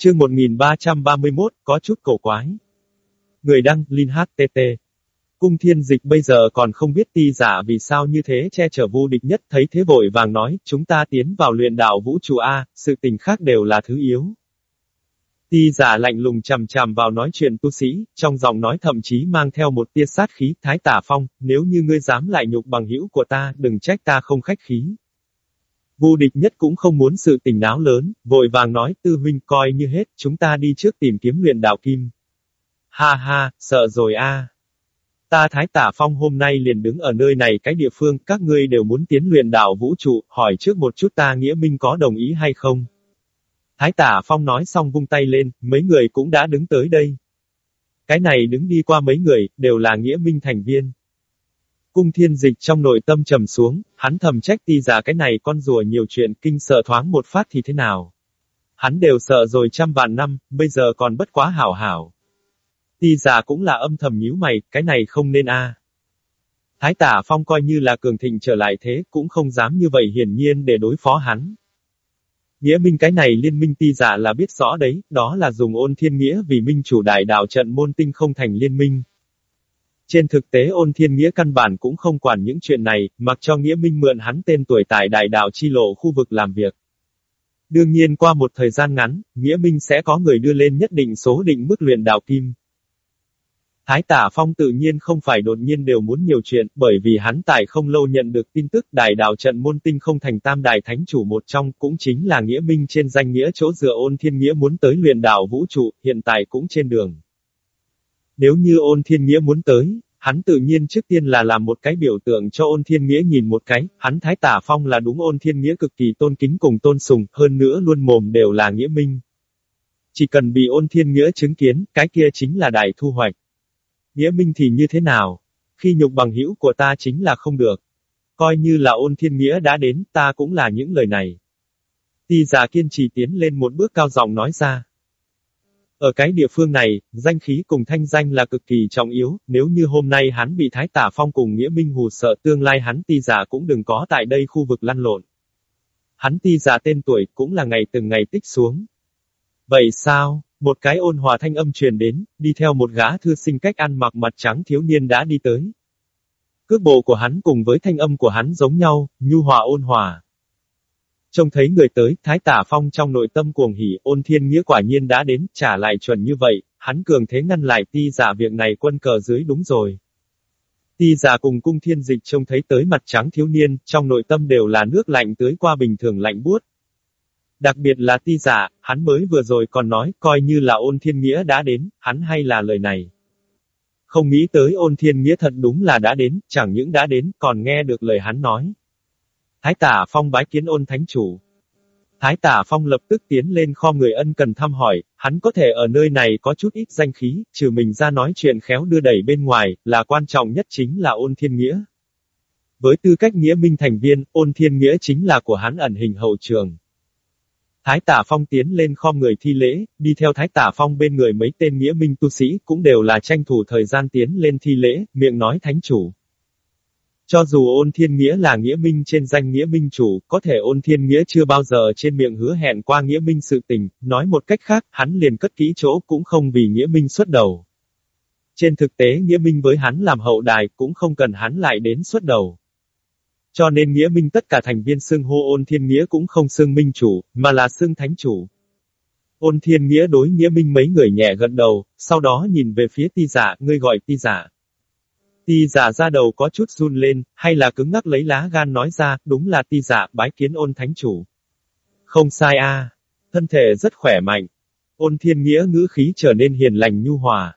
Chương 1331, có chút cổ quái. Người đăng, Linh HTT. Cung thiên dịch bây giờ còn không biết ti giả vì sao như thế che chở vu địch nhất thấy thế vội vàng nói, chúng ta tiến vào luyện đạo vũ trụ A, sự tình khác đều là thứ yếu. Ti giả lạnh lùng chằm chằm vào nói chuyện tu sĩ, trong giọng nói thậm chí mang theo một tia sát khí, thái tả phong, nếu như ngươi dám lại nhục bằng hữu của ta, đừng trách ta không khách khí. Vu địch nhất cũng không muốn sự tình náo lớn, vội vàng nói tư huynh coi như hết, chúng ta đi trước tìm kiếm luyện đạo kim. Ha ha, sợ rồi a. Ta Thái Tả Phong hôm nay liền đứng ở nơi này cái địa phương, các ngươi đều muốn tiến luyện đạo vũ trụ, hỏi trước một chút ta Nghĩa Minh có đồng ý hay không? Thái Tả Phong nói xong vung tay lên, mấy người cũng đã đứng tới đây. Cái này đứng đi qua mấy người, đều là Nghĩa Minh thành viên. Cung thiên dịch trong nội tâm trầm xuống, hắn thầm trách ti giả cái này con rùa nhiều chuyện kinh sợ thoáng một phát thì thế nào. Hắn đều sợ rồi trăm vạn năm, bây giờ còn bất quá hảo hảo. Ti giả cũng là âm thầm nhíu mày, cái này không nên a. Thái tả phong coi như là cường thịnh trở lại thế, cũng không dám như vậy hiển nhiên để đối phó hắn. Nghĩa minh cái này liên minh ti giả là biết rõ đấy, đó là dùng ôn thiên nghĩa vì minh chủ đại đạo trận môn tinh không thành liên minh. Trên thực tế ôn thiên nghĩa căn bản cũng không quản những chuyện này, mặc cho nghĩa minh mượn hắn tên tuổi tại đại đạo chi lộ khu vực làm việc. Đương nhiên qua một thời gian ngắn, nghĩa minh sẽ có người đưa lên nhất định số định mức luyện đạo kim. Thái tả phong tự nhiên không phải đột nhiên đều muốn nhiều chuyện, bởi vì hắn tại không lâu nhận được tin tức đại đạo trận môn tinh không thành tam đại thánh chủ một trong, cũng chính là nghĩa minh trên danh nghĩa chỗ dựa ôn thiên nghĩa muốn tới luyện đạo vũ trụ, hiện tại cũng trên đường. Nếu như ôn thiên nghĩa muốn tới, hắn tự nhiên trước tiên là làm một cái biểu tượng cho ôn thiên nghĩa nhìn một cái, hắn thái tả phong là đúng ôn thiên nghĩa cực kỳ tôn kính cùng tôn sùng, hơn nữa luôn mồm đều là nghĩa minh. Chỉ cần bị ôn thiên nghĩa chứng kiến, cái kia chính là đại thu hoạch. Nghĩa minh thì như thế nào? Khi nhục bằng hữu của ta chính là không được. Coi như là ôn thiên nghĩa đã đến, ta cũng là những lời này. ti giả kiên trì tiến lên một bước cao giọng nói ra. Ở cái địa phương này, danh khí cùng thanh danh là cực kỳ trọng yếu, nếu như hôm nay hắn bị Thái Tả Phong cùng Nghĩa Minh hù sợ tương lai hắn ti giả cũng đừng có tại đây khu vực lăn lộn. Hắn ti giả tên tuổi cũng là ngày từng ngày tích xuống. Vậy sao? Một cái ôn hòa thanh âm truyền đến, đi theo một gã thư sinh cách ăn mặc mặt trắng thiếu niên đã đi tới. Cước bộ của hắn cùng với thanh âm của hắn giống nhau, nhu hòa ôn hòa. Trông thấy người tới, Thái Tả Phong trong nội tâm cuồng hỉ, ôn thiên nghĩa quả nhiên đã đến, trả lại chuẩn như vậy, hắn cường thế ngăn lại ti giả việc này quân cờ dưới đúng rồi. Ti giả cùng cung thiên dịch trông thấy tới mặt trắng thiếu niên, trong nội tâm đều là nước lạnh tưới qua bình thường lạnh buốt. Đặc biệt là ti giả, hắn mới vừa rồi còn nói, coi như là ôn thiên nghĩa đã đến, hắn hay là lời này. Không nghĩ tới ôn thiên nghĩa thật đúng là đã đến, chẳng những đã đến, còn nghe được lời hắn nói. Thái tả phong bái kiến ôn thánh chủ. Thái tả phong lập tức tiến lên kho người ân cần thăm hỏi, hắn có thể ở nơi này có chút ít danh khí, trừ mình ra nói chuyện khéo đưa đẩy bên ngoài, là quan trọng nhất chính là ôn thiên nghĩa. Với tư cách nghĩa minh thành viên, ôn thiên nghĩa chính là của hắn ẩn hình hậu trường. Thái tả phong tiến lên kho người thi lễ, đi theo thái tả phong bên người mấy tên nghĩa minh tu sĩ cũng đều là tranh thủ thời gian tiến lên thi lễ, miệng nói thánh chủ. Cho dù ôn thiên nghĩa là nghĩa minh trên danh nghĩa minh chủ, có thể ôn thiên nghĩa chưa bao giờ trên miệng hứa hẹn qua nghĩa minh sự tình, nói một cách khác, hắn liền cất kỹ chỗ cũng không vì nghĩa minh xuất đầu. Trên thực tế nghĩa minh với hắn làm hậu đài cũng không cần hắn lại đến xuất đầu. Cho nên nghĩa minh tất cả thành viên xưng hô ôn thiên nghĩa cũng không xưng minh chủ, mà là xưng thánh chủ. Ôn thiên nghĩa đối nghĩa minh mấy người nhẹ gật đầu, sau đó nhìn về phía ti giả, ngươi gọi ti giả. Ti giả ra đầu có chút run lên, hay là cứng ngắc lấy lá gan nói ra, đúng là ti giả, bái kiến ôn thánh chủ. Không sai a, thân thể rất khỏe mạnh. Ôn thiên nghĩa ngữ khí trở nên hiền lành nhu hòa.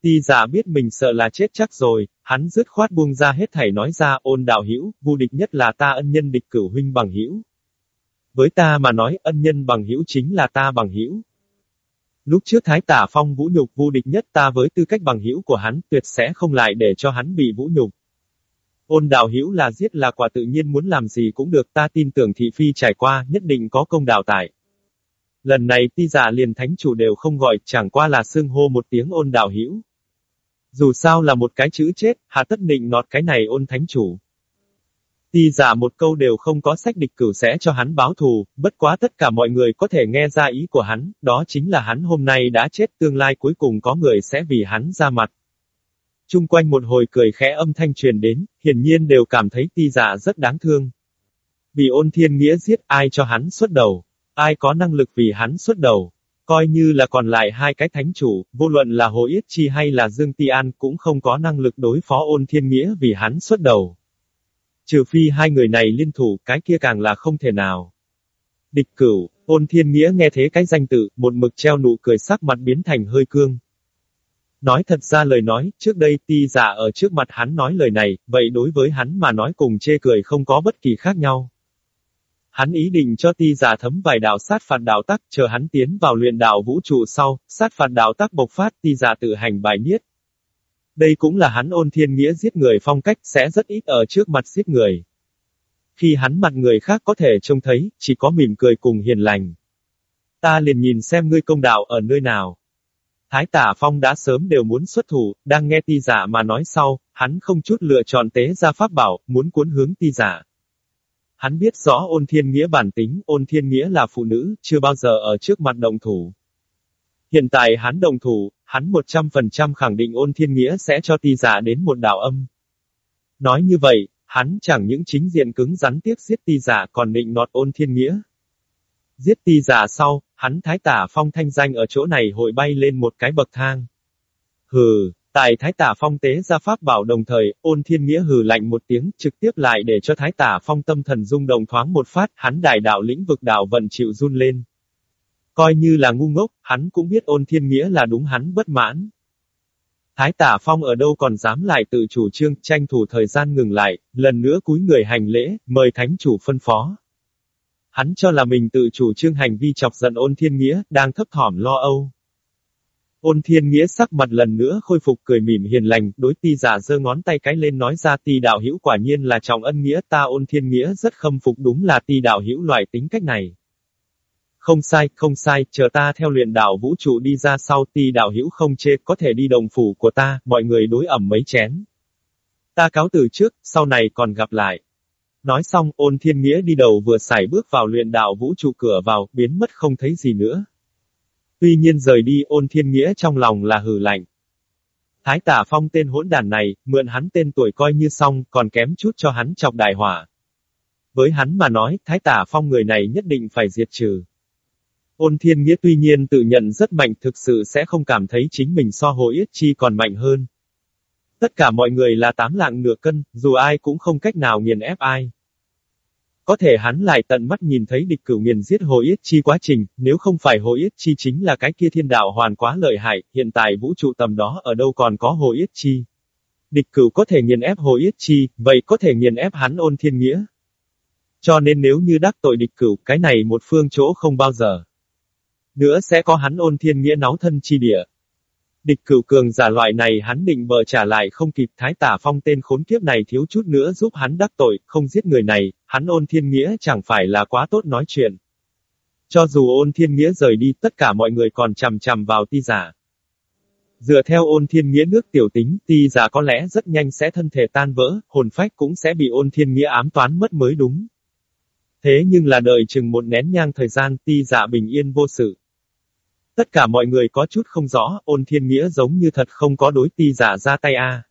Ti giả biết mình sợ là chết chắc rồi, hắn dứt khoát buông ra hết thảy nói ra ôn đạo hữu, vô địch nhất là ta ân nhân địch cửu huynh bằng hữu. Với ta mà nói ân nhân bằng hữu chính là ta bằng hữu. Lúc trước Thái Tả Phong vũ nhục vô địch nhất ta với tư cách bằng hữu của hắn tuyệt sẽ không lại để cho hắn bị vũ nhục. Ôn đạo hữu là giết là quả tự nhiên muốn làm gì cũng được ta tin tưởng thị phi trải qua nhất định có công đào tải. Lần này ti giả liền thánh chủ đều không gọi chẳng qua là xưng hô một tiếng ôn đạo hữu. Dù sao là một cái chữ chết, hà tất định nọt cái này ôn thánh chủ. Ti giả một câu đều không có sách địch cửu sẽ cho hắn báo thù, bất quá tất cả mọi người có thể nghe ra ý của hắn, đó chính là hắn hôm nay đã chết tương lai cuối cùng có người sẽ vì hắn ra mặt. Trung quanh một hồi cười khẽ âm thanh truyền đến, hiển nhiên đều cảm thấy ti giả rất đáng thương. Vì ôn thiên nghĩa giết ai cho hắn xuất đầu, ai có năng lực vì hắn xuất đầu. Coi như là còn lại hai cái thánh chủ, vô luận là Hồ Yết Chi hay là Dương Ti An cũng không có năng lực đối phó ôn thiên nghĩa vì hắn xuất đầu. Trừ phi hai người này liên thủ, cái kia càng là không thể nào. Địch cửu, ôn thiên nghĩa nghe thế cái danh tự, một mực treo nụ cười sắc mặt biến thành hơi cương. Nói thật ra lời nói, trước đây ti giả ở trước mặt hắn nói lời này, vậy đối với hắn mà nói cùng chê cười không có bất kỳ khác nhau. Hắn ý định cho ti giả thấm vài đạo sát phạt đạo tắc, chờ hắn tiến vào luyện đạo vũ trụ sau, sát phạt đạo tắc bộc phát ti giả tự hành bài niết. Đây cũng là hắn ôn thiên nghĩa giết người phong cách sẽ rất ít ở trước mặt giết người. Khi hắn mặt người khác có thể trông thấy, chỉ có mỉm cười cùng hiền lành. Ta liền nhìn xem ngươi công đạo ở nơi nào. Thái tả phong đã sớm đều muốn xuất thủ, đang nghe ti giả mà nói sau, hắn không chút lựa chọn tế ra pháp bảo, muốn cuốn hướng ti giả. Hắn biết rõ ôn thiên nghĩa bản tính, ôn thiên nghĩa là phụ nữ, chưa bao giờ ở trước mặt đồng thủ. Hiện tại hắn đồng thủ, hắn 100% khẳng định ôn thiên nghĩa sẽ cho ti giả đến một đạo âm. Nói như vậy, hắn chẳng những chính diện cứng rắn tiếc giết ti giả còn định nọt ôn thiên nghĩa. Giết ti giả sau, hắn thái tả phong thanh danh ở chỗ này hội bay lên một cái bậc thang. Hừ, tại thái tả phong tế ra pháp bảo đồng thời, ôn thiên nghĩa hừ lạnh một tiếng, trực tiếp lại để cho thái tả phong tâm thần rung đồng thoáng một phát, hắn đại đạo lĩnh vực đạo vận chịu run lên. Coi như là ngu ngốc, hắn cũng biết ôn thiên nghĩa là đúng hắn bất mãn. Thái tả phong ở đâu còn dám lại tự chủ trương, tranh thủ thời gian ngừng lại, lần nữa cúi người hành lễ, mời thánh chủ phân phó. Hắn cho là mình tự chủ trương hành vi chọc giận ôn thiên nghĩa, đang thấp thỏm lo âu. Ôn thiên nghĩa sắc mặt lần nữa khôi phục cười mỉm hiền lành, đối ti giả giơ ngón tay cái lên nói ra ti đạo hữu quả nhiên là trọng ân nghĩa ta ôn thiên nghĩa rất khâm phục đúng là ti đạo hữu loại tính cách này. Không sai, không sai, chờ ta theo luyện đạo vũ trụ đi ra sau ti đạo hữu không chê, có thể đi đồng phủ của ta, mọi người đối ẩm mấy chén. Ta cáo từ trước, sau này còn gặp lại. Nói xong, ôn thiên nghĩa đi đầu vừa xài bước vào luyện đạo vũ trụ cửa vào, biến mất không thấy gì nữa. Tuy nhiên rời đi ôn thiên nghĩa trong lòng là hử lạnh. Thái tả phong tên hỗn đàn này, mượn hắn tên tuổi coi như xong, còn kém chút cho hắn chọc đại hỏa. Với hắn mà nói, thái tả phong người này nhất định phải diệt trừ. Ôn thiên nghĩa tuy nhiên tự nhận rất mạnh thực sự sẽ không cảm thấy chính mình so hồ yết chi còn mạnh hơn. Tất cả mọi người là tám lạng nửa cân, dù ai cũng không cách nào nghiền ép ai. Có thể hắn lại tận mắt nhìn thấy địch cửu nghiền giết Hồ Yết Chi quá trình, nếu không phải Hồ Yết Chi chính là cái kia thiên đạo hoàn quá lợi hại, hiện tại vũ trụ tầm đó ở đâu còn có Hồ Yết Chi. Địch cửu có thể nghiền ép Hồ Yết Chi, vậy có thể nghiền ép hắn ôn thiên nghĩa. Cho nên nếu như đắc tội địch cửu, cái này một phương chỗ không bao giờ. Nữa sẽ có hắn ôn thiên nghĩa náo thân chi địa. Địch cửu cường giả loại này hắn định bờ trả lại không kịp thái tả phong tên khốn kiếp này thiếu chút nữa giúp hắn đắc tội, không giết người này, hắn ôn thiên nghĩa chẳng phải là quá tốt nói chuyện. Cho dù ôn thiên nghĩa rời đi, tất cả mọi người còn chằm chằm vào ti giả. Dựa theo ôn thiên nghĩa nước tiểu tính, ti giả có lẽ rất nhanh sẽ thân thể tan vỡ, hồn phách cũng sẽ bị ôn thiên nghĩa ám toán mất mới đúng. Thế nhưng là đợi chừng một nén nhang thời gian ti giả bình yên vô sự. Tất cả mọi người có chút không rõ, ôn thiên nghĩa giống như thật không có đối ti giả ra tay a.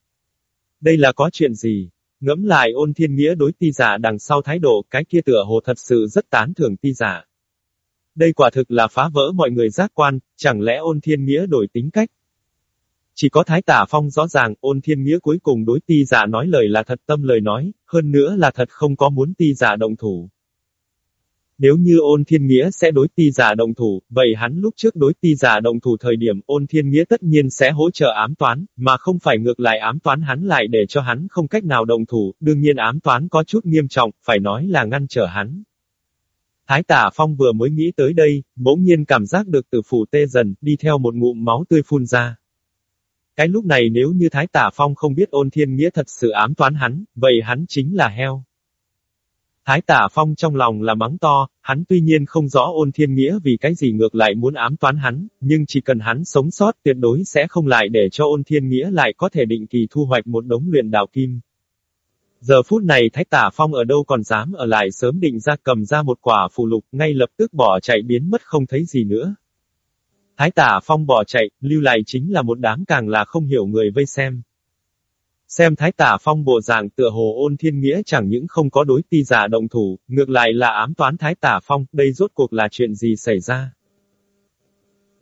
Đây là có chuyện gì? Ngẫm lại ôn thiên nghĩa đối ti giả đằng sau thái độ, cái kia tựa hồ thật sự rất tán thưởng ti giả. Đây quả thực là phá vỡ mọi người giác quan, chẳng lẽ ôn thiên nghĩa đổi tính cách? Chỉ có thái tả phong rõ ràng, ôn thiên nghĩa cuối cùng đối ti giả nói lời là thật tâm lời nói, hơn nữa là thật không có muốn ti giả động thủ. Nếu như ôn thiên nghĩa sẽ đối ti giả động thủ, vậy hắn lúc trước đối ti giả động thủ thời điểm ôn thiên nghĩa tất nhiên sẽ hỗ trợ ám toán, mà không phải ngược lại ám toán hắn lại để cho hắn không cách nào động thủ, đương nhiên ám toán có chút nghiêm trọng, phải nói là ngăn trở hắn. Thái tả phong vừa mới nghĩ tới đây, bỗng nhiên cảm giác được từ phủ tê dần, đi theo một ngụm máu tươi phun ra. Cái lúc này nếu như Thái tả phong không biết ôn thiên nghĩa thật sự ám toán hắn, vậy hắn chính là heo. Thái tả phong trong lòng là mắng to, hắn tuy nhiên không rõ ôn thiên nghĩa vì cái gì ngược lại muốn ám toán hắn, nhưng chỉ cần hắn sống sót tuyệt đối sẽ không lại để cho ôn thiên nghĩa lại có thể định kỳ thu hoạch một đống luyện đào kim. Giờ phút này Thái Tả Phong ở đâu còn dám ở lại sớm định ra cầm ra một quả phù lục, ngay lập tức bỏ chạy biến mất không thấy gì nữa. Thái Tả Phong bỏ chạy, lưu lại chính là một đám càng là không hiểu người vây xem. Xem Thái Tả Phong bộ dạng tựa hồ ôn thiên nghĩa chẳng những không có đối ti giả động thủ, ngược lại là ám toán Thái Tả Phong, đây rốt cuộc là chuyện gì xảy ra.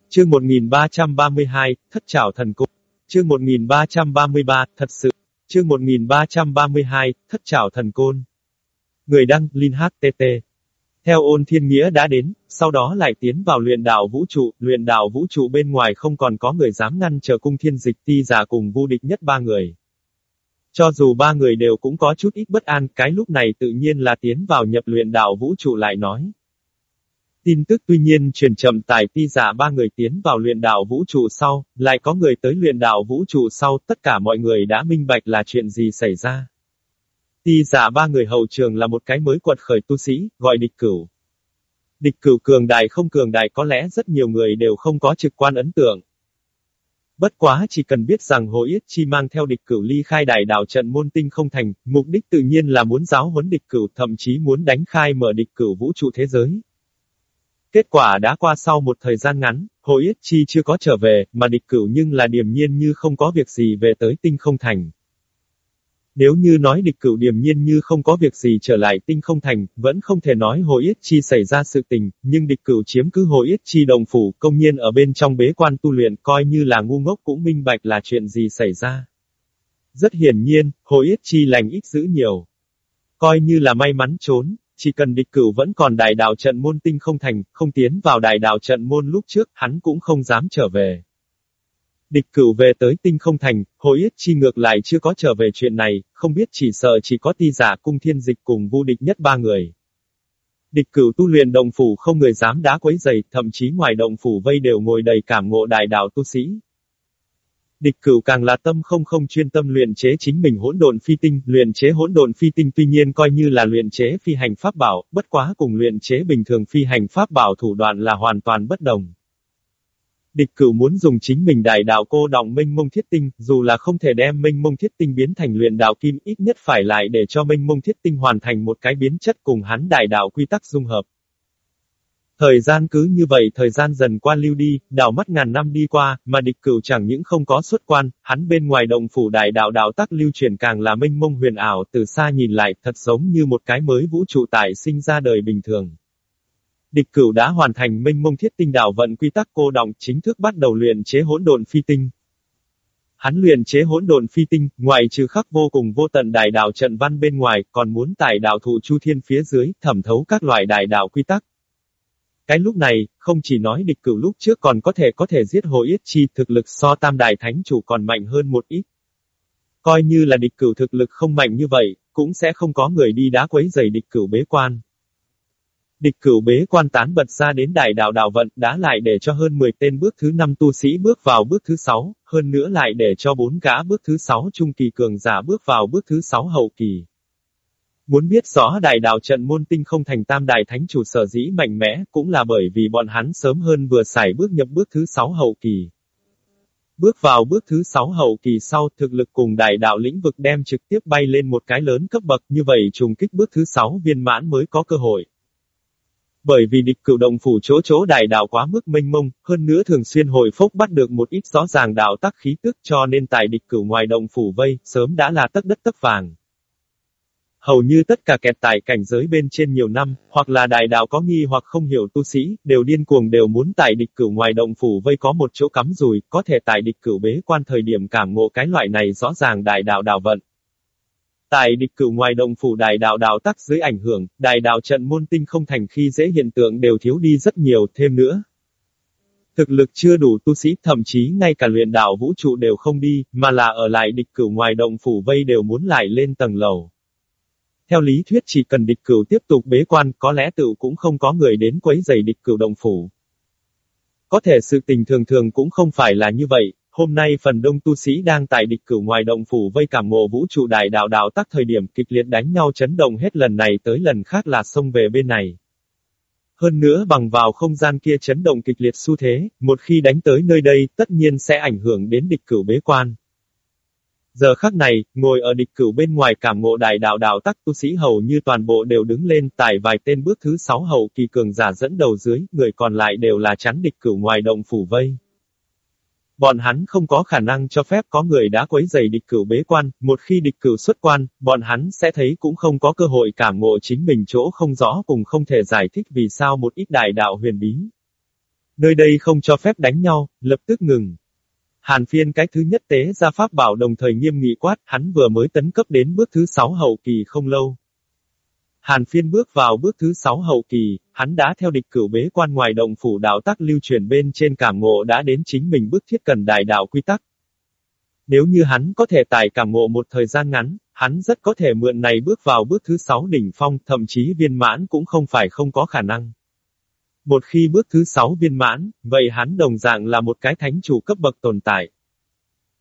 Chương 1332, Thất Trảo Thần Cung. Chương 1333, thật sự. Chương 1332, Thất Trảo Thần Côn. Người đăng, Linh HTT. Theo ôn thiên nghĩa đã đến, sau đó lại tiến vào luyện đạo vũ trụ, luyện đạo vũ trụ bên ngoài không còn có người dám ngăn chờ cung thiên dịch ti giả cùng vô địch nhất ba người. Cho dù ba người đều cũng có chút ít bất an, cái lúc này tự nhiên là tiến vào nhập luyện đạo vũ trụ lại nói. Tin tức tuy nhiên truyền chậm tại ti giả dạ ba người tiến vào luyện đạo vũ trụ sau, lại có người tới luyện đạo vũ trụ sau, tất cả mọi người đã minh bạch là chuyện gì xảy ra. Ti giả dạ ba người hậu trường là một cái mới quật khởi tu sĩ, gọi địch cửu. Địch cửu cường đại không cường đại có lẽ rất nhiều người đều không có trực quan ấn tượng. Bất quá chỉ cần biết rằng Hồ Yết Chi mang theo địch cửu ly khai đại đạo trận môn tinh không thành, mục đích tự nhiên là muốn giáo huấn địch cửu thậm chí muốn đánh khai mở địch cửu vũ trụ thế giới. Kết quả đã qua sau một thời gian ngắn, Hồ Yết Chi chưa có trở về, mà địch cửu nhưng là điềm nhiên như không có việc gì về tới tinh không thành. Nếu như nói địch cửu điềm nhiên như không có việc gì trở lại tinh không thành, vẫn không thể nói Hồ Yết Chi xảy ra sự tình, nhưng địch cửu chiếm cứ Hồ Yết Chi đồng phủ, công nhiên ở bên trong bế quan tu luyện, coi như là ngu ngốc cũng minh bạch là chuyện gì xảy ra. Rất hiển nhiên, Hồ Yết Chi lành ít giữ nhiều. Coi như là may mắn trốn, chỉ cần địch cửu vẫn còn đại đạo trận môn tinh không thành, không tiến vào đại đạo trận môn lúc trước, hắn cũng không dám trở về. Địch cửu về tới tinh không thành, hồi ít chi ngược lại chưa có trở về chuyện này, không biết chỉ sợ chỉ có ti giả cung thiên dịch cùng vu địch nhất ba người. Địch cửu tu luyện đồng phủ không người dám đá quấy giày, thậm chí ngoài đồng phủ vây đều ngồi đầy cảm ngộ đại đạo tu sĩ. Địch cửu càng là tâm không không chuyên tâm luyện chế chính mình hỗn độn phi tinh, luyện chế hỗn độn phi tinh tuy nhiên coi như là luyện chế phi hành pháp bảo, bất quá cùng luyện chế bình thường phi hành pháp bảo thủ đoạn là hoàn toàn bất đồng. Địch cửu muốn dùng chính mình đại đạo cô đọng minh mông thiết tinh, dù là không thể đem minh mông thiết tinh biến thành luyện đạo kim ít nhất phải lại để cho minh mông thiết tinh hoàn thành một cái biến chất cùng hắn đại đạo quy tắc dung hợp. Thời gian cứ như vậy thời gian dần qua lưu đi, đảo mắt ngàn năm đi qua, mà địch cửu chẳng những không có xuất quan, hắn bên ngoài động phủ đại đạo đạo tắc lưu truyền càng là minh mông huyền ảo từ xa nhìn lại thật giống như một cái mới vũ trụ tại sinh ra đời bình thường. Địch cửu đã hoàn thành minh mông thiết tinh đạo vận quy tắc cô động chính thức bắt đầu luyện chế hỗn độn phi tinh. Hắn luyện chế hỗn độn phi tinh, ngoài trừ khắc vô cùng vô tận đại đạo trận văn bên ngoài, còn muốn tại đạo thụ chu thiên phía dưới, thẩm thấu các loại đại đạo quy tắc. Cái lúc này, không chỉ nói địch cửu lúc trước còn có thể có thể giết hồ yết chi thực lực so tam đại thánh chủ còn mạnh hơn một ít. Coi như là địch cửu thực lực không mạnh như vậy, cũng sẽ không có người đi đá quấy giày địch cửu bế quan. Địch cửu bế quan tán bật ra đến đại đạo đạo vận, đã lại để cho hơn 10 tên bước thứ 5 tu sĩ bước vào bước thứ 6, hơn nữa lại để cho bốn gã bước thứ 6 trung kỳ cường giả bước vào bước thứ 6 hậu kỳ. Muốn biết rõ đại đạo trận môn tinh không thành tam đại thánh chủ sở dĩ mạnh mẽ, cũng là bởi vì bọn hắn sớm hơn vừa xài bước nhập bước thứ 6 hậu kỳ. Bước vào bước thứ 6 hậu kỳ sau, thực lực cùng đại đạo lĩnh vực đem trực tiếp bay lên một cái lớn cấp bậc như vậy trùng kích bước thứ 6 viên mãn mới có cơ hội. Bởi vì địch cửu động phủ chỗ chỗ đại đạo quá mức mênh mông, hơn nữa thường xuyên hồi phúc bắt được một ít rõ ràng đạo tắc khí tức cho nên tại địch cửu ngoài động phủ vây, sớm đã là tất đất tất vàng. Hầu như tất cả kẹt tại cảnh giới bên trên nhiều năm, hoặc là đại đạo có nghi hoặc không hiểu tu sĩ, đều điên cuồng đều muốn tại địch cửu ngoài động phủ vây có một chỗ cắm rùi, có thể tại địch cửu bế quan thời điểm cảm ngộ cái loại này rõ ràng đại đạo đạo vận. Tại địch cửu ngoài đồng phủ đại đạo đạo tắc dưới ảnh hưởng, đại đạo trận môn tinh không thành khi dễ hiện tượng đều thiếu đi rất nhiều thêm nữa. Thực lực chưa đủ tu sĩ thậm chí ngay cả luyện đạo vũ trụ đều không đi, mà là ở lại địch cửu ngoài động phủ vây đều muốn lại lên tầng lầu. Theo lý thuyết chỉ cần địch cửu tiếp tục bế quan, có lẽ tự cũng không có người đến quấy giày địch cửu động phủ. Có thể sự tình thường thường cũng không phải là như vậy, hôm nay phần đông tu sĩ đang tại địch cửu ngoài động phủ vây cảm ngộ vũ trụ đại đạo đạo tắc thời điểm kịch liệt đánh nhau chấn động hết lần này tới lần khác là xông về bên này. Hơn nữa bằng vào không gian kia chấn động kịch liệt xu thế, một khi đánh tới nơi đây, tất nhiên sẽ ảnh hưởng đến địch cửu bế quan. Giờ khắc này, ngồi ở địch cửu bên ngoài cảm ngộ đại đạo đạo tắc tu sĩ hầu như toàn bộ đều đứng lên tải vài tên bước thứ sáu hậu kỳ cường giả dẫn đầu dưới, người còn lại đều là chắn địch cửu ngoài động phủ vây. Bọn hắn không có khả năng cho phép có người đã quấy giày địch cửu bế quan, một khi địch cửu xuất quan, bọn hắn sẽ thấy cũng không có cơ hội cảm ngộ chính mình chỗ không rõ cùng không thể giải thích vì sao một ít đại đạo huyền bí. Nơi đây không cho phép đánh nhau, lập tức ngừng. Hàn phiên cái thứ nhất tế ra pháp bảo đồng thời nghiêm nghị quát, hắn vừa mới tấn cấp đến bước thứ sáu hậu kỳ không lâu. Hàn phiên bước vào bước thứ sáu hậu kỳ, hắn đã theo địch cửu bế quan ngoài động phủ đạo tắc lưu truyền bên trên cảm ngộ đã đến chính mình bước thiết cần đại đạo quy tắc. Nếu như hắn có thể tải cảm ngộ một thời gian ngắn, hắn rất có thể mượn này bước vào bước thứ sáu đỉnh phong, thậm chí viên mãn cũng không phải không có khả năng. Một khi bước thứ sáu viên mãn, vậy hắn đồng dạng là một cái thánh chủ cấp bậc tồn tại.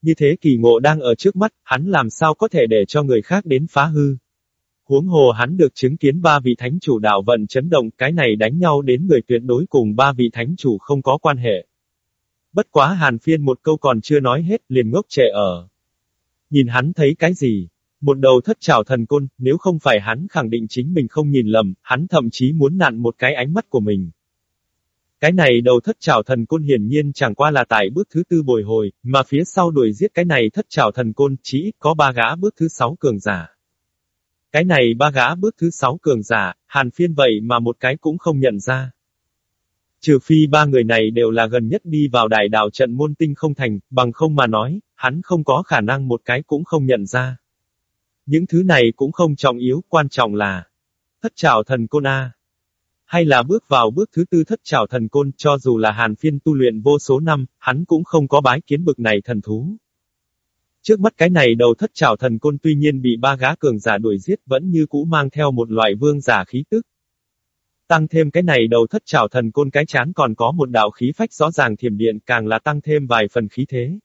Như thế kỳ ngộ đang ở trước mắt, hắn làm sao có thể để cho người khác đến phá hư. Huống hồ hắn được chứng kiến ba vị thánh chủ đạo vận chấn động, cái này đánh nhau đến người tuyệt đối cùng ba vị thánh chủ không có quan hệ. Bất quá hàn phiên một câu còn chưa nói hết, liền ngốc trệ ở. Nhìn hắn thấy cái gì? Một đầu thất trảo thần côn, nếu không phải hắn khẳng định chính mình không nhìn lầm, hắn thậm chí muốn nặn một cái ánh mắt của mình. Cái này đầu thất trảo thần côn hiển nhiên chẳng qua là tại bước thứ tư bồi hồi, mà phía sau đuổi giết cái này thất trảo thần côn chỉ có ba gã bước thứ sáu cường giả. Cái này ba gã bước thứ sáu cường giả, hàn phiên vậy mà một cái cũng không nhận ra. Trừ phi ba người này đều là gần nhất đi vào đại đạo trận môn tinh không thành, bằng không mà nói, hắn không có khả năng một cái cũng không nhận ra. Những thứ này cũng không trọng yếu, quan trọng là thất trảo thần côn A hay là bước vào bước thứ tư thất trảo thần côn, cho dù là hàn phiên tu luyện vô số năm, hắn cũng không có bái kiến bực này thần thú. Trước mắt cái này đầu thất trảo thần côn tuy nhiên bị ba gã cường giả đuổi giết vẫn như cũ mang theo một loại vương giả khí tức. Tăng thêm cái này đầu thất trảo thần côn cái chán còn có một đạo khí phách rõ ràng thiểm điện càng là tăng thêm vài phần khí thế.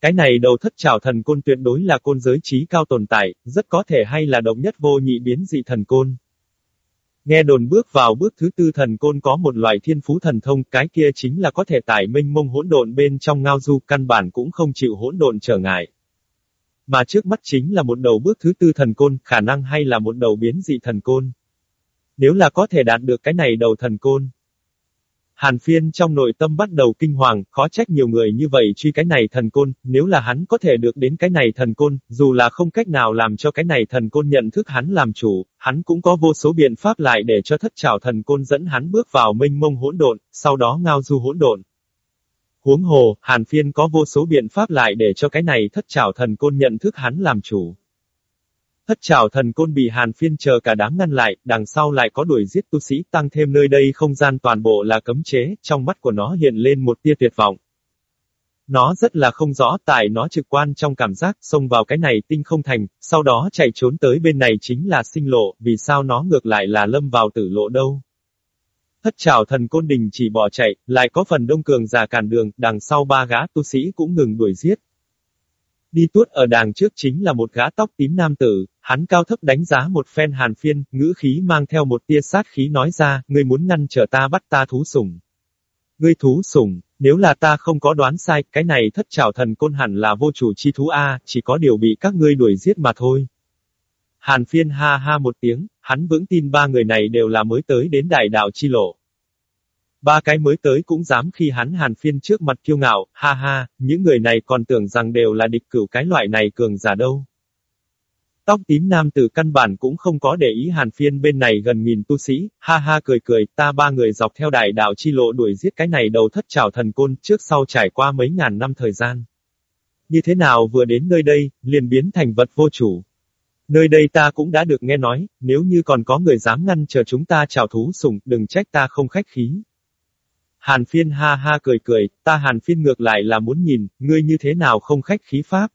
Cái này đầu thất trảo thần côn tuyệt đối là côn giới trí cao tồn tại, rất có thể hay là độc nhất vô nhị biến dị thần côn. Nghe đồn bước vào bước thứ tư thần côn có một loại thiên phú thần thông, cái kia chính là có thể tải minh mông hỗn độn bên trong ngao du, căn bản cũng không chịu hỗn độn trở ngại. Mà trước mắt chính là một đầu bước thứ tư thần côn, khả năng hay là một đầu biến dị thần côn. Nếu là có thể đạt được cái này đầu thần côn, Hàn phiên trong nội tâm bắt đầu kinh hoàng, khó trách nhiều người như vậy truy cái này thần côn, nếu là hắn có thể được đến cái này thần côn, dù là không cách nào làm cho cái này thần côn nhận thức hắn làm chủ, hắn cũng có vô số biện pháp lại để cho thất trảo thần côn dẫn hắn bước vào minh mông hỗn độn, sau đó ngao du hỗn độn. Huống hồ, Hàn phiên có vô số biện pháp lại để cho cái này thất trảo thần côn nhận thức hắn làm chủ. Thất trảo thần côn bị hàn phiên chờ cả đám ngăn lại, đằng sau lại có đuổi giết tu sĩ tăng thêm nơi đây không gian toàn bộ là cấm chế, trong mắt của nó hiện lên một tia tuyệt vọng. Nó rất là không rõ tại nó trực quan trong cảm giác xông vào cái này tinh không thành, sau đó chạy trốn tới bên này chính là sinh lộ, vì sao nó ngược lại là lâm vào tử lộ đâu. Thất trảo thần côn đình chỉ bỏ chạy, lại có phần đông cường già cản đường, đằng sau ba gã tu sĩ cũng ngừng đuổi giết, Đi tuốt ở đàng trước chính là một gã tóc tím nam tử, hắn cao thấp đánh giá một phen hàn phiên, ngữ khí mang theo một tia sát khí nói ra, ngươi muốn ngăn trở ta bắt ta thú sủng. Ngươi thú sủng, nếu là ta không có đoán sai, cái này thất trảo thần côn hẳn là vô chủ chi thú A, chỉ có điều bị các ngươi đuổi giết mà thôi. Hàn phiên ha ha một tiếng, hắn vững tin ba người này đều là mới tới đến đại đạo chi lộ. Ba cái mới tới cũng dám khi hắn hàn phiên trước mặt kiêu ngạo, ha ha, những người này còn tưởng rằng đều là địch cửu cái loại này cường giả đâu. Tóc tím nam tử căn bản cũng không có để ý hàn phiên bên này gần nghìn tu sĩ, ha ha cười cười, ta ba người dọc theo đại đạo chi lộ đuổi giết cái này đầu thất trảo thần côn trước sau trải qua mấy ngàn năm thời gian. Như thế nào vừa đến nơi đây, liền biến thành vật vô chủ. Nơi đây ta cũng đã được nghe nói, nếu như còn có người dám ngăn chờ chúng ta chào thú sủng, đừng trách ta không khách khí. Hàn phiên ha ha cười cười, ta hàn phiên ngược lại là muốn nhìn, ngươi như thế nào không khách khí pháp.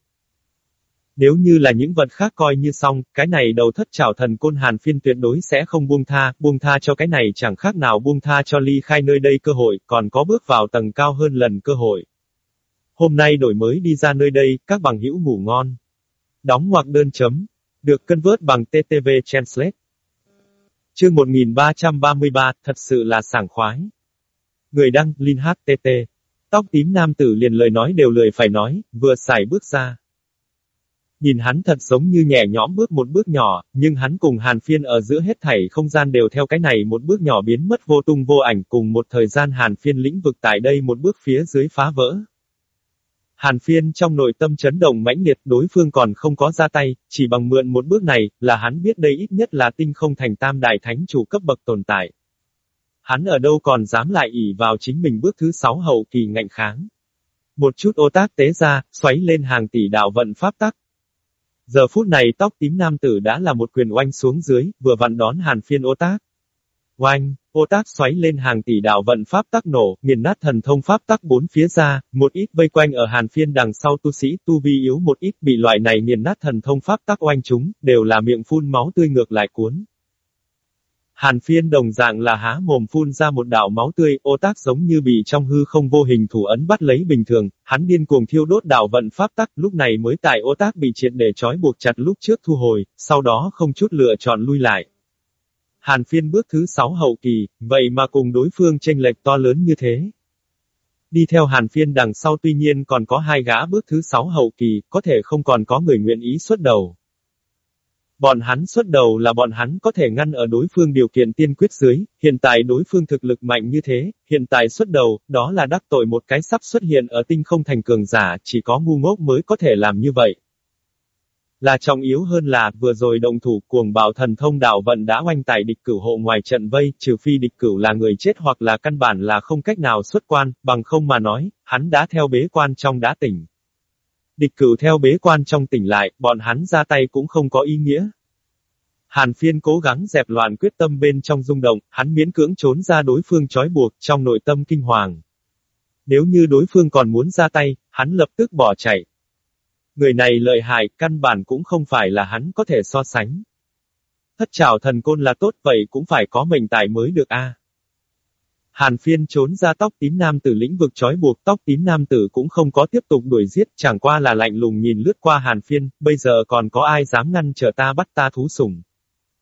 Nếu như là những vật khác coi như xong, cái này đầu thất trảo thần côn hàn phiên tuyệt đối sẽ không buông tha, buông tha cho cái này chẳng khác nào buông tha cho ly khai nơi đây cơ hội, còn có bước vào tầng cao hơn lần cơ hội. Hôm nay đổi mới đi ra nơi đây, các bằng hữu ngủ ngon. Đóng ngoặc đơn chấm. Được cân vớt bằng TTV Translate. Chương 1333, thật sự là sảng khoái. Người đăng, Linh HTT. Tóc tím nam tử liền lời nói đều lười phải nói, vừa xài bước ra. Nhìn hắn thật giống như nhẹ nhõm bước một bước nhỏ, nhưng hắn cùng Hàn Phiên ở giữa hết thảy không gian đều theo cái này một bước nhỏ biến mất vô tung vô ảnh cùng một thời gian Hàn Phiên lĩnh vực tại đây một bước phía dưới phá vỡ. Hàn Phiên trong nội tâm chấn động mãnh liệt đối phương còn không có ra tay, chỉ bằng mượn một bước này, là hắn biết đây ít nhất là tinh không thành tam đại thánh chủ cấp bậc tồn tại. Hắn ở đâu còn dám lại ỉ vào chính mình bước thứ sáu hậu kỳ ngạnh kháng. Một chút ô tác tế ra, xoáy lên hàng tỷ đạo vận pháp tắc. Giờ phút này tóc tím nam tử đã là một quyền oanh xuống dưới, vừa vặn đón hàn phiên ô tác. Oanh, ô tác xoáy lên hàng tỷ đạo vận pháp tắc nổ, nghiền nát thần thông pháp tắc bốn phía ra, một ít vây quanh ở hàn phiên đằng sau tu sĩ tu vi yếu một ít bị loại này nghiền nát thần thông pháp tắc oanh chúng, đều là miệng phun máu tươi ngược lại cuốn. Hàn phiên đồng dạng là há mồm phun ra một đạo máu tươi, ô tác giống như bị trong hư không vô hình thủ ấn bắt lấy bình thường, hắn điên cuồng thiêu đốt đạo vận pháp tắc, lúc này mới tại ô tác bị triệt để trói buộc chặt lúc trước thu hồi, sau đó không chút lựa chọn lui lại. Hàn phiên bước thứ sáu hậu kỳ, vậy mà cùng đối phương tranh lệch to lớn như thế. Đi theo hàn phiên đằng sau tuy nhiên còn có hai gã bước thứ sáu hậu kỳ, có thể không còn có người nguyện ý xuất đầu. Bọn hắn xuất đầu là bọn hắn có thể ngăn ở đối phương điều kiện tiên quyết dưới, hiện tại đối phương thực lực mạnh như thế, hiện tại xuất đầu, đó là đắc tội một cái sắp xuất hiện ở tinh không thành cường giả, chỉ có ngu ngốc mới có thể làm như vậy. Là trọng yếu hơn là, vừa rồi động thủ cuồng bạo thần thông đạo vận đã oanh tải địch cửu hộ ngoài trận vây, trừ phi địch cửu là người chết hoặc là căn bản là không cách nào xuất quan, bằng không mà nói, hắn đã theo bế quan trong đã tỉnh. Địch cửu theo bế quan trong tỉnh lại, bọn hắn ra tay cũng không có ý nghĩa. Hàn phiên cố gắng dẹp loạn quyết tâm bên trong rung động, hắn miễn cưỡng trốn ra đối phương trói buộc, trong nội tâm kinh hoàng. Nếu như đối phương còn muốn ra tay, hắn lập tức bỏ chạy. Người này lợi hại, căn bản cũng không phải là hắn có thể so sánh. Thất trảo thần côn là tốt vậy cũng phải có mệnh tài mới được a. Hàn phiên trốn ra tóc tím nam tử lĩnh vực trói buộc tóc tím nam tử cũng không có tiếp tục đuổi giết, chẳng qua là lạnh lùng nhìn lướt qua hàn phiên, bây giờ còn có ai dám ngăn trở ta bắt ta thú sủng.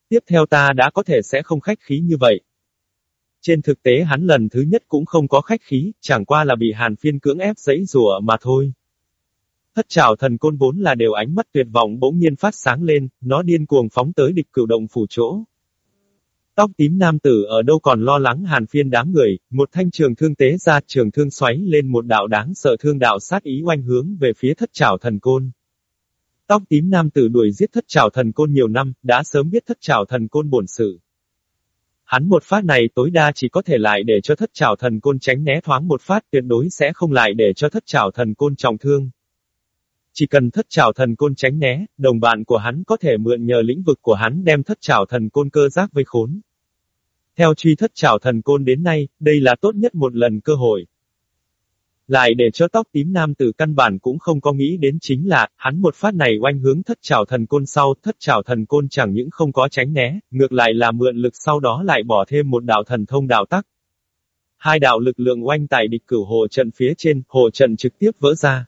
Tiếp theo ta đã có thể sẽ không khách khí như vậy. Trên thực tế hắn lần thứ nhất cũng không có khách khí, chẳng qua là bị hàn phiên cưỡng ép giấy rùa mà thôi. Thất trảo thần côn vốn là đều ánh mắt tuyệt vọng bỗng nhiên phát sáng lên, nó điên cuồng phóng tới địch cửu động phủ chỗ. Tóc tím nam tử ở đâu còn lo lắng hàn phiên đám người, một thanh trường thương tế ra trường thương xoáy lên một đạo đáng sợ thương đạo sát ý oanh hướng về phía thất trảo thần côn. Tóc tím nam tử đuổi giết thất trảo thần côn nhiều năm, đã sớm biết thất trảo thần côn bổn sự. Hắn một phát này tối đa chỉ có thể lại để cho thất trảo thần côn tránh né thoáng một phát tuyệt đối sẽ không lại để cho thất trảo thần côn trọng thương. Chỉ cần thất trảo thần côn tránh né, đồng bạn của hắn có thể mượn nhờ lĩnh vực của hắn đem thất trảo thần côn cơ giác với khốn. Theo truy thất trảo thần côn đến nay, đây là tốt nhất một lần cơ hội. Lại để cho tóc tím nam tử căn bản cũng không có nghĩ đến chính là, hắn một phát này oanh hướng thất trảo thần côn sau, thất trảo thần côn chẳng những không có tránh né, ngược lại là mượn lực sau đó lại bỏ thêm một đạo thần thông đạo tắc. Hai đạo lực lượng oanh tại địch cửu hồ trận phía trên, hồ trận trực tiếp vỡ ra.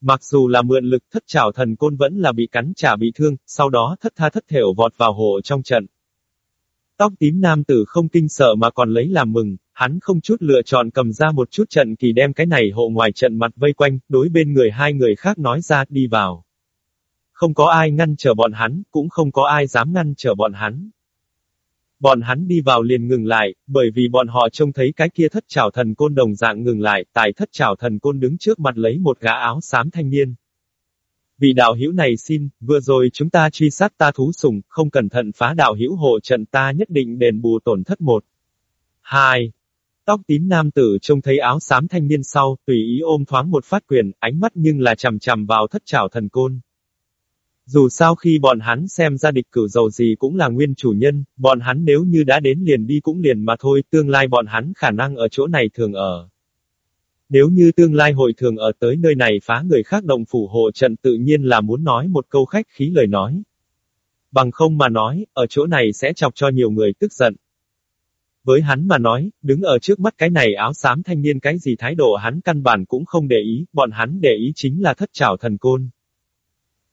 Mặc dù là mượn lực thất trảo thần côn vẫn là bị cắn trả bị thương, sau đó thất tha thất thểu vọt vào hồ trong trận. Tóc tím nam tử không kinh sợ mà còn lấy làm mừng, hắn không chút lựa chọn cầm ra một chút trận kỳ đem cái này hộ ngoài trận mặt vây quanh, đối bên người hai người khác nói ra, đi vào. Không có ai ngăn trở bọn hắn, cũng không có ai dám ngăn trở bọn hắn. Bọn hắn đi vào liền ngừng lại, bởi vì bọn họ trông thấy cái kia thất trảo thần côn đồng dạng ngừng lại, tại thất trảo thần côn đứng trước mặt lấy một gã áo xám thanh niên. Vị đạo hữu này xin, vừa rồi chúng ta truy sát ta thú sủng, không cẩn thận phá đạo hữu hộ trận ta nhất định đền bù tổn thất một. Hai. Tóc tím nam tử trông thấy áo xám thanh niên sau, tùy ý ôm thoáng một phát quyền, ánh mắt nhưng là chằm chằm vào thất trảo thần côn. Dù sao khi bọn hắn xem ra địch cửu dầu gì cũng là nguyên chủ nhân, bọn hắn nếu như đã đến liền đi cũng liền mà thôi, tương lai bọn hắn khả năng ở chỗ này thường ở. Nếu như tương lai hội thường ở tới nơi này phá người khác động phủ hộ trận tự nhiên là muốn nói một câu khách khí lời nói. Bằng không mà nói, ở chỗ này sẽ chọc cho nhiều người tức giận. Với hắn mà nói, đứng ở trước mắt cái này áo xám thanh niên cái gì thái độ hắn căn bản cũng không để ý, bọn hắn để ý chính là thất trảo thần côn.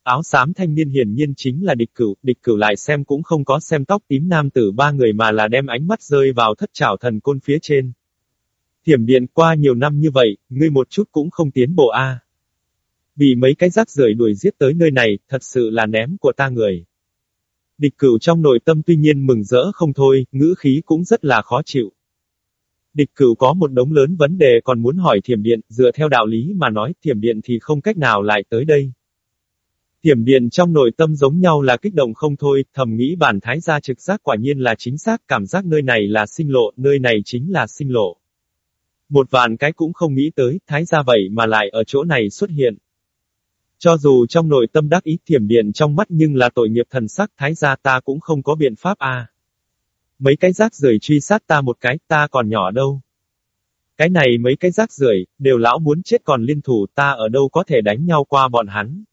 Áo xám thanh niên hiển nhiên chính là địch cửu, địch cửu lại xem cũng không có xem tóc tím nam tử ba người mà là đem ánh mắt rơi vào thất trảo thần côn phía trên. Thiểm điện qua nhiều năm như vậy, ngươi một chút cũng không tiến bộ a. Vì mấy cái rác rưởi đuổi giết tới nơi này, thật sự là ném của ta người. Địch cửu trong nội tâm tuy nhiên mừng rỡ không thôi, ngữ khí cũng rất là khó chịu. Địch cửu có một đống lớn vấn đề còn muốn hỏi thiểm điện, dựa theo đạo lý mà nói, thiểm điện thì không cách nào lại tới đây. Thiểm điện trong nội tâm giống nhau là kích động không thôi, thầm nghĩ bản thái gia trực giác quả nhiên là chính xác, cảm giác nơi này là sinh lộ, nơi này chính là sinh lộ. Một vạn cái cũng không nghĩ tới, thái gia vậy mà lại ở chỗ này xuất hiện. Cho dù trong nội tâm đắc ý thiểm điện trong mắt nhưng là tội nghiệp thần sắc thái gia ta cũng không có biện pháp a. Mấy cái rác rưởi truy sát ta một cái, ta còn nhỏ đâu. Cái này mấy cái rác rưởi đều lão muốn chết còn liên thủ ta ở đâu có thể đánh nhau qua bọn hắn.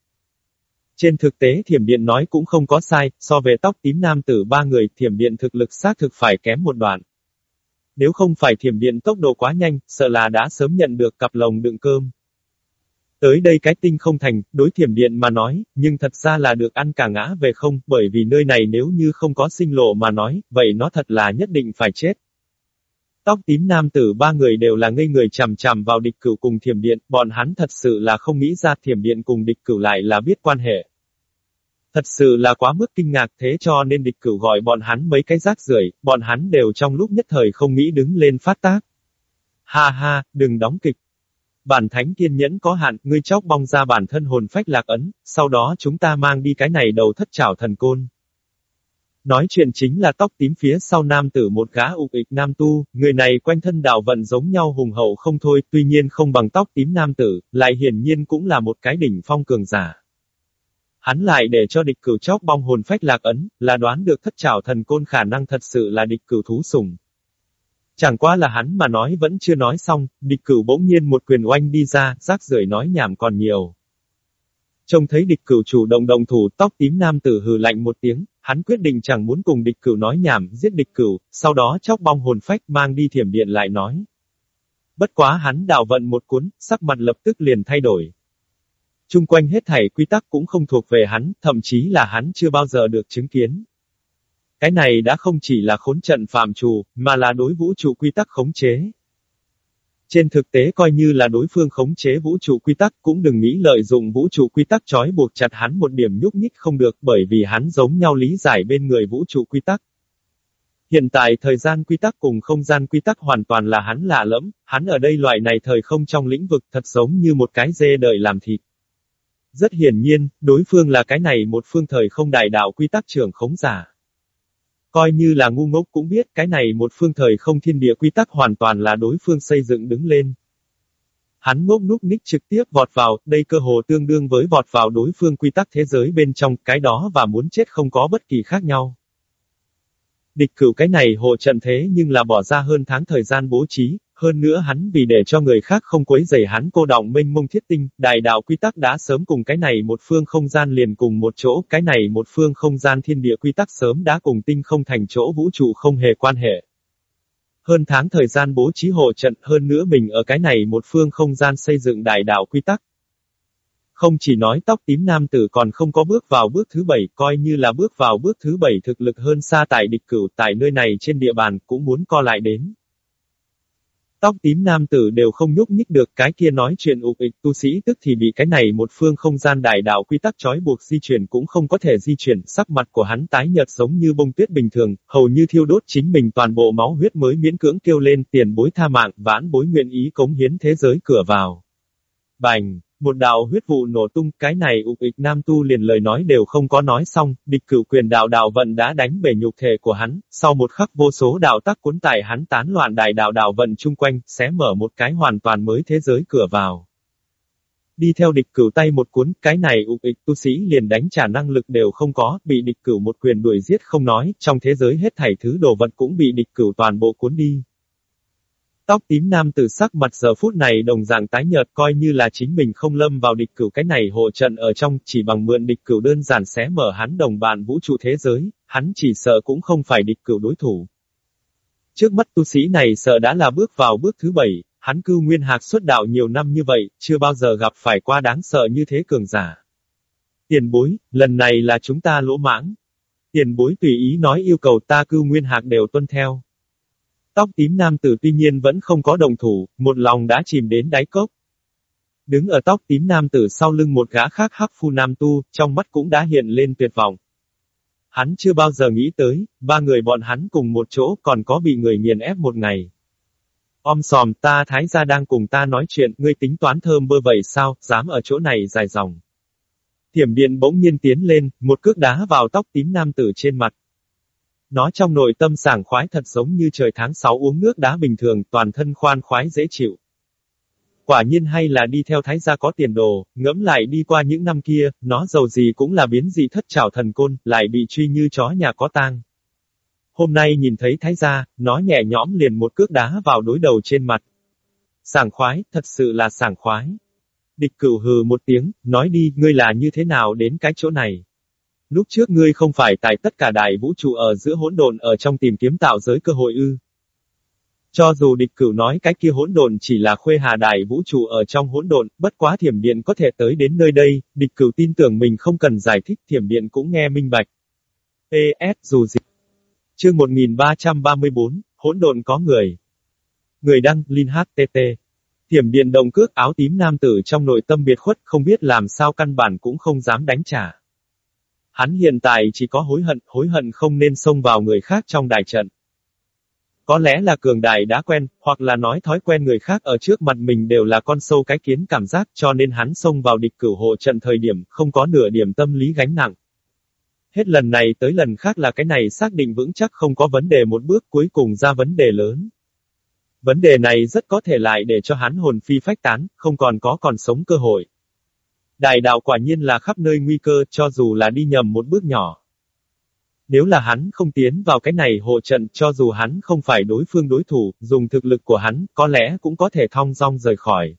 Trên thực tế thiểm điện nói cũng không có sai, so về tóc tím nam tử ba người thiểm điện thực lực xác thực phải kém một đoạn. Nếu không phải thiểm điện tốc độ quá nhanh, sợ là đã sớm nhận được cặp lồng đựng cơm. Tới đây cái tinh không thành, đối thiểm điện mà nói, nhưng thật ra là được ăn cả ngã về không, bởi vì nơi này nếu như không có sinh lộ mà nói, vậy nó thật là nhất định phải chết. Tóc tím nam tử ba người đều là ngây người chằm chằm vào địch cửu cùng thiểm điện, bọn hắn thật sự là không nghĩ ra thiểm điện cùng địch cửu lại là biết quan hệ. Thật sự là quá mức kinh ngạc thế cho nên địch cửu gọi bọn hắn mấy cái rác rưởi, bọn hắn đều trong lúc nhất thời không nghĩ đứng lên phát tác. Ha ha, đừng đóng kịch. Bản thánh kiên nhẫn có hạn, ngươi chóc bong ra bản thân hồn phách lạc ấn, sau đó chúng ta mang đi cái này đầu thất trảo thần côn. Nói chuyện chính là tóc tím phía sau nam tử một gã ục ịch nam tu, người này quanh thân đạo vận giống nhau hùng hậu không thôi, tuy nhiên không bằng tóc tím nam tử, lại hiển nhiên cũng là một cái đỉnh phong cường giả. Hắn lại để cho địch cửu chóc bong hồn phách lạc ấn, là đoán được thất trảo thần côn khả năng thật sự là địch cửu thú sùng. Chẳng qua là hắn mà nói vẫn chưa nói xong, địch cửu bỗng nhiên một quyền oanh đi ra, rác rưởi nói nhảm còn nhiều. Trông thấy địch cửu chủ động đồng thủ tóc tím nam tử hừ lạnh một tiếng, hắn quyết định chẳng muốn cùng địch cửu nói nhảm, giết địch cửu, sau đó chóc bong hồn phách mang đi thiểm điện lại nói. Bất quá hắn đào vận một cuốn, sắc mặt lập tức liền thay đổi. Trung quanh hết thảy quy tắc cũng không thuộc về hắn, thậm chí là hắn chưa bao giờ được chứng kiến. Cái này đã không chỉ là khốn trận phạm trù, mà là đối vũ trụ quy tắc khống chế. Trên thực tế coi như là đối phương khống chế vũ trụ quy tắc cũng đừng nghĩ lợi dụng vũ trụ quy tắc trói buộc chặt hắn một điểm nhúc nhích không được bởi vì hắn giống nhau lý giải bên người vũ trụ quy tắc. Hiện tại thời gian quy tắc cùng không gian quy tắc hoàn toàn là hắn lạ lẫm, hắn ở đây loại này thời không trong lĩnh vực thật giống như một cái dê đợi làm thịt. Rất hiển nhiên, đối phương là cái này một phương thời không đại đạo quy tắc trưởng khống giả. Coi như là ngu ngốc cũng biết cái này một phương thời không thiên địa quy tắc hoàn toàn là đối phương xây dựng đứng lên. Hắn ngốc núc ních trực tiếp vọt vào, đây cơ hồ tương đương với vọt vào đối phương quy tắc thế giới bên trong, cái đó và muốn chết không có bất kỳ khác nhau. Địch cửu cái này hộ trận thế nhưng là bỏ ra hơn tháng thời gian bố trí, hơn nữa hắn vì để cho người khác không quấy rầy hắn cô động minh mông thiết tinh, đại đạo quy tắc đã sớm cùng cái này một phương không gian liền cùng một chỗ, cái này một phương không gian thiên địa quy tắc sớm đã cùng tinh không thành chỗ vũ trụ không hề quan hệ. Hơn tháng thời gian bố trí hộ trận, hơn nữa mình ở cái này một phương không gian xây dựng đại đạo quy tắc. Không chỉ nói tóc tím nam tử còn không có bước vào bước thứ bảy, coi như là bước vào bước thứ bảy thực lực hơn xa tại địch cửu tại nơi này trên địa bàn cũng muốn co lại đến. Tóc tím nam tử đều không nhúc nhích được cái kia nói chuyện ục ịch tu sĩ tức thì bị cái này một phương không gian đại đạo quy tắc trói buộc di chuyển cũng không có thể di chuyển, sắc mặt của hắn tái nhợt giống như bông tuyết bình thường, hầu như thiêu đốt chính mình toàn bộ máu huyết mới miễn cưỡng kêu lên tiền bối tha mạng, vãn bối nguyện ý cống hiến thế giới cửa vào. Bành! Một đạo huyết vụ nổ tung, cái này ục ịch nam tu liền lời nói đều không có nói xong, địch cửu quyền đạo đạo vận đã đánh bể nhục thể của hắn, sau một khắc vô số đạo tắc cuốn tải hắn tán loạn đại đạo đạo vận chung quanh, sẽ mở một cái hoàn toàn mới thế giới cửa vào. Đi theo địch cửu tay một cuốn, cái này ục ịch tu sĩ liền đánh trả năng lực đều không có, bị địch cửu một quyền đuổi giết không nói, trong thế giới hết thảy thứ đồ vật cũng bị địch cửu toàn bộ cuốn đi. Tóc tím nam tử sắc mặt giờ phút này đồng dạng tái nhợt coi như là chính mình không lâm vào địch cửu cái này hộ trận ở trong, chỉ bằng mượn địch cửu đơn giản xé mở hắn đồng bạn vũ trụ thế giới, hắn chỉ sợ cũng không phải địch cửu đối thủ. Trước mắt tu sĩ này sợ đã là bước vào bước thứ bảy, hắn cư nguyên hạc xuất đạo nhiều năm như vậy, chưa bao giờ gặp phải qua đáng sợ như thế cường giả. Tiền bối, lần này là chúng ta lỗ mãng. Tiền bối tùy ý nói yêu cầu ta cư nguyên hạc đều tuân theo. Tóc tím nam tử tuy nhiên vẫn không có đồng thủ, một lòng đã chìm đến đáy cốc. Đứng ở tóc tím nam tử sau lưng một gã khác hắc phu nam tu, trong mắt cũng đã hiện lên tuyệt vọng. Hắn chưa bao giờ nghĩ tới, ba người bọn hắn cùng một chỗ còn có bị người nghiền ép một ngày. Om sòm ta thái gia đang cùng ta nói chuyện, ngươi tính toán thơm bơ vậy sao, dám ở chỗ này dài dòng. Thiểm điện bỗng nhiên tiến lên, một cước đá vào tóc tím nam tử trên mặt. Nó trong nội tâm sảng khoái thật giống như trời tháng 6 uống nước đá bình thường, toàn thân khoan khoái dễ chịu. Quả nhiên hay là đi theo thái gia có tiền đồ, ngẫm lại đi qua những năm kia, nó giàu gì cũng là biến dị thất trảo thần côn, lại bị truy như chó nhà có tang. Hôm nay nhìn thấy thái gia, nó nhẹ nhõm liền một cước đá vào đối đầu trên mặt. Sảng khoái, thật sự là sảng khoái. Địch cửu hừ một tiếng, nói đi, ngươi là như thế nào đến cái chỗ này. Lúc trước ngươi không phải tại tất cả đại vũ trụ ở giữa hỗn độn ở trong tìm kiếm tạo giới cơ hội ư. Cho dù địch cửu nói cái kia hỗn độn chỉ là khuê hà đại vũ trụ ở trong hỗn độn, bất quá thiểm điện có thể tới đến nơi đây, địch cửu tin tưởng mình không cần giải thích thiểm điện cũng nghe minh bạch. ES dù gì. Chương 1334, hỗn độn có người. Người đăng, Linh HTT. Thiểm điện đồng cước áo tím nam tử trong nội tâm biệt khuất không biết làm sao căn bản cũng không dám đánh trả. Hắn hiện tại chỉ có hối hận, hối hận không nên xông vào người khác trong đại trận. Có lẽ là cường đại đã quen, hoặc là nói thói quen người khác ở trước mặt mình đều là con sâu cái kiến cảm giác cho nên hắn xông vào địch cửu hộ trận thời điểm, không có nửa điểm tâm lý gánh nặng. Hết lần này tới lần khác là cái này xác định vững chắc không có vấn đề một bước cuối cùng ra vấn đề lớn. Vấn đề này rất có thể lại để cho hắn hồn phi phách tán, không còn có còn sống cơ hội. Đại đạo quả nhiên là khắp nơi nguy cơ, cho dù là đi nhầm một bước nhỏ. Nếu là hắn không tiến vào cái này hộ trận, cho dù hắn không phải đối phương đối thủ, dùng thực lực của hắn, có lẽ cũng có thể thong dong rời khỏi.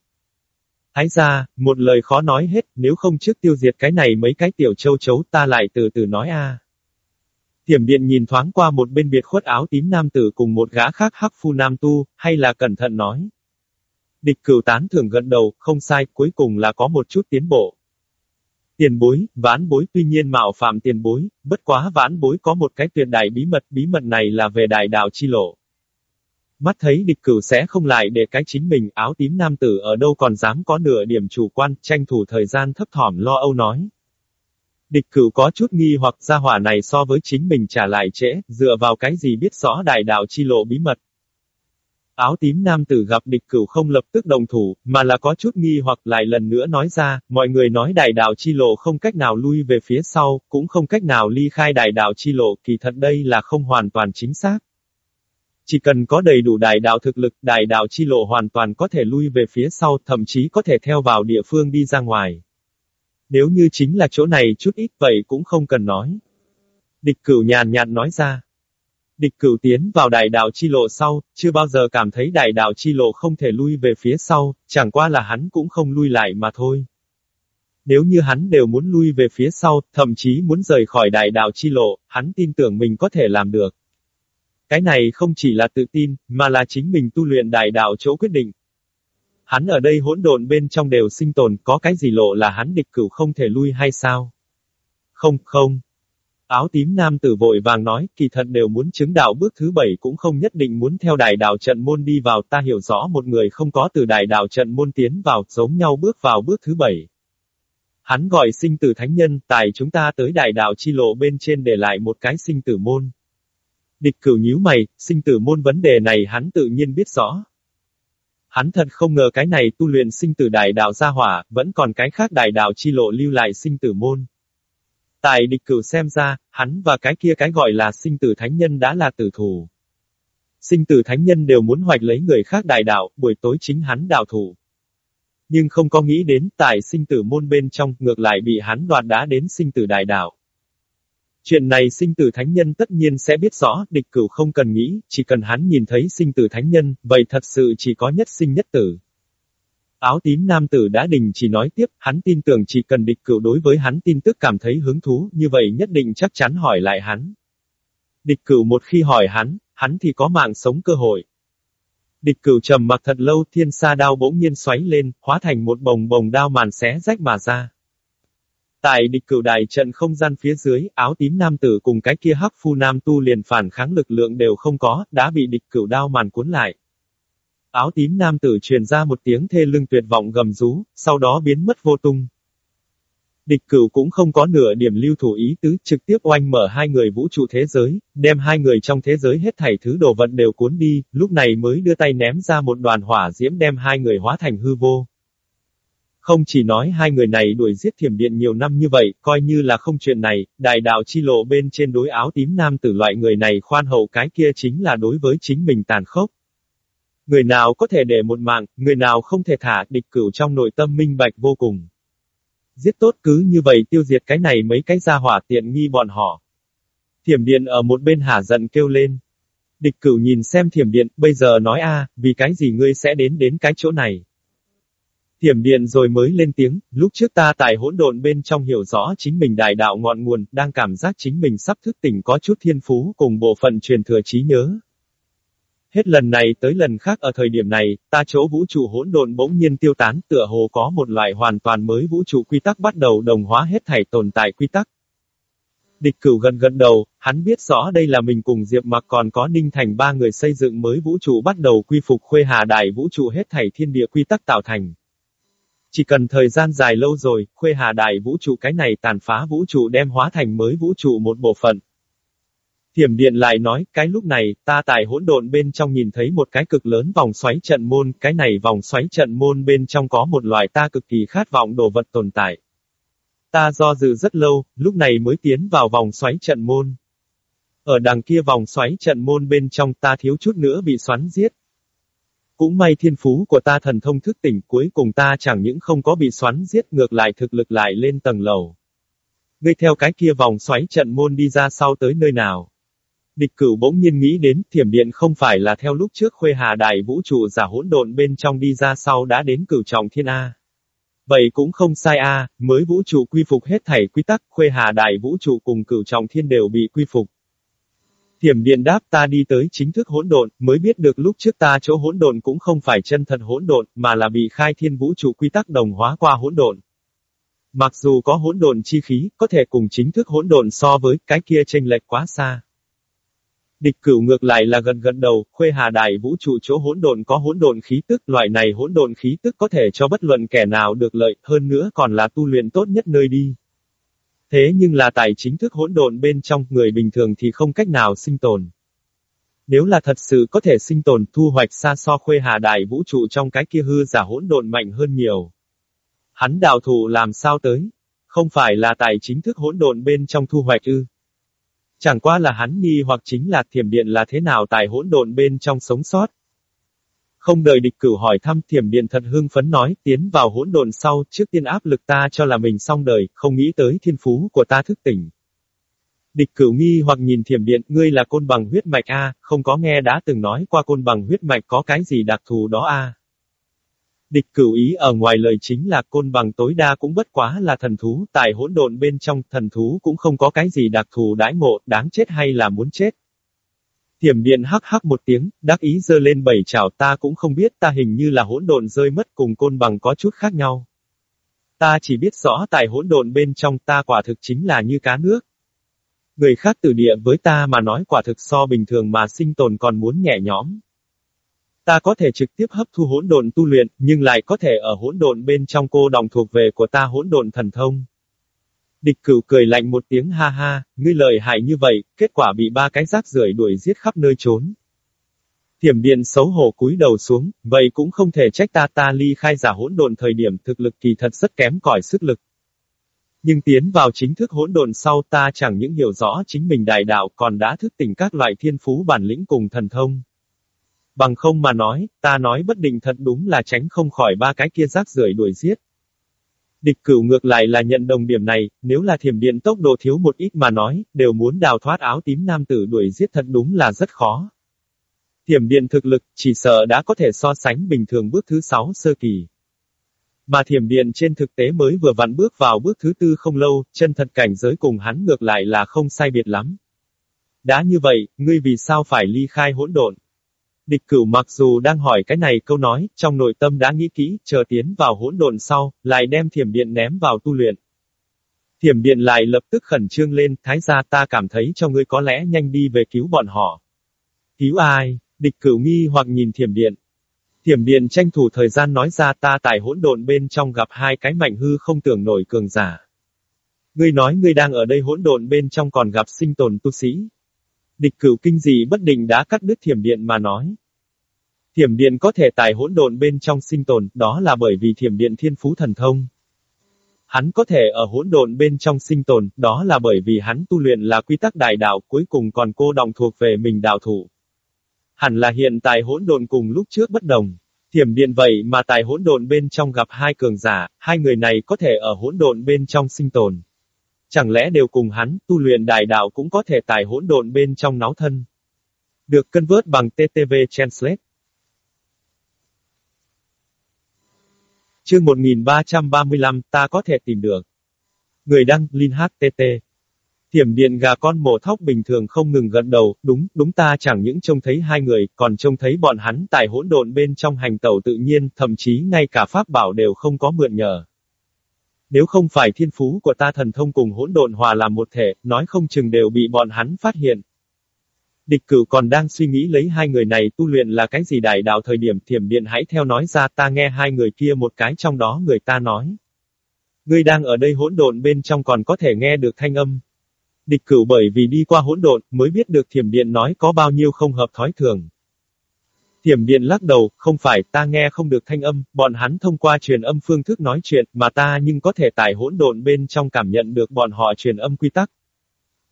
Thái ra, một lời khó nói hết, nếu không trước tiêu diệt cái này mấy cái tiểu châu chấu ta lại từ từ nói a. Thiểm điện nhìn thoáng qua một bên biệt khuất áo tím nam tử cùng một gã khác hắc phu nam tu, hay là cẩn thận nói. Địch cửu tán thường gật đầu, không sai, cuối cùng là có một chút tiến bộ. Tiền bối, ván bối tuy nhiên mạo phạm tiền bối, bất quá ván bối có một cái tuyệt đại bí mật, bí mật này là về đại đạo chi lộ. Mắt thấy địch cửu sẽ không lại để cái chính mình, áo tím nam tử ở đâu còn dám có nửa điểm chủ quan, tranh thủ thời gian thấp thỏm lo âu nói. Địch cửu có chút nghi hoặc gia hỏa này so với chính mình trả lại trễ, dựa vào cái gì biết rõ đại đạo chi lộ bí mật. Áo tím nam tử gặp địch cửu không lập tức đồng thủ, mà là có chút nghi hoặc lại lần nữa nói ra, mọi người nói đại đạo chi lộ không cách nào lui về phía sau, cũng không cách nào ly khai đại đạo chi lộ, kỳ thật đây là không hoàn toàn chính xác. Chỉ cần có đầy đủ đại đạo thực lực, đại đạo chi lộ hoàn toàn có thể lui về phía sau, thậm chí có thể theo vào địa phương đi ra ngoài. Nếu như chính là chỗ này chút ít vậy cũng không cần nói. Địch cửu nhàn nhạt nói ra. Địch cửu tiến vào đại đạo chi lộ sau, chưa bao giờ cảm thấy đại đạo chi lộ không thể lui về phía sau, chẳng qua là hắn cũng không lui lại mà thôi. Nếu như hắn đều muốn lui về phía sau, thậm chí muốn rời khỏi đại đạo chi lộ, hắn tin tưởng mình có thể làm được. Cái này không chỉ là tự tin, mà là chính mình tu luyện đại đạo chỗ quyết định. Hắn ở đây hỗn độn bên trong đều sinh tồn, có cái gì lộ là hắn địch cửu không thể lui hay sao? Không, không. Áo tím nam tử vội vàng nói, kỳ thật đều muốn chứng đạo bước thứ bảy cũng không nhất định muốn theo đại đạo trận môn đi vào, ta hiểu rõ một người không có từ đại đạo trận môn tiến vào, giống nhau bước vào bước thứ bảy. Hắn gọi sinh tử thánh nhân, tài chúng ta tới đại đạo chi lộ bên trên để lại một cái sinh tử môn. Địch cửu nhíu mày, sinh tử môn vấn đề này hắn tự nhiên biết rõ. Hắn thật không ngờ cái này tu luyện sinh tử đại đạo gia hỏa, vẫn còn cái khác đại đạo chi lộ lưu lại sinh tử môn. Tại địch cửu xem ra, hắn và cái kia cái gọi là sinh tử thánh nhân đã là tử thủ. Sinh tử thánh nhân đều muốn hoạch lấy người khác đại đạo, buổi tối chính hắn đạo thủ. Nhưng không có nghĩ đến, tại sinh tử môn bên trong, ngược lại bị hắn đoạt đá đến sinh tử đại đạo. Chuyện này sinh tử thánh nhân tất nhiên sẽ biết rõ, địch cửu không cần nghĩ, chỉ cần hắn nhìn thấy sinh tử thánh nhân, vậy thật sự chỉ có nhất sinh nhất tử. Áo tím nam tử đã đình chỉ nói tiếp, hắn tin tưởng chỉ cần địch cửu đối với hắn tin tức cảm thấy hứng thú, như vậy nhất định chắc chắn hỏi lại hắn. Địch cửu một khi hỏi hắn, hắn thì có mạng sống cơ hội. Địch cửu trầm mặc thật lâu thiên sa đao bỗng nhiên xoáy lên, hóa thành một bồng bồng đao màn xé rách mà ra. Tại địch cửu đại trận không gian phía dưới, áo tím nam tử cùng cái kia hắc phu nam tu liền phản kháng lực lượng đều không có, đã bị địch cửu đao màn cuốn lại áo tím nam tử truyền ra một tiếng thê lưng tuyệt vọng gầm rú, sau đó biến mất vô tung. Địch cửu cũng không có nửa điểm lưu thủ ý tứ, trực tiếp oanh mở hai người vũ trụ thế giới, đem hai người trong thế giới hết thảy thứ đồ vật đều cuốn đi, lúc này mới đưa tay ném ra một đoàn hỏa diễm đem hai người hóa thành hư vô. Không chỉ nói hai người này đuổi giết thiểm điện nhiều năm như vậy, coi như là không chuyện này, đại đạo chi lộ bên trên đối áo tím nam tử loại người này khoan hậu cái kia chính là đối với chính mình tàn khốc. Người nào có thể để một mạng, người nào không thể thả, địch cửu trong nội tâm minh bạch vô cùng. Giết tốt cứ như vậy tiêu diệt cái này mấy cái gia hỏa tiện nghi bọn họ. Thiểm điện ở một bên hả giận kêu lên. Địch cửu nhìn xem thiểm điện, bây giờ nói a, vì cái gì ngươi sẽ đến đến cái chỗ này. Thiểm điện rồi mới lên tiếng, lúc trước ta tại hỗn độn bên trong hiểu rõ chính mình đại đạo ngọn nguồn, đang cảm giác chính mình sắp thức tỉnh có chút thiên phú cùng bộ phận truyền thừa trí nhớ. Hết lần này tới lần khác ở thời điểm này, ta chỗ vũ trụ hỗn độn bỗng nhiên tiêu tán tựa hồ có một loại hoàn toàn mới vũ trụ quy tắc bắt đầu đồng hóa hết thảy tồn tại quy tắc. Địch cửu gần gần đầu, hắn biết rõ đây là mình cùng Diệp Mặc còn có Ninh Thành ba người xây dựng mới vũ trụ bắt đầu quy phục khuê hà đại vũ trụ hết thảy thiên địa quy tắc tạo thành. Chỉ cần thời gian dài lâu rồi, khuê hà đại vũ trụ cái này tàn phá vũ trụ đem hóa thành mới vũ trụ một bộ phận. Thiểm điện lại nói, cái lúc này, ta tại hỗn độn bên trong nhìn thấy một cái cực lớn vòng xoáy trận môn, cái này vòng xoáy trận môn bên trong có một loại ta cực kỳ khát vọng đồ vật tồn tại. Ta do dự rất lâu, lúc này mới tiến vào vòng xoáy trận môn. Ở đằng kia vòng xoáy trận môn bên trong ta thiếu chút nữa bị xoắn giết, cũng may thiên phú của ta thần thông thức tỉnh cuối cùng ta chẳng những không có bị xoắn giết ngược lại thực lực lại lên tầng lầu. Ngươi theo cái kia vòng xoáy trận môn đi ra sau tới nơi nào? Địch cửu bỗng nhiên nghĩ đến thiểm điện không phải là theo lúc trước khuê hà đại vũ trụ giả hỗn độn bên trong đi ra sau đã đến cửu trọng thiên A. Vậy cũng không sai A, mới vũ trụ quy phục hết thảy quy tắc, khuê hà đại vũ trụ cùng cửu trọng thiên đều bị quy phục. Thiểm điện đáp ta đi tới chính thức hỗn độn, mới biết được lúc trước ta chỗ hỗn độn cũng không phải chân thật hỗn độn, mà là bị khai thiên vũ trụ quy tắc đồng hóa qua hỗn độn. Mặc dù có hỗn độn chi khí, có thể cùng chính thức hỗn độn so với cái kia chênh lệch quá xa. Địch cửu ngược lại là gần gần đầu, khuê hà đại vũ trụ chỗ hỗn độn có hỗn độn khí tức, loại này hỗn độn khí tức có thể cho bất luận kẻ nào được lợi, hơn nữa còn là tu luyện tốt nhất nơi đi. Thế nhưng là tại chính thức hỗn độn bên trong, người bình thường thì không cách nào sinh tồn. Nếu là thật sự có thể sinh tồn, thu hoạch xa so khuê hà đại vũ trụ trong cái kia hư giả hỗn độn mạnh hơn nhiều. Hắn đào thủ làm sao tới? Không phải là tại chính thức hỗn độn bên trong thu hoạch ư? Chẳng qua là hắn nghi hoặc chính là thiểm điện là thế nào tại hỗn độn bên trong sống sót. Không đợi địch cửu hỏi thăm thiểm điện thật hưng phấn nói, tiến vào hỗn độn sau, trước tiên áp lực ta cho là mình xong đời, không nghĩ tới thiên phú của ta thức tỉnh. Địch cửu nghi hoặc nhìn thiểm điện, ngươi là côn bằng huyết mạch A, không có nghe đã từng nói qua côn bằng huyết mạch có cái gì đặc thù đó A. Địch cửu ý ở ngoài lời chính là côn bằng tối đa cũng bất quá là thần thú, tại hỗn độn bên trong thần thú cũng không có cái gì đặc thù đãi ngộ, đáng chết hay là muốn chết. Thiểm điện hắc hắc một tiếng, đắc ý dơ lên bảy chảo ta cũng không biết ta hình như là hỗn độn rơi mất cùng côn bằng có chút khác nhau. Ta chỉ biết rõ tại hỗn độn bên trong ta quả thực chính là như cá nước. Người khác từ địa với ta mà nói quả thực so bình thường mà sinh tồn còn muốn nhẹ nhõm. Ta có thể trực tiếp hấp thu hỗn độn tu luyện, nhưng lại có thể ở hỗn độn bên trong cô đồng thuộc về của ta hỗn độn thần thông. Địch cửu cười lạnh một tiếng ha ha, ngươi lời hại như vậy, kết quả bị ba cái rác rưởi đuổi giết khắp nơi trốn. Thiểm điện xấu hổ cúi đầu xuống, vậy cũng không thể trách ta ta ly khai giả hỗn độn thời điểm thực lực kỳ thật rất kém cỏi sức lực. Nhưng tiến vào chính thức hỗn độn sau ta chẳng những hiểu rõ chính mình đại đạo còn đã thức tỉnh các loại thiên phú bản lĩnh cùng thần thông. Bằng không mà nói, ta nói bất định thật đúng là tránh không khỏi ba cái kia rác rưởi đuổi giết. Địch cửu ngược lại là nhận đồng điểm này, nếu là thiểm điện tốc độ thiếu một ít mà nói, đều muốn đào thoát áo tím nam tử đuổi giết thật đúng là rất khó. Thiểm điện thực lực, chỉ sợ đã có thể so sánh bình thường bước thứ sáu sơ kỳ. Mà thiểm điện trên thực tế mới vừa vặn bước vào bước thứ tư không lâu, chân thật cảnh giới cùng hắn ngược lại là không sai biệt lắm. Đã như vậy, ngươi vì sao phải ly khai hỗn độn? Địch cửu mặc dù đang hỏi cái này câu nói, trong nội tâm đã nghĩ kỹ, chờ tiến vào hỗn độn sau, lại đem thiểm điện ném vào tu luyện. Thiểm điện lại lập tức khẩn trương lên, thái gia ta cảm thấy cho ngươi có lẽ nhanh đi về cứu bọn họ. Cứu ai? Địch cửu nghi hoặc nhìn thiểm điện. Thiểm điện tranh thủ thời gian nói ra ta tại hỗn độn bên trong gặp hai cái mạnh hư không tưởng nổi cường giả. Ngươi nói ngươi đang ở đây hỗn độn bên trong còn gặp sinh tồn tu sĩ. Địch cửu kinh dị bất định đã cắt đứt thiểm điện mà nói. Thiểm điện có thể tài hỗn độn bên trong sinh tồn, đó là bởi vì thiểm điện thiên phú thần thông. Hắn có thể ở hỗn độn bên trong sinh tồn, đó là bởi vì hắn tu luyện là quy tắc đại đạo cuối cùng còn cô đồng thuộc về mình đạo thủ. Hẳn là hiện tại hỗn độn cùng lúc trước bất đồng. Thiểm điện vậy mà tại hỗn độn bên trong gặp hai cường giả, hai người này có thể ở hỗn độn bên trong sinh tồn. Chẳng lẽ đều cùng hắn, tu luyện đại đạo cũng có thể tài hỗn độn bên trong náo thân. Được cân vớt bằng TTV Translate. Chương 1335, ta có thể tìm được. Người đăng, Linh HTT. Thiểm điện gà con mổ thóc bình thường không ngừng gật đầu, đúng, đúng ta chẳng những trông thấy hai người, còn trông thấy bọn hắn tại hỗn độn bên trong hành tẩu tự nhiên, thậm chí ngay cả pháp bảo đều không có mượn nhờ. Nếu không phải thiên phú của ta thần thông cùng hỗn độn hòa làm một thể, nói không chừng đều bị bọn hắn phát hiện. Địch cửu còn đang suy nghĩ lấy hai người này tu luyện là cái gì đại đạo thời điểm thiểm điện hãy theo nói ra ta nghe hai người kia một cái trong đó người ta nói. Ngươi đang ở đây hỗn độn bên trong còn có thể nghe được thanh âm. Địch cửu bởi vì đi qua hỗn độn mới biết được thiểm điện nói có bao nhiêu không hợp thói thường. Thiểm điện lắc đầu, không phải, ta nghe không được thanh âm, bọn hắn thông qua truyền âm phương thức nói chuyện, mà ta nhưng có thể tải hỗn độn bên trong cảm nhận được bọn họ truyền âm quy tắc.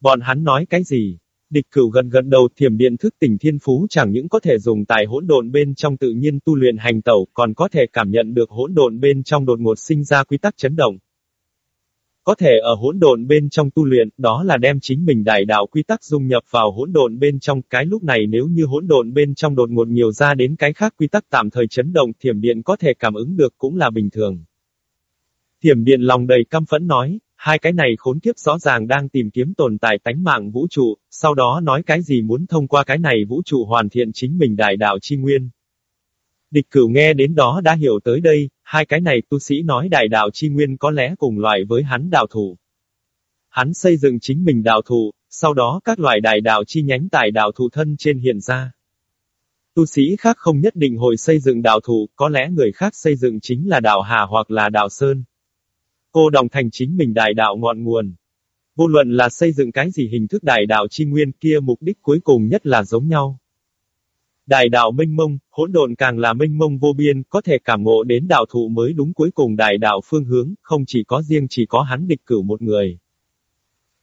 Bọn hắn nói cái gì? Địch cửu gần gần đầu thiểm điện thức tỉnh thiên phú chẳng những có thể dùng tài hỗn độn bên trong tự nhiên tu luyện hành tẩu, còn có thể cảm nhận được hỗn độn bên trong đột ngột sinh ra quy tắc chấn động. Có thể ở hỗn độn bên trong tu luyện, đó là đem chính mình đại đạo quy tắc dung nhập vào hỗn độn bên trong, cái lúc này nếu như hỗn độn bên trong đột ngột nhiều ra đến cái khác quy tắc tạm thời chấn động, thiểm điện có thể cảm ứng được cũng là bình thường. Thiểm điện lòng đầy căm phẫn nói, hai cái này khốn kiếp rõ ràng đang tìm kiếm tồn tại tánh mạng vũ trụ, sau đó nói cái gì muốn thông qua cái này vũ trụ hoàn thiện chính mình đại đạo chi nguyên. Địch cửu nghe đến đó đã hiểu tới đây, hai cái này tu sĩ nói đại đạo chi nguyên có lẽ cùng loại với hắn đạo thủ. Hắn xây dựng chính mình đạo thủ, sau đó các loại đại đạo chi nhánh tại đạo thủ thân trên hiện ra. Tu sĩ khác không nhất định hồi xây dựng đạo thủ, có lẽ người khác xây dựng chính là đạo Hà hoặc là đạo Sơn. Cô đồng thành chính mình đại đạo ngọn nguồn. Vô luận là xây dựng cái gì hình thức đại đạo chi nguyên kia mục đích cuối cùng nhất là giống nhau. Đại đạo minh mông, hỗn độn càng là minh mông vô biên, có thể cảm ngộ đến đạo thụ mới đúng cuối cùng đại đạo phương hướng, không chỉ có riêng chỉ có hắn địch cử một người.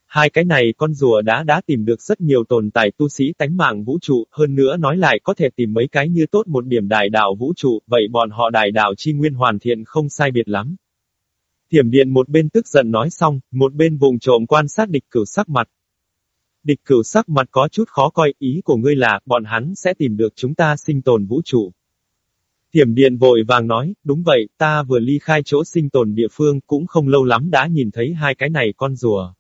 Hai cái này con rùa đã đã tìm được rất nhiều tồn tại tu sĩ tánh mạng vũ trụ, hơn nữa nói lại có thể tìm mấy cái như tốt một điểm đại đạo vũ trụ, vậy bọn họ đại đạo chi nguyên hoàn thiện không sai biệt lắm. Thiểm điện một bên tức giận nói xong, một bên vùng trộm quan sát địch cửu sắc mặt, Địch cửu sắc mặt có chút khó coi, ý của ngươi là, bọn hắn sẽ tìm được chúng ta sinh tồn vũ trụ. Thiểm điện vội vàng nói, đúng vậy, ta vừa ly khai chỗ sinh tồn địa phương cũng không lâu lắm đã nhìn thấy hai cái này con rùa.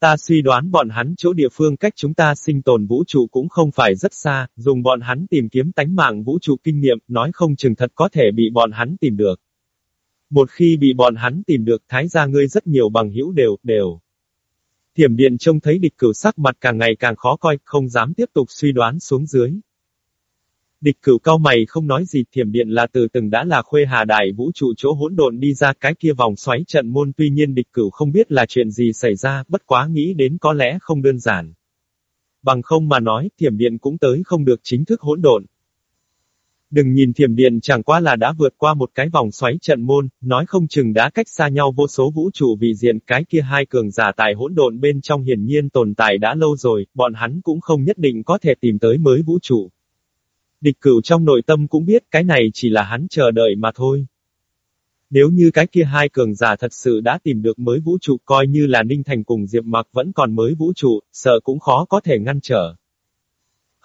Ta suy đoán bọn hắn chỗ địa phương cách chúng ta sinh tồn vũ trụ cũng không phải rất xa, dùng bọn hắn tìm kiếm tánh mạng vũ trụ kinh nghiệm, nói không chừng thật có thể bị bọn hắn tìm được. Một khi bị bọn hắn tìm được thái gia ngươi rất nhiều bằng hữu đều, đều. Thiểm điện trông thấy địch cửu sắc mặt càng ngày càng khó coi, không dám tiếp tục suy đoán xuống dưới. Địch cửu cao mày không nói gì, thiểm điện là từ từng đã là khuê hà đại vũ trụ chỗ hỗn độn đi ra cái kia vòng xoáy trận môn tuy nhiên địch cửu không biết là chuyện gì xảy ra, bất quá nghĩ đến có lẽ không đơn giản. Bằng không mà nói, thiểm điện cũng tới không được chính thức hỗn độn. Đừng nhìn thiểm điện chẳng qua là đã vượt qua một cái vòng xoáy trận môn, nói không chừng đã cách xa nhau vô số vũ trụ vì diện cái kia hai cường giả tài hỗn độn bên trong hiển nhiên tồn tại đã lâu rồi, bọn hắn cũng không nhất định có thể tìm tới mới vũ trụ. Địch cửu trong nội tâm cũng biết cái này chỉ là hắn chờ đợi mà thôi. Nếu như cái kia hai cường giả thật sự đã tìm được mới vũ trụ coi như là Ninh Thành cùng Diệp Mặc vẫn còn mới vũ trụ, sợ cũng khó có thể ngăn trở.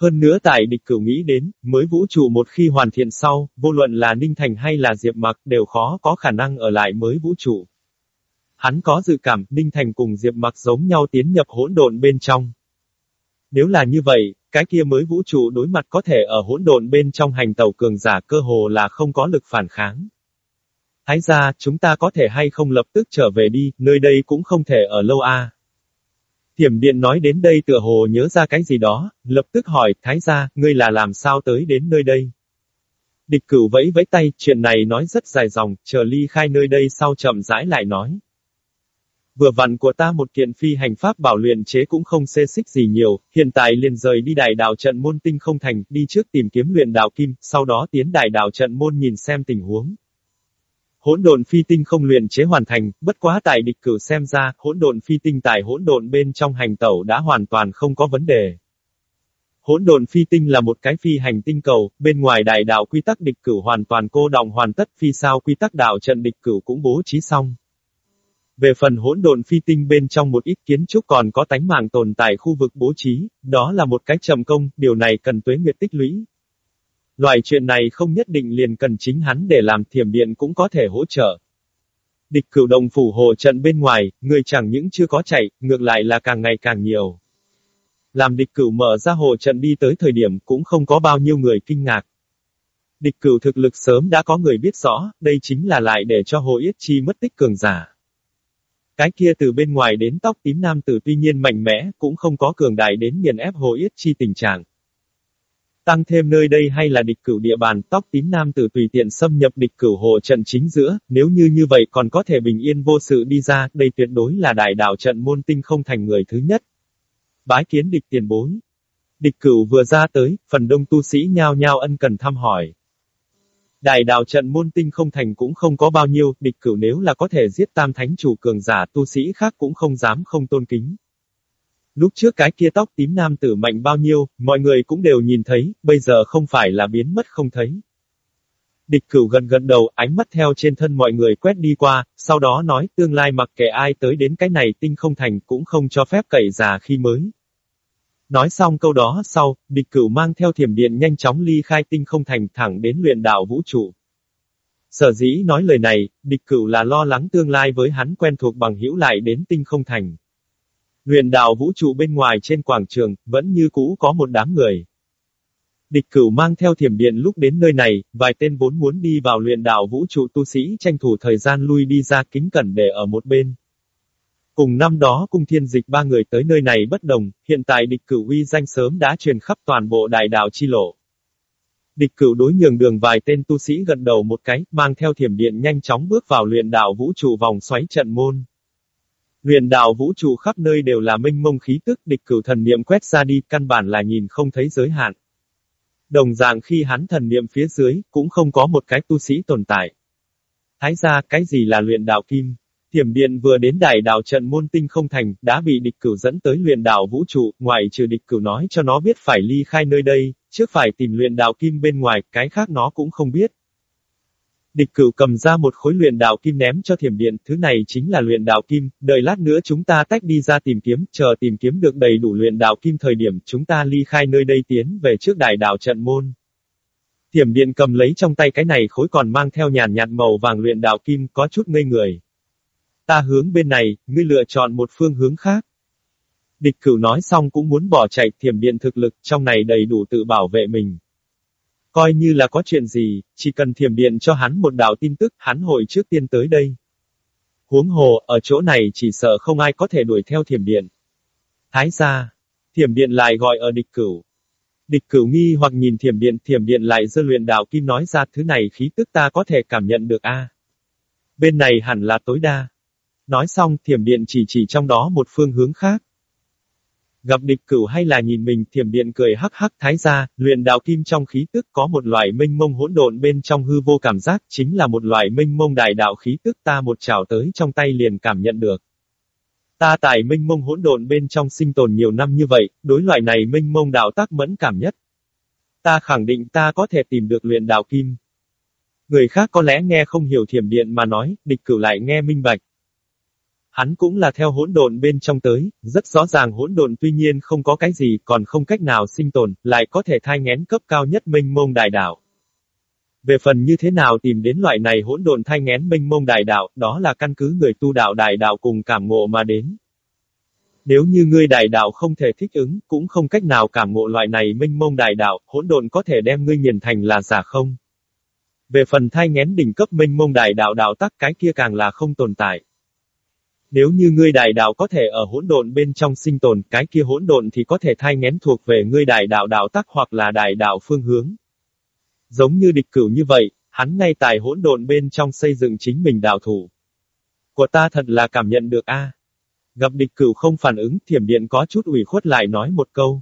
Hơn nữa tại địch cửu nghĩ đến, mới vũ trụ một khi hoàn thiện sau, vô luận là Ninh Thành hay là Diệp Mặc đều khó có khả năng ở lại mới vũ trụ. Hắn có dự cảm, Ninh Thành cùng Diệp Mặc giống nhau tiến nhập hỗn độn bên trong. Nếu là như vậy, cái kia mới vũ trụ đối mặt có thể ở hỗn độn bên trong hành tàu cường giả cơ hồ là không có lực phản kháng. Thái ra, chúng ta có thể hay không lập tức trở về đi, nơi đây cũng không thể ở lâu a. Thiểm điện nói đến đây tựa hồ nhớ ra cái gì đó, lập tức hỏi, thái gia, ngươi là làm sao tới đến nơi đây? Địch cửu vẫy vẫy tay, chuyện này nói rất dài dòng, chờ ly khai nơi đây sau chậm rãi lại nói. Vừa vặn của ta một kiện phi hành pháp bảo luyện chế cũng không xê xích gì nhiều, hiện tại liền rời đi đại đảo trận môn tinh không thành, đi trước tìm kiếm luyện đạo kim, sau đó tiến đại đảo trận môn nhìn xem tình huống. Hỗn độn phi tinh không luyện chế hoàn thành, bất quá tại địch cử xem ra, hỗn độn phi tinh tại hỗn độn bên trong hành tẩu đã hoàn toàn không có vấn đề. Hỗn độn phi tinh là một cái phi hành tinh cầu, bên ngoài đại đạo quy tắc địch cử hoàn toàn cô động hoàn tất phi sao quy tắc đạo trận địch cử cũng bố trí xong. Về phần hỗn độn phi tinh bên trong một ít kiến trúc còn có tánh mạng tồn tại khu vực bố trí, đó là một cái trầm công, điều này cần tuế nguyệt tích lũy. Loại chuyện này không nhất định liền cần chính hắn để làm thiểm điện cũng có thể hỗ trợ. Địch cửu đồng phủ hồ trận bên ngoài, người chẳng những chưa có chạy, ngược lại là càng ngày càng nhiều. Làm địch cửu mở ra hồ trận đi tới thời điểm cũng không có bao nhiêu người kinh ngạc. Địch cửu thực lực sớm đã có người biết rõ, đây chính là lại để cho hồ yết chi mất tích cường giả. Cái kia từ bên ngoài đến tóc tím nam tử tuy nhiên mạnh mẽ, cũng không có cường đại đến nghiền ép hồ yết chi tình trạng. Tăng thêm nơi đây hay là địch cửu địa bàn, tóc tím nam tử tùy tiện xâm nhập địch cửu hồ trận chính giữa, nếu như như vậy còn có thể bình yên vô sự đi ra, đây tuyệt đối là đại đảo trận môn tinh không thành người thứ nhất. Bái kiến địch tiền bối. Địch cửu vừa ra tới, phần đông tu sĩ nhao nhao ân cần thăm hỏi. Đại đảo trận môn tinh không thành cũng không có bao nhiêu, địch cửu nếu là có thể giết tam thánh chủ cường giả tu sĩ khác cũng không dám không tôn kính. Lúc trước cái kia tóc tím nam tử mạnh bao nhiêu, mọi người cũng đều nhìn thấy, bây giờ không phải là biến mất không thấy. Địch cửu gần gần đầu, ánh mắt theo trên thân mọi người quét đi qua, sau đó nói tương lai mặc kệ ai tới đến cái này tinh không thành cũng không cho phép cậy già khi mới. Nói xong câu đó sau, địch cửu mang theo thiểm điện nhanh chóng ly khai tinh không thành thẳng đến luyện đạo vũ trụ. Sở dĩ nói lời này, địch cửu là lo lắng tương lai với hắn quen thuộc bằng hữu lại đến tinh không thành. Huyền đạo vũ trụ bên ngoài trên quảng trường, vẫn như cũ có một đám người. Địch cửu mang theo thiểm điện lúc đến nơi này, vài tên vốn muốn đi vào luyện đạo vũ trụ tu sĩ tranh thủ thời gian lui đi ra kính cẩn để ở một bên. Cùng năm đó cung thiên dịch ba người tới nơi này bất đồng, hiện tại địch cửu uy danh sớm đã truyền khắp toàn bộ đại đạo chi lộ. Địch cửu đối nhường đường vài tên tu sĩ gần đầu một cái, mang theo thiểm điện nhanh chóng bước vào luyện đạo vũ trụ vòng xoáy trận môn. Luyện đạo vũ trụ khắp nơi đều là minh mông khí tức, địch cửu thần niệm quét ra đi, căn bản là nhìn không thấy giới hạn. Đồng dạng khi hắn thần niệm phía dưới, cũng không có một cái tu sĩ tồn tại. Thái ra, cái gì là luyện đạo kim? Thiểm điện vừa đến đại đạo trận môn tinh không thành, đã bị địch cửu dẫn tới luyện đạo vũ trụ, ngoài trừ địch cửu nói cho nó biết phải ly khai nơi đây, trước phải tìm luyện đạo kim bên ngoài, cái khác nó cũng không biết. Địch cửu cầm ra một khối luyện đạo kim ném cho thiểm điện, thứ này chính là luyện đạo kim, đợi lát nữa chúng ta tách đi ra tìm kiếm, chờ tìm kiếm được đầy đủ luyện đạo kim thời điểm chúng ta ly khai nơi đây tiến về trước đại đạo trận môn. Thiểm điện cầm lấy trong tay cái này khối còn mang theo nhàn nhạt màu vàng luyện đạo kim có chút ngây người. Ta hướng bên này, ngươi lựa chọn một phương hướng khác. Địch cửu nói xong cũng muốn bỏ chạy thiểm điện thực lực trong này đầy đủ tự bảo vệ mình. Coi như là có chuyện gì, chỉ cần thiểm điện cho hắn một đạo tin tức, hắn hội trước tiên tới đây. Huống hồ, ở chỗ này chỉ sợ không ai có thể đuổi theo thiểm điện. Thái gia, thiểm điện lại gọi ở địch cửu. Địch cửu nghi hoặc nhìn thiểm điện, thiểm điện lại dơ luyện đạo kim nói ra thứ này khí tức ta có thể cảm nhận được a. Bên này hẳn là tối đa. Nói xong, thiểm điện chỉ chỉ trong đó một phương hướng khác. Gặp địch cửu hay là nhìn mình, thiểm điện cười hắc hắc thái ra, luyện đạo kim trong khí tức có một loại minh mông hỗn độn bên trong hư vô cảm giác, chính là một loại minh mông đại đạo khí tức ta một chảo tới trong tay liền cảm nhận được. Ta tại minh mông hỗn độn bên trong sinh tồn nhiều năm như vậy, đối loại này minh mông đạo tác mẫn cảm nhất. Ta khẳng định ta có thể tìm được luyện đạo kim. Người khác có lẽ nghe không hiểu thiểm điện mà nói, địch cửu lại nghe minh bạch. Hắn cũng là theo hỗn độn bên trong tới, rất rõ ràng hỗn độn tuy nhiên không có cái gì, còn không cách nào sinh tồn, lại có thể thai ngén cấp cao nhất minh mông đại đạo. Về phần như thế nào tìm đến loại này hỗn độn thai ngén minh mông đại đạo, đó là căn cứ người tu đạo đại đạo cùng cảm ngộ mà đến. Nếu như ngươi đại đạo không thể thích ứng, cũng không cách nào cảm ngộ loại này minh mông đại đạo, hỗn độn có thể đem ngươi nhìn thành là giả không. Về phần thai ngén đỉnh cấp minh mông đại đạo đạo tắc cái kia càng là không tồn tại. Nếu như ngươi đại đạo có thể ở hỗn độn bên trong sinh tồn, cái kia hỗn độn thì có thể thai ngén thuộc về ngươi đại đạo đạo tắc hoặc là đại đạo phương hướng. Giống như địch cửu như vậy, hắn ngay tại hỗn độn bên trong xây dựng chính mình đạo thủ. Của ta thật là cảm nhận được a. Gặp địch cửu không phản ứng, thiểm điện có chút ủy khuất lại nói một câu.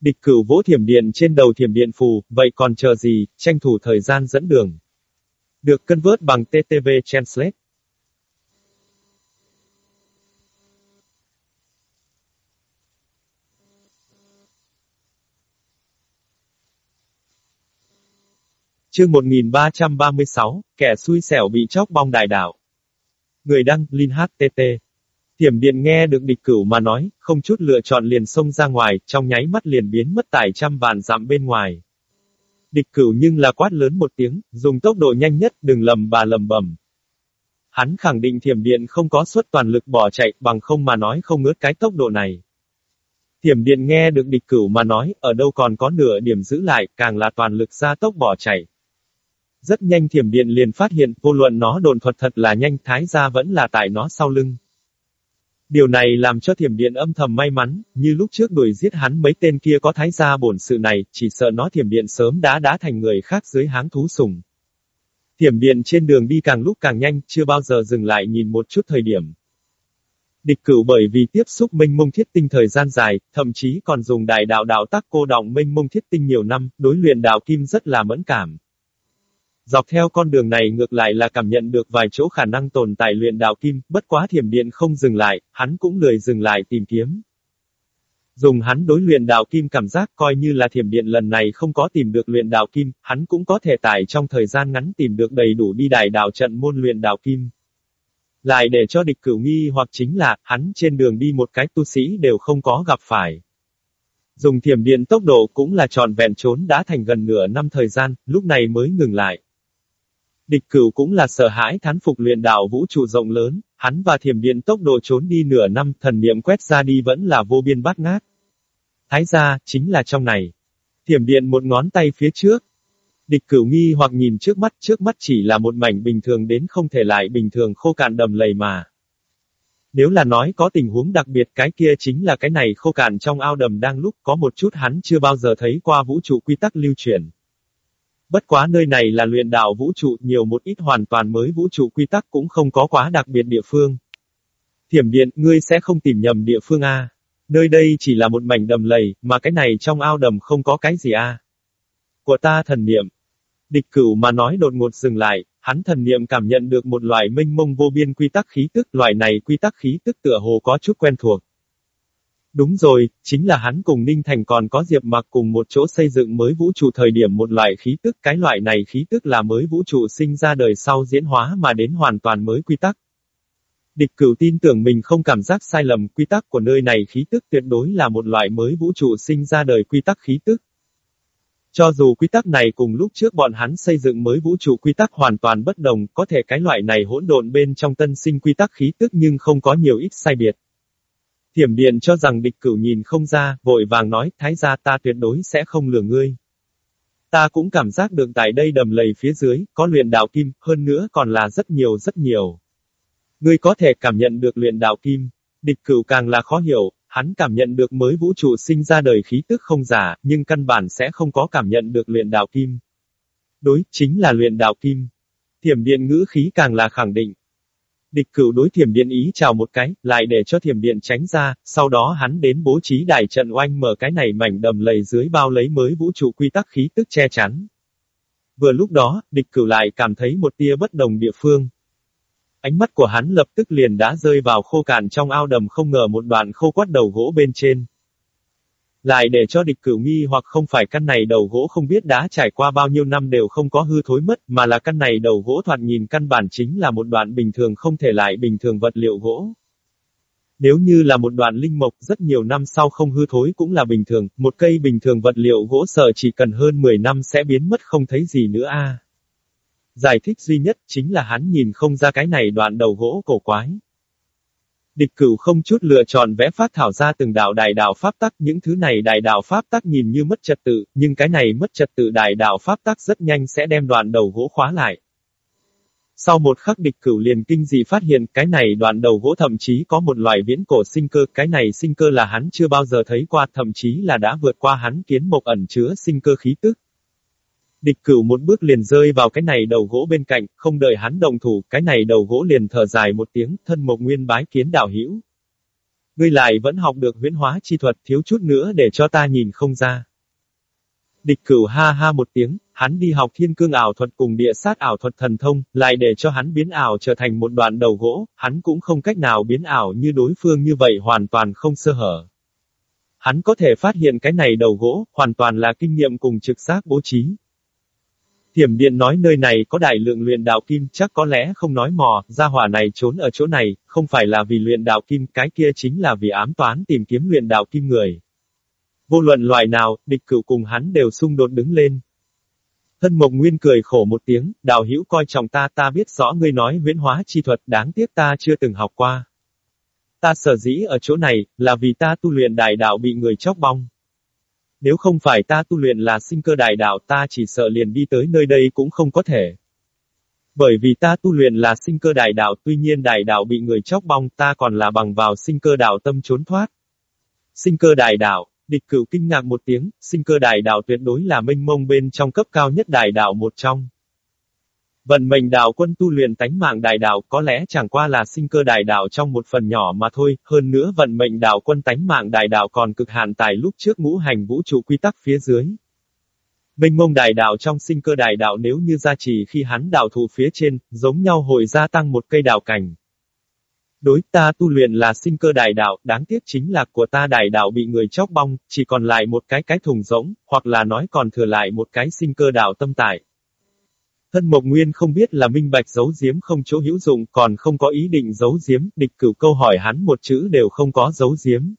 Địch cửu vỗ thiểm điện trên đầu thiểm điện phù, vậy còn chờ gì, tranh thủ thời gian dẫn đường. Được cân vớt bằng TTV Translate. Chương 1336, kẻ xui xẻo bị chóc bong đại đảo. Người đăng, Linh HTT. Thiểm điện nghe được địch cửu mà nói, không chút lựa chọn liền xông ra ngoài, trong nháy mắt liền biến mất tại trăm vạn dặm bên ngoài. Địch cửu nhưng là quát lớn một tiếng, dùng tốc độ nhanh nhất, đừng lầm bà lầm bầm. Hắn khẳng định thiểm điện không có suất toàn lực bỏ chạy, bằng không mà nói không ngớt cái tốc độ này. Thiểm điện nghe được địch cửu mà nói, ở đâu còn có nửa điểm giữ lại, càng là toàn lực ra tốc bỏ chạy. Rất nhanh thiểm điện liền phát hiện, vô luận nó đồn thuật thật là nhanh, thái gia vẫn là tại nó sau lưng. Điều này làm cho thiểm điện âm thầm may mắn, như lúc trước đuổi giết hắn mấy tên kia có thái gia bổn sự này, chỉ sợ nó thiểm điện sớm đã đã thành người khác dưới háng thú sùng. Thiểm điện trên đường đi càng lúc càng nhanh, chưa bao giờ dừng lại nhìn một chút thời điểm. Địch cửu bởi vì tiếp xúc minh mông thiết tinh thời gian dài, thậm chí còn dùng đại đạo đạo tác cô động minh mông thiết tinh nhiều năm, đối luyện đạo kim rất là mẫn cảm. Dọc theo con đường này ngược lại là cảm nhận được vài chỗ khả năng tồn tại luyện đạo kim, bất quá thiểm điện không dừng lại, hắn cũng lười dừng lại tìm kiếm. Dùng hắn đối luyện đạo kim cảm giác coi như là thiểm điện lần này không có tìm được luyện đạo kim, hắn cũng có thể tải trong thời gian ngắn tìm được đầy đủ đi đại đạo trận môn luyện đạo kim. Lại để cho địch cửu nghi hoặc chính là, hắn trên đường đi một cái tu sĩ đều không có gặp phải. Dùng thiểm điện tốc độ cũng là tròn vẹn trốn đã thành gần nửa năm thời gian, lúc này mới ngừng lại. Địch cửu cũng là sợ hãi thán phục luyện đạo vũ trụ rộng lớn, hắn và thiểm điện tốc độ trốn đi nửa năm, thần niệm quét ra đi vẫn là vô biên bát ngát. Thái gia, chính là trong này. Thiểm điện một ngón tay phía trước. Địch cửu nghi hoặc nhìn trước mắt, trước mắt chỉ là một mảnh bình thường đến không thể lại bình thường khô cạn đầm lầy mà. Nếu là nói có tình huống đặc biệt cái kia chính là cái này khô cạn trong ao đầm đang lúc có một chút hắn chưa bao giờ thấy qua vũ trụ quy tắc lưu truyền. Bất quá nơi này là luyện đạo vũ trụ, nhiều một ít hoàn toàn mới vũ trụ quy tắc cũng không có quá đặc biệt địa phương. Thiểm điện, ngươi sẽ không tìm nhầm địa phương A. Nơi đây chỉ là một mảnh đầm lầy, mà cái này trong ao đầm không có cái gì A. Của ta thần niệm. Địch cửu mà nói đột ngột dừng lại, hắn thần niệm cảm nhận được một loại minh mông vô biên quy tắc khí tức, loại này quy tắc khí tức tựa hồ có chút quen thuộc. Đúng rồi, chính là hắn cùng Ninh Thành còn có Diệp Mặc cùng một chỗ xây dựng mới vũ trụ thời điểm một loại khí tức, cái loại này khí tức là mới vũ trụ sinh ra đời sau diễn hóa mà đến hoàn toàn mới quy tắc. Địch cửu tin tưởng mình không cảm giác sai lầm, quy tắc của nơi này khí tức tuyệt đối là một loại mới vũ trụ sinh ra đời quy tắc khí tức. Cho dù quy tắc này cùng lúc trước bọn hắn xây dựng mới vũ trụ quy tắc hoàn toàn bất đồng, có thể cái loại này hỗn độn bên trong tân sinh quy tắc khí tức nhưng không có nhiều ít sai biệt. Thiểm điện cho rằng địch cửu nhìn không ra, vội vàng nói, thái gia ta tuyệt đối sẽ không lừa ngươi. Ta cũng cảm giác được tại đây đầm lầy phía dưới, có luyện đạo kim, hơn nữa còn là rất nhiều rất nhiều. Ngươi có thể cảm nhận được luyện đạo kim, địch cửu càng là khó hiểu, hắn cảm nhận được mới vũ trụ sinh ra đời khí tức không giả, nhưng căn bản sẽ không có cảm nhận được luyện đạo kim. Đối, chính là luyện đạo kim. Thiểm điện ngữ khí càng là khẳng định, Địch cửu đối thiểm điện ý chào một cái, lại để cho thiểm điện tránh ra, sau đó hắn đến bố trí đại trận oanh mở cái này mảnh đầm lầy dưới bao lấy mới vũ trụ quy tắc khí tức che chắn. Vừa lúc đó, địch cửu lại cảm thấy một tia bất đồng địa phương. Ánh mắt của hắn lập tức liền đã rơi vào khô cạn trong ao đầm không ngờ một đoạn khô quát đầu gỗ bên trên. Lại để cho địch cửu nghi hoặc không phải căn này đầu gỗ không biết đã trải qua bao nhiêu năm đều không có hư thối mất, mà là căn này đầu gỗ thoạt nhìn căn bản chính là một đoạn bình thường không thể lại bình thường vật liệu gỗ. Nếu như là một đoạn linh mộc rất nhiều năm sau không hư thối cũng là bình thường, một cây bình thường vật liệu gỗ sợ chỉ cần hơn 10 năm sẽ biến mất không thấy gì nữa a. Giải thích duy nhất chính là hắn nhìn không ra cái này đoạn đầu gỗ cổ quái. Địch cửu không chút lựa chọn vẽ phát thảo ra từng đạo đại đạo pháp tắc, những thứ này đại đạo pháp tắc nhìn như mất trật tự, nhưng cái này mất trật tự đại đạo pháp tắc rất nhanh sẽ đem đoạn đầu gỗ khóa lại. Sau một khắc địch cửu liền kinh dị phát hiện cái này đoạn đầu gỗ thậm chí có một loài viễn cổ sinh cơ, cái này sinh cơ là hắn chưa bao giờ thấy qua, thậm chí là đã vượt qua hắn kiến mộc ẩn chứa sinh cơ khí tức. Địch cửu một bước liền rơi vào cái này đầu gỗ bên cạnh, không đợi hắn đồng thủ, cái này đầu gỗ liền thở dài một tiếng, thân một nguyên bái kiến đạo hữu. Ngươi lại vẫn học được huyễn hóa chi thuật thiếu chút nữa để cho ta nhìn không ra. Địch cửu ha ha một tiếng, hắn đi học thiên cương ảo thuật cùng địa sát ảo thuật thần thông, lại để cho hắn biến ảo trở thành một đoạn đầu gỗ, hắn cũng không cách nào biến ảo như đối phương như vậy hoàn toàn không sơ hở. Hắn có thể phát hiện cái này đầu gỗ, hoàn toàn là kinh nghiệm cùng trực giác bố trí. Thiểm điện nói nơi này có đại lượng luyện đạo kim, chắc có lẽ không nói mò, gia hỏa này trốn ở chỗ này, không phải là vì luyện đạo kim, cái kia chính là vì ám toán tìm kiếm luyện đạo kim người. Vô luận loại nào, địch cửu cùng hắn đều xung đột đứng lên. Thân Mộc Nguyên cười khổ một tiếng, đạo hữu coi trọng ta ta biết rõ ngươi nói huyễn hóa chi thuật đáng tiếc ta chưa từng học qua. Ta sở dĩ ở chỗ này, là vì ta tu luyện đại đạo bị người chóc bong. Nếu không phải ta tu luyện là sinh cơ đại đạo ta chỉ sợ liền đi tới nơi đây cũng không có thể. Bởi vì ta tu luyện là sinh cơ đại đạo tuy nhiên đại đạo bị người chóc bong ta còn là bằng vào sinh cơ đạo tâm trốn thoát. Sinh cơ đại đạo, địch cửu kinh ngạc một tiếng, sinh cơ đại đạo tuyệt đối là minh mông bên trong cấp cao nhất đại đạo một trong. Vận mệnh đạo quân tu luyện tánh mạng đại đạo có lẽ chẳng qua là sinh cơ đại đạo trong một phần nhỏ mà thôi, hơn nữa vận mệnh đạo quân tánh mạng đại đạo còn cực hạn tại lúc trước ngũ hành vũ trụ quy tắc phía dưới. Minh mông đại đạo trong sinh cơ đại đạo nếu như gia trì khi hắn đạo thụ phía trên, giống nhau hồi gia tăng một cây đạo cảnh. Đối ta tu luyện là sinh cơ đại đạo, đáng tiếc chính là của ta đại đạo bị người chóc bong, chỉ còn lại một cái cái thùng rỗng, hoặc là nói còn thừa lại một cái sinh cơ đạo tâm tại. Thân Mộc Nguyên không biết là minh bạch giấu giếm không chỗ hữu dụng, còn không có ý định giấu giếm, địch cửu câu hỏi hắn một chữ đều không có giấu giếm.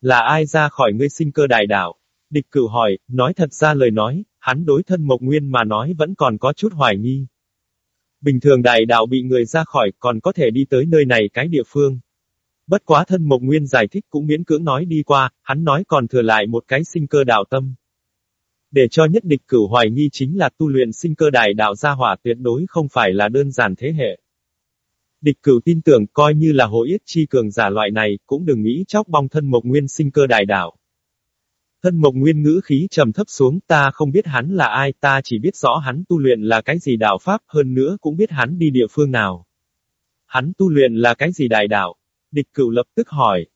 Là ai ra khỏi ngươi sinh cơ đại đạo? Địch cửu hỏi, nói thật ra lời nói, hắn đối thân Mộc Nguyên mà nói vẫn còn có chút hoài nghi. Bình thường đại đạo bị người ra khỏi, còn có thể đi tới nơi này cái địa phương. Bất quá thân Mộc Nguyên giải thích cũng miễn cưỡng nói đi qua, hắn nói còn thừa lại một cái sinh cơ đạo tâm. Để cho nhất địch cửu hoài nghi chính là tu luyện sinh cơ đại đạo gia hỏa tuyệt đối không phải là đơn giản thế hệ. Địch cửu tin tưởng coi như là hội yết chi cường giả loại này, cũng đừng nghĩ chóc bong thân mộc nguyên sinh cơ đại đạo. Thân mộc nguyên ngữ khí trầm thấp xuống, ta không biết hắn là ai, ta chỉ biết rõ hắn tu luyện là cái gì đạo pháp, hơn nữa cũng biết hắn đi địa phương nào. Hắn tu luyện là cái gì đại đạo? Địch cửu lập tức hỏi.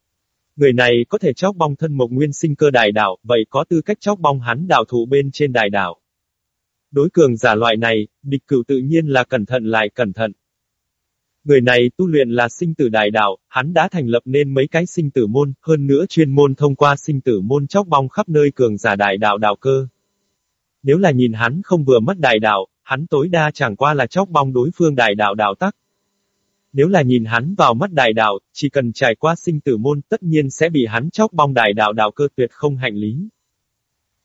Người này có thể chóc bong thân mộc nguyên sinh cơ đại đạo, vậy có tư cách chóc bong hắn đạo thủ bên trên đại đạo. Đối cường giả loại này, địch cửu tự nhiên là cẩn thận lại cẩn thận. Người này tu luyện là sinh tử đại đạo, hắn đã thành lập nên mấy cái sinh tử môn, hơn nữa chuyên môn thông qua sinh tử môn chóc bong khắp nơi cường giả đại đạo đạo cơ. Nếu là nhìn hắn không vừa mất đại đạo, hắn tối đa chẳng qua là chóc bong đối phương đại đạo đạo tắc, nếu là nhìn hắn vào mắt đại đạo, chỉ cần trải qua sinh tử môn tất nhiên sẽ bị hắn chóc bong đại đạo đạo cơ tuyệt không hạnh lý.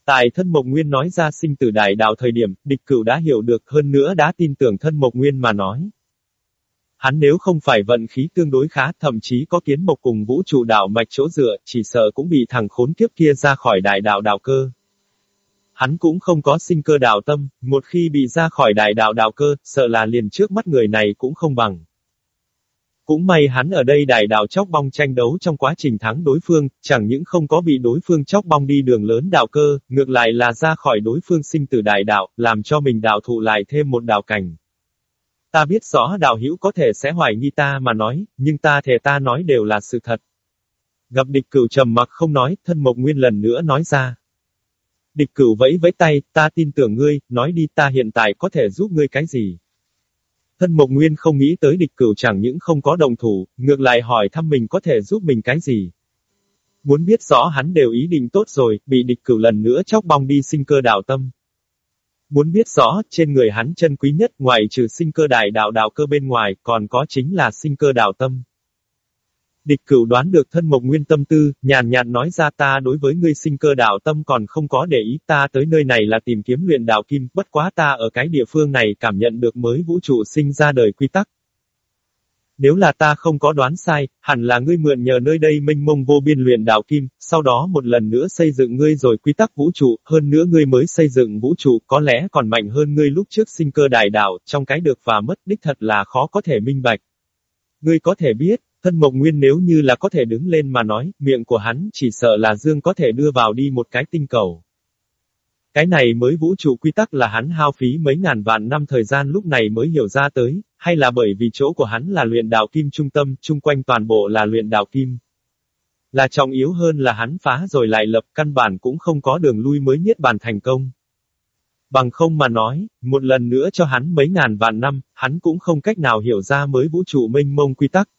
Tại thân Mộc Nguyên nói ra sinh tử đại đạo thời điểm, địch cửu đã hiểu được hơn nữa đã tin tưởng thân Mộc Nguyên mà nói. Hắn nếu không phải vận khí tương đối khá, thậm chí có kiến mộc cùng vũ trụ đạo mạch chỗ dựa, chỉ sợ cũng bị thằng khốn kiếp kia ra khỏi đại đạo đạo cơ. Hắn cũng không có sinh cơ đạo tâm, một khi bị ra khỏi đại đạo đạo cơ, sợ là liền trước mắt người này cũng không bằng. Cũng may hắn ở đây đại đạo chóc bong tranh đấu trong quá trình thắng đối phương, chẳng những không có bị đối phương chóc bong đi đường lớn đạo cơ, ngược lại là ra khỏi đối phương sinh tử đại đạo, làm cho mình đạo thụ lại thêm một đạo cảnh. Ta biết rõ đạo hữu có thể sẽ hoài nghi ta mà nói, nhưng ta thể ta nói đều là sự thật. Gặp địch cửu trầm mặc không nói, thân mộc nguyên lần nữa nói ra. Địch cửu vẫy vẫy tay, ta tin tưởng ngươi, nói đi ta hiện tại có thể giúp ngươi cái gì. Thân Mộc Nguyên không nghĩ tới địch cửu chẳng những không có đồng thủ, ngược lại hỏi thăm mình có thể giúp mình cái gì. Muốn biết rõ hắn đều ý định tốt rồi, bị địch cửu lần nữa chóc bong đi sinh cơ đạo tâm. Muốn biết rõ, trên người hắn chân quý nhất ngoài trừ sinh cơ đại đạo đạo cơ bên ngoài, còn có chính là sinh cơ đạo tâm. Địch cửu đoán được thân mộc nguyên tâm tư, nhàn nhạt nói ra ta đối với ngươi sinh cơ đạo tâm còn không có để ý ta tới nơi này là tìm kiếm luyện đạo kim, bất quá ta ở cái địa phương này cảm nhận được mới vũ trụ sinh ra đời quy tắc. Nếu là ta không có đoán sai, hẳn là ngươi mượn nhờ nơi đây minh mông vô biên luyện đạo kim, sau đó một lần nữa xây dựng ngươi rồi quy tắc vũ trụ, hơn nữa ngươi mới xây dựng vũ trụ có lẽ còn mạnh hơn ngươi lúc trước sinh cơ đại đạo, trong cái được và mất đích thật là khó có thể minh bạch. Ngươi có thể biết, Thân Mộc Nguyên nếu như là có thể đứng lên mà nói, miệng của hắn chỉ sợ là Dương có thể đưa vào đi một cái tinh cầu. Cái này mới vũ trụ quy tắc là hắn hao phí mấy ngàn vạn năm thời gian lúc này mới hiểu ra tới, hay là bởi vì chỗ của hắn là luyện đạo kim trung tâm, chung quanh toàn bộ là luyện đạo kim. Là trọng yếu hơn là hắn phá rồi lại lập căn bản cũng không có đường lui mới nhất bàn thành công. Bằng không mà nói, một lần nữa cho hắn mấy ngàn vạn năm, hắn cũng không cách nào hiểu ra mới vũ trụ mênh mông quy tắc.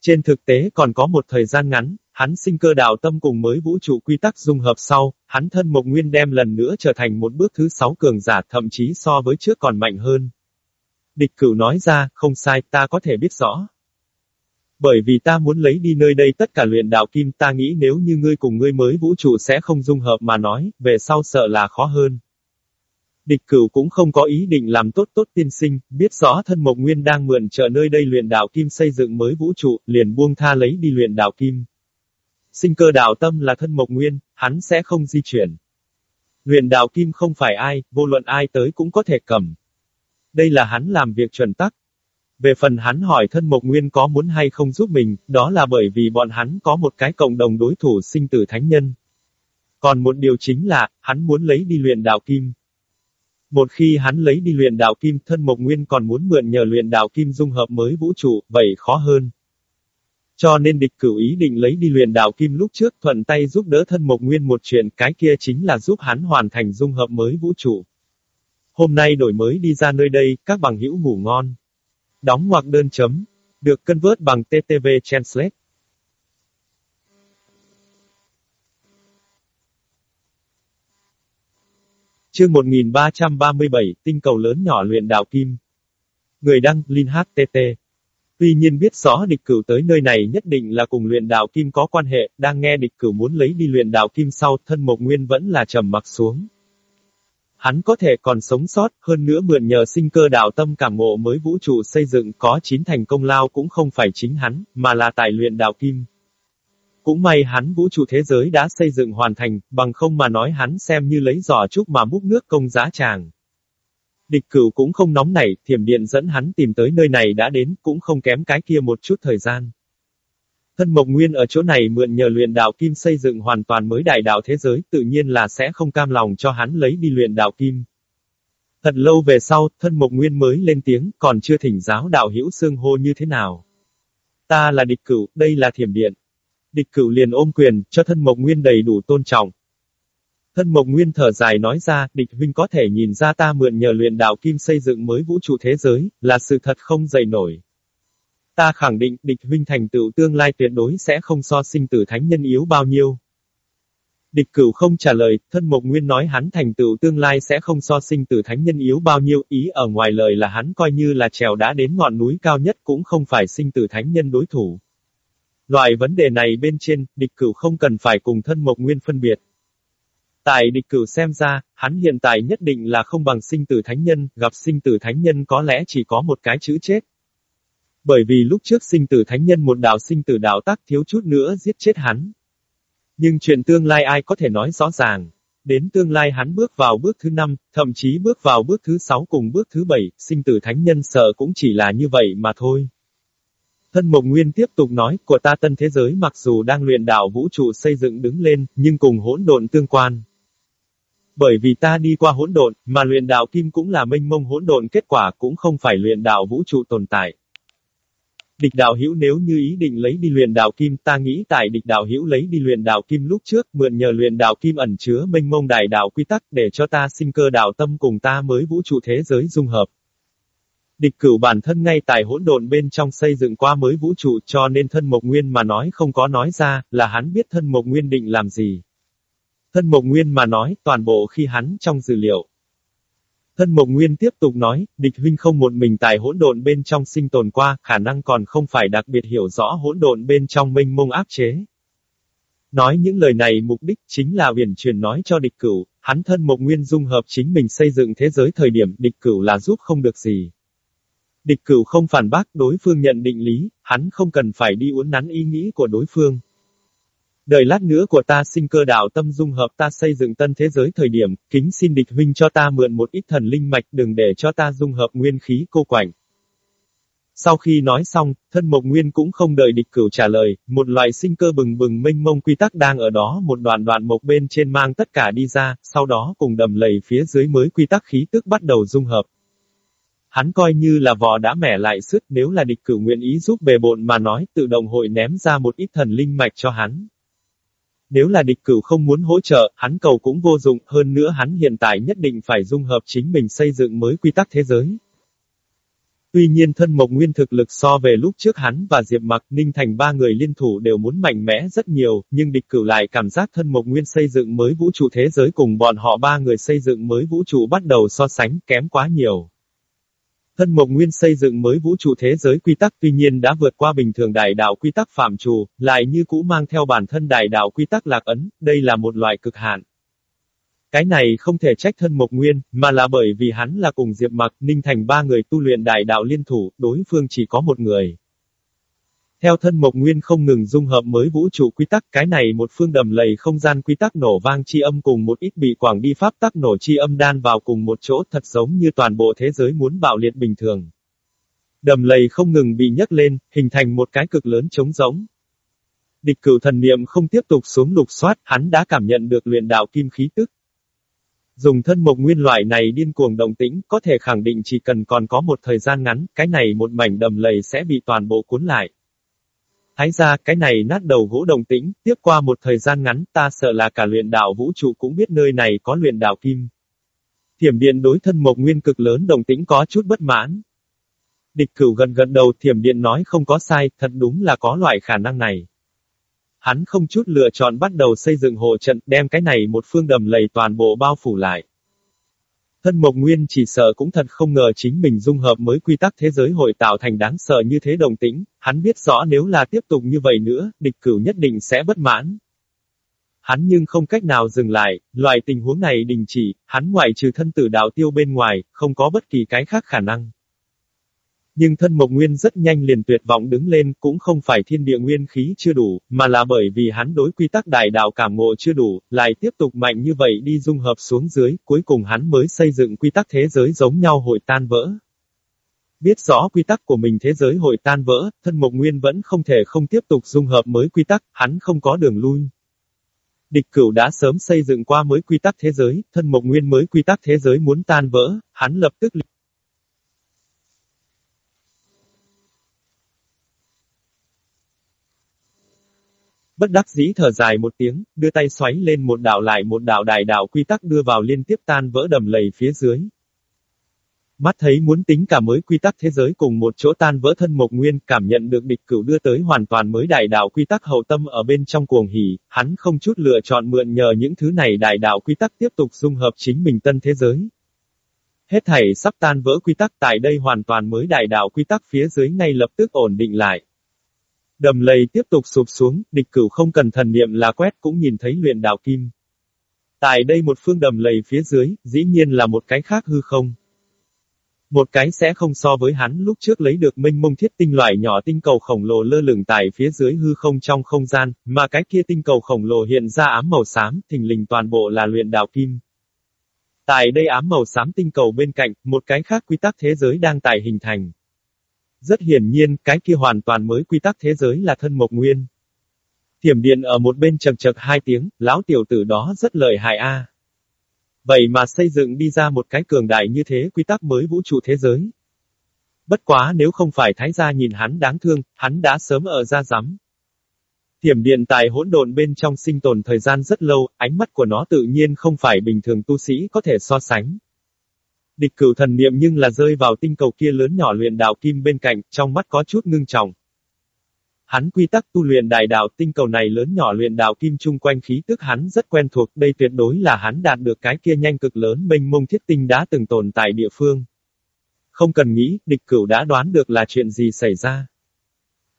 Trên thực tế còn có một thời gian ngắn, hắn sinh cơ đạo tâm cùng mới vũ trụ quy tắc dung hợp sau, hắn thân mộc nguyên đem lần nữa trở thành một bước thứ sáu cường giả thậm chí so với trước còn mạnh hơn. Địch cửu nói ra, không sai, ta có thể biết rõ. Bởi vì ta muốn lấy đi nơi đây tất cả luyện đạo kim ta nghĩ nếu như ngươi cùng ngươi mới vũ trụ sẽ không dung hợp mà nói, về sau sợ là khó hơn. Địch cửu cũng không có ý định làm tốt tốt tiên sinh, biết rõ thân mộc nguyên đang mượn trợ nơi đây luyện đạo kim xây dựng mới vũ trụ, liền buông tha lấy đi luyện đạo kim. Sinh cơ đạo tâm là thân mộc nguyên, hắn sẽ không di chuyển. Luyện đạo kim không phải ai, vô luận ai tới cũng có thể cầm. Đây là hắn làm việc chuẩn tắc. Về phần hắn hỏi thân mộc nguyên có muốn hay không giúp mình, đó là bởi vì bọn hắn có một cái cộng đồng đối thủ sinh tử thánh nhân. Còn một điều chính là, hắn muốn lấy đi luyện đạo kim. Một khi hắn lấy đi luyện đạo kim, thân mộc nguyên còn muốn mượn nhờ luyện đạo kim dung hợp mới vũ trụ, vậy khó hơn. Cho nên địch cửu ý định lấy đi luyện đạo kim lúc trước thuận tay giúp đỡ thân mộc nguyên một chuyện, cái kia chính là giúp hắn hoàn thành dung hợp mới vũ trụ. Hôm nay đổi mới đi ra nơi đây, các bằng hữu ngủ ngon. Đóng ngoặc đơn chấm. Được cân vớt bằng TTV Translate. Chương 1337, tinh cầu lớn nhỏ luyện đạo kim. Người đăng, Linh HTT. Tuy nhiên biết rõ địch cửu tới nơi này nhất định là cùng luyện đạo kim có quan hệ, đang nghe địch cửu muốn lấy đi luyện đạo kim sau, thân mộc nguyên vẫn là trầm mặc xuống. Hắn có thể còn sống sót, hơn nữa mượn nhờ sinh cơ đạo tâm cảm ngộ mới vũ trụ xây dựng có chín thành công lao cũng không phải chính hắn, mà là tài luyện đạo kim. Cũng may hắn vũ trụ thế giới đã xây dựng hoàn thành, bằng không mà nói hắn xem như lấy giỏ trúc mà múc nước công giá tràng. Địch cửu cũng không nóng nảy, thiểm điện dẫn hắn tìm tới nơi này đã đến, cũng không kém cái kia một chút thời gian. Thân Mộc Nguyên ở chỗ này mượn nhờ luyện đạo kim xây dựng hoàn toàn mới đại đạo thế giới, tự nhiên là sẽ không cam lòng cho hắn lấy đi luyện đạo kim. Thật lâu về sau, thân Mộc Nguyên mới lên tiếng, còn chưa thỉnh giáo đạo hữu xương hô như thế nào. Ta là địch cửu, đây là thiểm điện. Địch cửu liền ôm quyền, cho thân Mộc Nguyên đầy đủ tôn trọng. Thân Mộc Nguyên thở dài nói ra, địch huynh có thể nhìn ra ta mượn nhờ luyện đạo kim xây dựng mới vũ trụ thế giới, là sự thật không dậy nổi. Ta khẳng định, địch huynh thành tựu tương lai tuyệt đối sẽ không so sinh tử thánh nhân yếu bao nhiêu. Địch cửu không trả lời, thân Mộc Nguyên nói hắn thành tựu tương lai sẽ không so sinh tử thánh nhân yếu bao nhiêu, ý ở ngoài lời là hắn coi như là trèo đã đến ngọn núi cao nhất cũng không phải sinh tử thánh nhân đối thủ. Loại vấn đề này bên trên, địch cửu không cần phải cùng thân Mộc Nguyên phân biệt. Tại địch cửu xem ra, hắn hiện tại nhất định là không bằng sinh tử thánh nhân, gặp sinh tử thánh nhân có lẽ chỉ có một cái chữ chết. Bởi vì lúc trước sinh tử thánh nhân một đạo sinh tử đạo tác thiếu chút nữa giết chết hắn. Nhưng chuyện tương lai ai có thể nói rõ ràng. Đến tương lai hắn bước vào bước thứ năm, thậm chí bước vào bước thứ sáu cùng bước thứ bảy, sinh tử thánh nhân sợ cũng chỉ là như vậy mà thôi. Thân Mộc Nguyên tiếp tục nói, của ta tân thế giới mặc dù đang luyện đạo vũ trụ xây dựng đứng lên, nhưng cùng hỗn độn tương quan. Bởi vì ta đi qua hỗn độn, mà luyện đạo kim cũng là mênh mông hỗn độn kết quả cũng không phải luyện đạo vũ trụ tồn tại. Địch đạo hữu nếu như ý định lấy đi luyện đạo kim ta nghĩ tại địch đạo hữu lấy đi luyện đạo kim lúc trước mượn nhờ luyện đạo kim ẩn chứa mênh mông đại đạo quy tắc để cho ta sinh cơ đạo tâm cùng ta mới vũ trụ thế giới dung hợp. Địch cửu bản thân ngay tại hỗn độn bên trong xây dựng qua mới vũ trụ cho nên thân mộc nguyên mà nói không có nói ra, là hắn biết thân mộc nguyên định làm gì. Thân mộc nguyên mà nói, toàn bộ khi hắn trong dữ liệu. Thân mộc nguyên tiếp tục nói, địch huynh không một mình tại hỗn độn bên trong sinh tồn qua, khả năng còn không phải đặc biệt hiểu rõ hỗn độn bên trong mênh mông áp chế. Nói những lời này mục đích chính là huyền truyền nói cho địch cửu, hắn thân mộc nguyên dung hợp chính mình xây dựng thế giới thời điểm địch cửu là giúp không được gì. Địch cửu không phản bác đối phương nhận định lý, hắn không cần phải đi uốn nắn ý nghĩ của đối phương. Đợi lát nữa của ta sinh cơ đạo tâm dung hợp ta xây dựng tân thế giới thời điểm, kính xin địch huynh cho ta mượn một ít thần linh mạch đừng để cho ta dung hợp nguyên khí cô quạnh. Sau khi nói xong, thân mộc nguyên cũng không đợi địch cửu trả lời, một loại sinh cơ bừng bừng mênh mông quy tắc đang ở đó một đoạn đoạn mộc bên trên mang tất cả đi ra, sau đó cùng đầm lầy phía dưới mới quy tắc khí tức bắt đầu dung hợp. Hắn coi như là vò đã mẻ lại sức nếu là địch cửu nguyện ý giúp bề bộn mà nói tự động hội ném ra một ít thần linh mạch cho hắn. Nếu là địch cửu không muốn hỗ trợ, hắn cầu cũng vô dụng, hơn nữa hắn hiện tại nhất định phải dung hợp chính mình xây dựng mới quy tắc thế giới. Tuy nhiên thân mộc nguyên thực lực so về lúc trước hắn và Diệp Mặc Ninh Thành ba người liên thủ đều muốn mạnh mẽ rất nhiều, nhưng địch cửu lại cảm giác thân mộc nguyên xây dựng mới vũ trụ thế giới cùng bọn họ ba người xây dựng mới vũ trụ bắt đầu so sánh kém quá nhiều. Thân mộc nguyên xây dựng mới vũ trụ thế giới quy tắc tuy nhiên đã vượt qua bình thường đại đạo quy tắc phạm trù, lại như cũ mang theo bản thân đại đạo quy tắc lạc ấn, đây là một loại cực hạn. Cái này không thể trách thân Mộc Nguyên, mà là bởi vì hắn là cùng Diệp Mặc, Ninh Thành ba người tu luyện đại đạo liên thủ, đối phương chỉ có một người. Theo thân Mộc Nguyên không ngừng dung hợp mới vũ trụ quy tắc, cái này một phương đầm lầy không gian quy tắc nổ vang chi âm cùng một ít bị quảng đi pháp tắc nổ chi âm đan vào cùng một chỗ thật giống như toàn bộ thế giới muốn bạo liệt bình thường. Đầm lầy không ngừng bị nhấc lên, hình thành một cái cực lớn trống rỗng. Địch cửu thần niệm không tiếp tục xuống lục soát, hắn đã cảm nhận được luyện đạo kim khí tức. Dùng thân mộc nguyên loại này điên cuồng động tĩnh, có thể khẳng định chỉ cần còn có một thời gian ngắn, cái này một mảnh đầm lầy sẽ bị toàn bộ cuốn lại. Thái ra, cái này nát đầu gỗ đồng tĩnh, tiếp qua một thời gian ngắn, ta sợ là cả luyện đạo vũ trụ cũng biết nơi này có luyện đạo kim. Thiểm điện đối thân mộc nguyên cực lớn đồng tĩnh có chút bất mãn. Địch cửu gần gần đầu thiểm điện nói không có sai, thật đúng là có loại khả năng này. Hắn không chút lựa chọn bắt đầu xây dựng hộ trận, đem cái này một phương đầm lầy toàn bộ bao phủ lại. Thân Mộc Nguyên chỉ sợ cũng thật không ngờ chính mình dung hợp mới quy tắc thế giới hội tạo thành đáng sợ như thế đồng tĩnh, hắn biết rõ nếu là tiếp tục như vậy nữa, địch cửu nhất định sẽ bất mãn. Hắn nhưng không cách nào dừng lại, loại tình huống này đình chỉ, hắn ngoại trừ thân tử đạo tiêu bên ngoài, không có bất kỳ cái khác khả năng. Nhưng thân Mộc Nguyên rất nhanh liền tuyệt vọng đứng lên, cũng không phải thiên địa nguyên khí chưa đủ, mà là bởi vì hắn đối quy tắc đại đạo cảm ngộ chưa đủ, lại tiếp tục mạnh như vậy đi dung hợp xuống dưới, cuối cùng hắn mới xây dựng quy tắc thế giới giống nhau hội tan vỡ. Biết rõ quy tắc của mình thế giới hội tan vỡ, thân Mộc Nguyên vẫn không thể không tiếp tục dung hợp mới quy tắc, hắn không có đường lui. Địch cửu đã sớm xây dựng qua mới quy tắc thế giới, thân Mộc Nguyên mới quy tắc thế giới muốn tan vỡ, hắn lập tức Bất đắc dĩ thở dài một tiếng, đưa tay xoáy lên một đạo lại một đạo đại đạo quy tắc đưa vào liên tiếp tan vỡ đầm lầy phía dưới. Mắt thấy muốn tính cả mới quy tắc thế giới cùng một chỗ tan vỡ thân mộc nguyên, cảm nhận được địch cửu đưa tới hoàn toàn mới đại đạo quy tắc hậu tâm ở bên trong cuồng hỉ, hắn không chút lựa chọn mượn nhờ những thứ này đại đạo quy tắc tiếp tục dung hợp chính mình tân thế giới. Hết thảy sắp tan vỡ quy tắc tại đây hoàn toàn mới đại đạo quy tắc phía dưới ngay lập tức ổn định lại. Đầm lầy tiếp tục sụp xuống, địch cửu không cần thần niệm là quét cũng nhìn thấy luyện đạo kim. Tại đây một phương đầm lầy phía dưới, dĩ nhiên là một cái khác hư không. Một cái sẽ không so với hắn lúc trước lấy được minh mông thiết tinh loại nhỏ tinh cầu khổng lồ lơ lửng tại phía dưới hư không trong không gian, mà cái kia tinh cầu khổng lồ hiện ra ám màu xám, thình lình toàn bộ là luyện đạo kim. Tại đây ám màu xám tinh cầu bên cạnh, một cái khác quy tắc thế giới đang tại hình thành. Rất hiển nhiên, cái kia hoàn toàn mới quy tắc thế giới là thân mộc nguyên. Thiểm điện ở một bên chật chật hai tiếng, lão tiểu tử đó rất lợi hại a. Vậy mà xây dựng đi ra một cái cường đại như thế quy tắc mới vũ trụ thế giới. Bất quá nếu không phải thái gia nhìn hắn đáng thương, hắn đã sớm ở ra rắm. Thiểm điện tại hỗn độn bên trong sinh tồn thời gian rất lâu, ánh mắt của nó tự nhiên không phải bình thường tu sĩ có thể so sánh. Địch cửu thần niệm nhưng là rơi vào tinh cầu kia lớn nhỏ luyện đạo kim bên cạnh, trong mắt có chút ngưng trọng. Hắn quy tắc tu luyện đại đạo tinh cầu này lớn nhỏ luyện đạo kim chung quanh khí tức hắn rất quen thuộc, đây tuyệt đối là hắn đạt được cái kia nhanh cực lớn mênh mông thiết tinh đã từng tồn tại địa phương. Không cần nghĩ, địch cửu đã đoán được là chuyện gì xảy ra.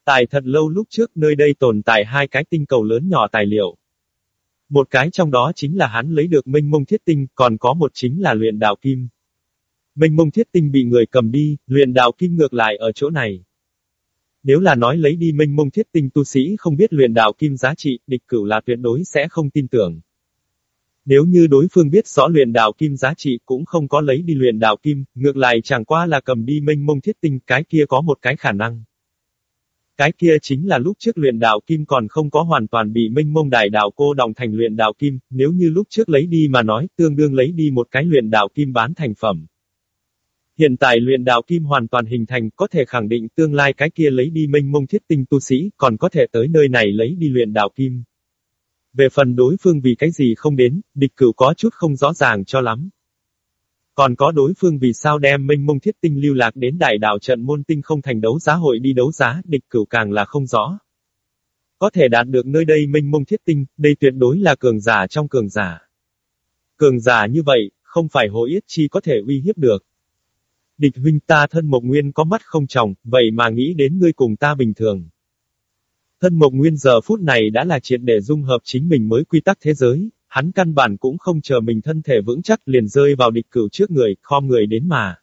Tại thật lâu lúc trước nơi đây tồn tại hai cái tinh cầu lớn nhỏ tài liệu. Một cái trong đó chính là hắn lấy được minh mông thiết tinh, còn có một chính là luyện đạo kim. Mênh mông thiết tinh bị người cầm đi, luyện đạo kim ngược lại ở chỗ này. Nếu là nói lấy đi mênh mông thiết tinh tu sĩ không biết luyện đạo kim giá trị, địch cửu là tuyệt đối sẽ không tin tưởng. Nếu như đối phương biết rõ luyện đạo kim giá trị cũng không có lấy đi luyện đạo kim, ngược lại chẳng qua là cầm đi minh mông thiết tinh, cái kia có một cái khả năng. Cái kia chính là lúc trước luyện đạo kim còn không có hoàn toàn bị minh mông đại đạo cô đồng thành luyện đạo kim, nếu như lúc trước lấy đi mà nói, tương đương lấy đi một cái luyện đạo kim bán thành phẩm. Hiện tại luyện đạo kim hoàn toàn hình thành, có thể khẳng định tương lai cái kia lấy đi minh mông thiết tinh tu sĩ, còn có thể tới nơi này lấy đi luyện đạo kim. Về phần đối phương vì cái gì không đến, địch cửu có chút không rõ ràng cho lắm. Còn có đối phương vì sao đem minh mông thiết tinh lưu lạc đến đại đạo trận môn tinh không thành đấu giá hội đi đấu giá, địch cửu càng là không rõ. Có thể đạt được nơi đây minh mông thiết tinh, đây tuyệt đối là cường giả trong cường giả. Cường giả như vậy, không phải hồ yết chi có thể uy hiếp được. Địch huynh ta thân mộc nguyên có mắt không tròng, vậy mà nghĩ đến ngươi cùng ta bình thường. Thân Mộc Nguyên giờ phút này đã là triệt để dung hợp chính mình mới quy tắc thế giới, hắn căn bản cũng không chờ mình thân thể vững chắc liền rơi vào địch cửu trước người, khom người đến mà.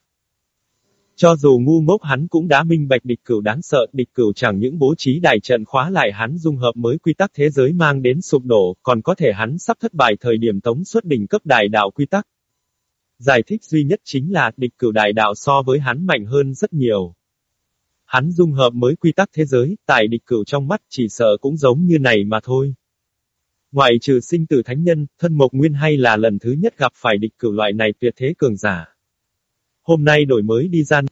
Cho dù ngu ngốc hắn cũng đã minh bạch địch cửu đáng sợ, địch cửu chẳng những bố trí đại trận khóa lại hắn dung hợp mới quy tắc thế giới mang đến sụp đổ, còn có thể hắn sắp thất bại thời điểm tống xuất đỉnh cấp đại đạo quy tắc. Giải thích duy nhất chính là địch cửu đại đạo so với hắn mạnh hơn rất nhiều. Hắn dung hợp mới quy tắc thế giới, tại địch cửu trong mắt chỉ sợ cũng giống như này mà thôi. Ngoại trừ sinh tử thánh nhân, thân mộc nguyên hay là lần thứ nhất gặp phải địch cửu loại này tuyệt thế cường giả. Hôm nay đổi mới đi gian.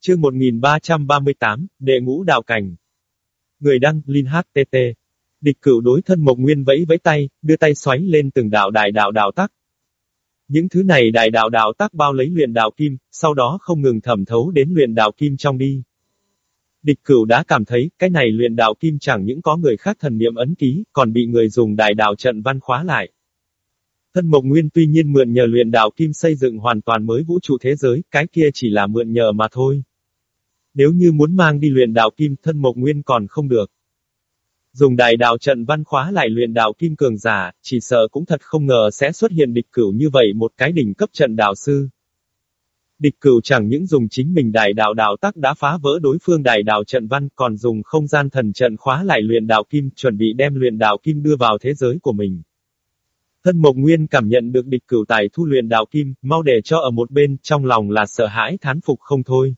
Chương 1338, Đệ ngũ đạo cảnh. Người đăng, Linh HTT. Địch cửu đối thân mộc nguyên vẫy vẫy tay, đưa tay xoáy lên từng đạo đại đạo đạo tắc. Những thứ này đại đạo đạo tác bao lấy luyện đạo kim, sau đó không ngừng thẩm thấu đến luyện đạo kim trong đi. Địch cửu đã cảm thấy, cái này luyện đạo kim chẳng những có người khác thần niệm ấn ký, còn bị người dùng đại đạo trận văn khóa lại. Thân Mộc Nguyên tuy nhiên mượn nhờ luyện đạo kim xây dựng hoàn toàn mới vũ trụ thế giới, cái kia chỉ là mượn nhờ mà thôi. Nếu như muốn mang đi luyện đạo kim, thân Mộc Nguyên còn không được. Dùng đại đạo trận văn khóa lại luyện đạo kim cường giả, chỉ sợ cũng thật không ngờ sẽ xuất hiện địch cửu như vậy một cái đỉnh cấp trận đạo sư. Địch cửu chẳng những dùng chính mình đại đạo đạo tắc đã phá vỡ đối phương đại đạo trận văn, còn dùng không gian thần trận khóa lại luyện đạo kim, chuẩn bị đem luyện đạo kim đưa vào thế giới của mình. Thân Mộc Nguyên cảm nhận được địch cửu tài thu luyện đạo kim, mau để cho ở một bên, trong lòng là sợ hãi thán phục không thôi.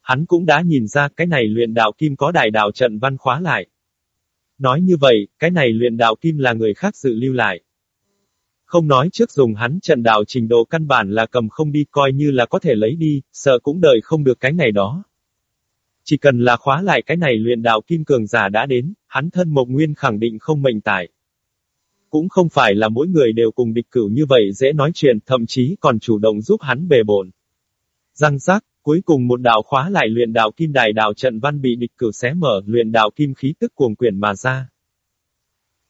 Hắn cũng đã nhìn ra cái này luyện đạo kim có đại đạo trận văn khóa lại. Nói như vậy, cái này luyện đạo kim là người khác dự lưu lại. Không nói trước dùng hắn trận đạo trình độ căn bản là cầm không đi coi như là có thể lấy đi, sợ cũng đợi không được cái ngày đó. Chỉ cần là khóa lại cái này luyện đạo kim cường giả đã đến, hắn thân mộc nguyên khẳng định không mệnh tải. Cũng không phải là mỗi người đều cùng địch cửu như vậy dễ nói chuyện, thậm chí còn chủ động giúp hắn bề bổn. Răng rác, cuối cùng một đạo khóa lại luyện đạo kim đài đạo trận văn bị địch cửu xé mở, luyện đạo kim khí tức cuồng quyển mà ra.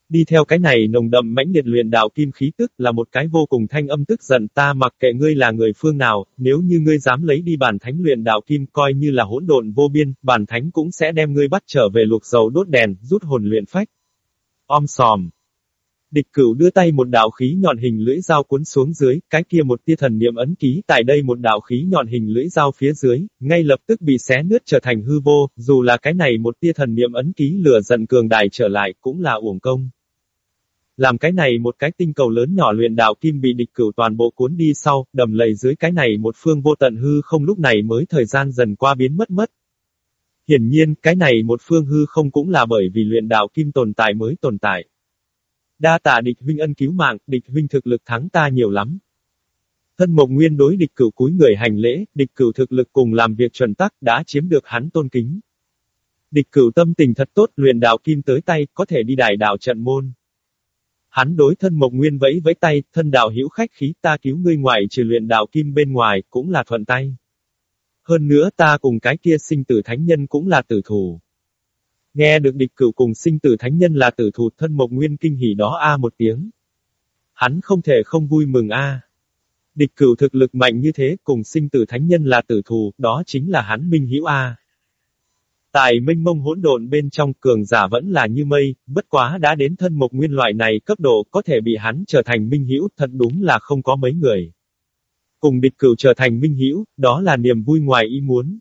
Đi theo cái này nồng đậm mãnh liệt luyện đạo kim khí tức là một cái vô cùng thanh âm tức giận ta mặc kệ ngươi là người phương nào, nếu như ngươi dám lấy đi bản thánh luyện đạo kim coi như là hỗn độn vô biên, bản thánh cũng sẽ đem ngươi bắt trở về luộc dầu đốt đèn, rút hồn luyện phách. Om sòm. Địch cửu đưa tay một đạo khí nhọn hình lưỡi dao cuốn xuống dưới, cái kia một tia thần niệm ấn ký tại đây một đạo khí nhọn hình lưỡi dao phía dưới, ngay lập tức bị xé nứt trở thành hư vô, dù là cái này một tia thần niệm ấn ký lửa giận cường đại trở lại cũng là uổng công. Làm cái này một cái tinh cầu lớn nhỏ luyện đạo kim bị địch cửu toàn bộ cuốn đi sau, đầm lầy dưới cái này một phương vô tận hư không lúc này mới thời gian dần qua biến mất mất. Hiển nhiên, cái này một phương hư không cũng là bởi vì luyện đạo kim tồn tại mới tồn tại. Đa tạ địch huynh ân cứu mạng, địch huynh thực lực thắng ta nhiều lắm. Thân mộc nguyên đối địch cửu cúi người hành lễ, địch cửu thực lực cùng làm việc chuẩn tắc đã chiếm được hắn tôn kính. Địch cửu tâm tình thật tốt, luyện đạo kim tới tay, có thể đi đại đạo trận môn. Hắn đối thân Mộc Nguyên vẫy vẫy tay, thân đạo hữu khách khí ta cứu ngươi ngoài trừ luyện đạo kim bên ngoài, cũng là thuận tay. Hơn nữa ta cùng cái kia sinh tử thánh nhân cũng là tử thủ. Nghe được địch cửu cùng sinh tử thánh nhân là tử thủ thân Mộc Nguyên kinh hỉ đó a một tiếng. Hắn không thể không vui mừng a. Địch cửu thực lực mạnh như thế, cùng sinh tử thánh nhân là tử thù, đó chính là hắn minh hữu a. Tại minh mông hỗn độn bên trong cường giả vẫn là như mây, bất quá đã đến thân mộc nguyên loại này cấp độ có thể bị hắn trở thành minh hữu thật đúng là không có mấy người. Cùng địch cửu trở thành minh hữu, đó là niềm vui ngoài ý muốn.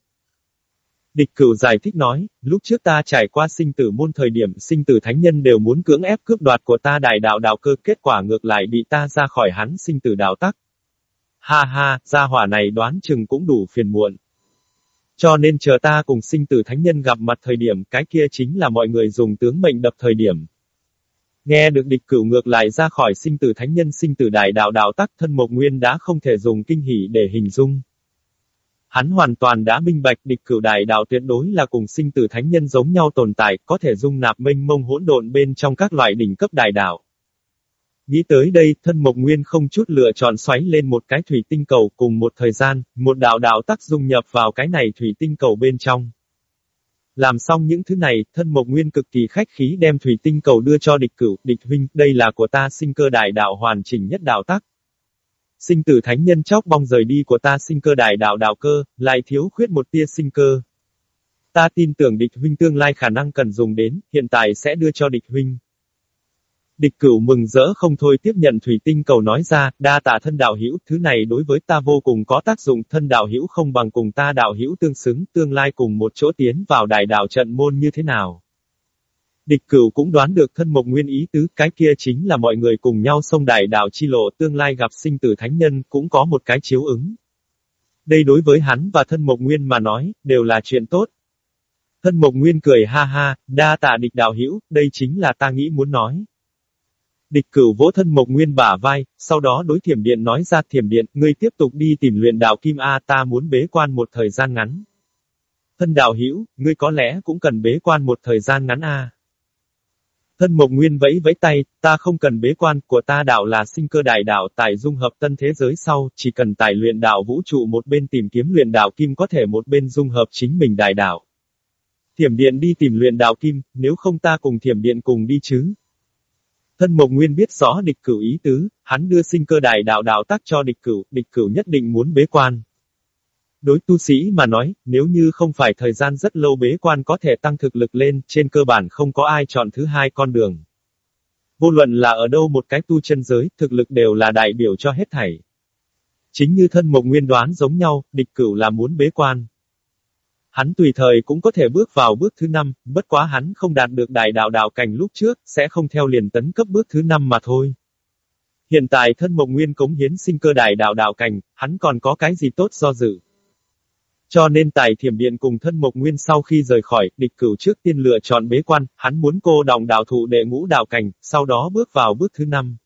Địch cửu giải thích nói, lúc trước ta trải qua sinh tử môn thời điểm sinh tử thánh nhân đều muốn cưỡng ép cướp đoạt của ta đại đạo đạo cơ kết quả ngược lại bị ta ra khỏi hắn sinh tử đạo tắc. Ha ha, gia hỏa này đoán chừng cũng đủ phiền muộn. Cho nên chờ ta cùng sinh tử thánh nhân gặp mặt thời điểm cái kia chính là mọi người dùng tướng mệnh đập thời điểm. Nghe được địch cửu ngược lại ra khỏi sinh tử thánh nhân sinh tử đại đạo đạo tắc thân mộc nguyên đã không thể dùng kinh hỉ để hình dung. Hắn hoàn toàn đã minh bạch địch cửu đại đạo tuyệt đối là cùng sinh tử thánh nhân giống nhau tồn tại, có thể dung nạp mênh mông hỗn độn bên trong các loại đỉnh cấp đại đạo. Nghĩ tới đây, thân mộc nguyên không chút lựa chọn xoáy lên một cái thủy tinh cầu cùng một thời gian, một đạo đạo tắc dung nhập vào cái này thủy tinh cầu bên trong. Làm xong những thứ này, thân mộc nguyên cực kỳ khách khí đem thủy tinh cầu đưa cho địch cửu, địch huynh, đây là của ta sinh cơ đại đạo hoàn chỉnh nhất đạo tắc. Sinh tử thánh nhân chóc bong rời đi của ta sinh cơ đại đạo đạo cơ, lại thiếu khuyết một tia sinh cơ. Ta tin tưởng địch huynh tương lai khả năng cần dùng đến, hiện tại sẽ đưa cho địch huynh. Địch cửu mừng rỡ không thôi tiếp nhận thủy tinh cầu nói ra, đa tạ thân đạo hữu, thứ này đối với ta vô cùng có tác dụng, thân đạo hữu không bằng cùng ta đạo hữu tương xứng, tương lai cùng một chỗ tiến vào đại đạo trận môn như thế nào. Địch cửu cũng đoán được thân mộc nguyên ý tứ, cái kia chính là mọi người cùng nhau sông đại đạo chi lộ tương lai gặp sinh tử thánh nhân, cũng có một cái chiếu ứng. Đây đối với hắn và thân mộc nguyên mà nói, đều là chuyện tốt. Thân mộc nguyên cười ha ha, đa tạ địch đạo hữu, đây chính là ta nghĩ muốn nói. Địch cửu vỗ thân mộc nguyên bả vai, sau đó đối thiểm điện nói ra thiểm điện, ngươi tiếp tục đi tìm luyện đạo kim A ta muốn bế quan một thời gian ngắn. Thân đạo hữu ngươi có lẽ cũng cần bế quan một thời gian ngắn A. Thân mộc nguyên vẫy vẫy tay, ta không cần bế quan, của ta đạo là sinh cơ đại đạo tại dung hợp tân thế giới sau, chỉ cần tài luyện đạo vũ trụ một bên tìm kiếm luyện đạo kim có thể một bên dung hợp chính mình đại đạo. Thiểm điện đi tìm luyện đạo kim, nếu không ta cùng thiểm điện cùng đi chứ. Thân Mộc Nguyên biết rõ địch cửu ý tứ, hắn đưa sinh cơ đại đạo đạo tác cho địch cửu, địch cửu nhất định muốn bế quan. Đối tu sĩ mà nói, nếu như không phải thời gian rất lâu bế quan có thể tăng thực lực lên, trên cơ bản không có ai chọn thứ hai con đường. Vô luận là ở đâu một cái tu chân giới, thực lực đều là đại biểu cho hết thảy. Chính như thân Mộc Nguyên đoán giống nhau, địch cửu là muốn bế quan. Hắn tùy thời cũng có thể bước vào bước thứ năm, bất quá hắn không đạt được đại đạo đạo cảnh lúc trước, sẽ không theo liền tấn cấp bước thứ năm mà thôi. Hiện tại thân mộc nguyên cống hiến sinh cơ đại đạo đạo cảnh, hắn còn có cái gì tốt do dự. Cho nên tại thiểm điện cùng thân mộc nguyên sau khi rời khỏi, địch cửu trước tiên lựa chọn bế quan, hắn muốn cô đồng đạo thụ đệ ngũ đạo cảnh, sau đó bước vào bước thứ năm.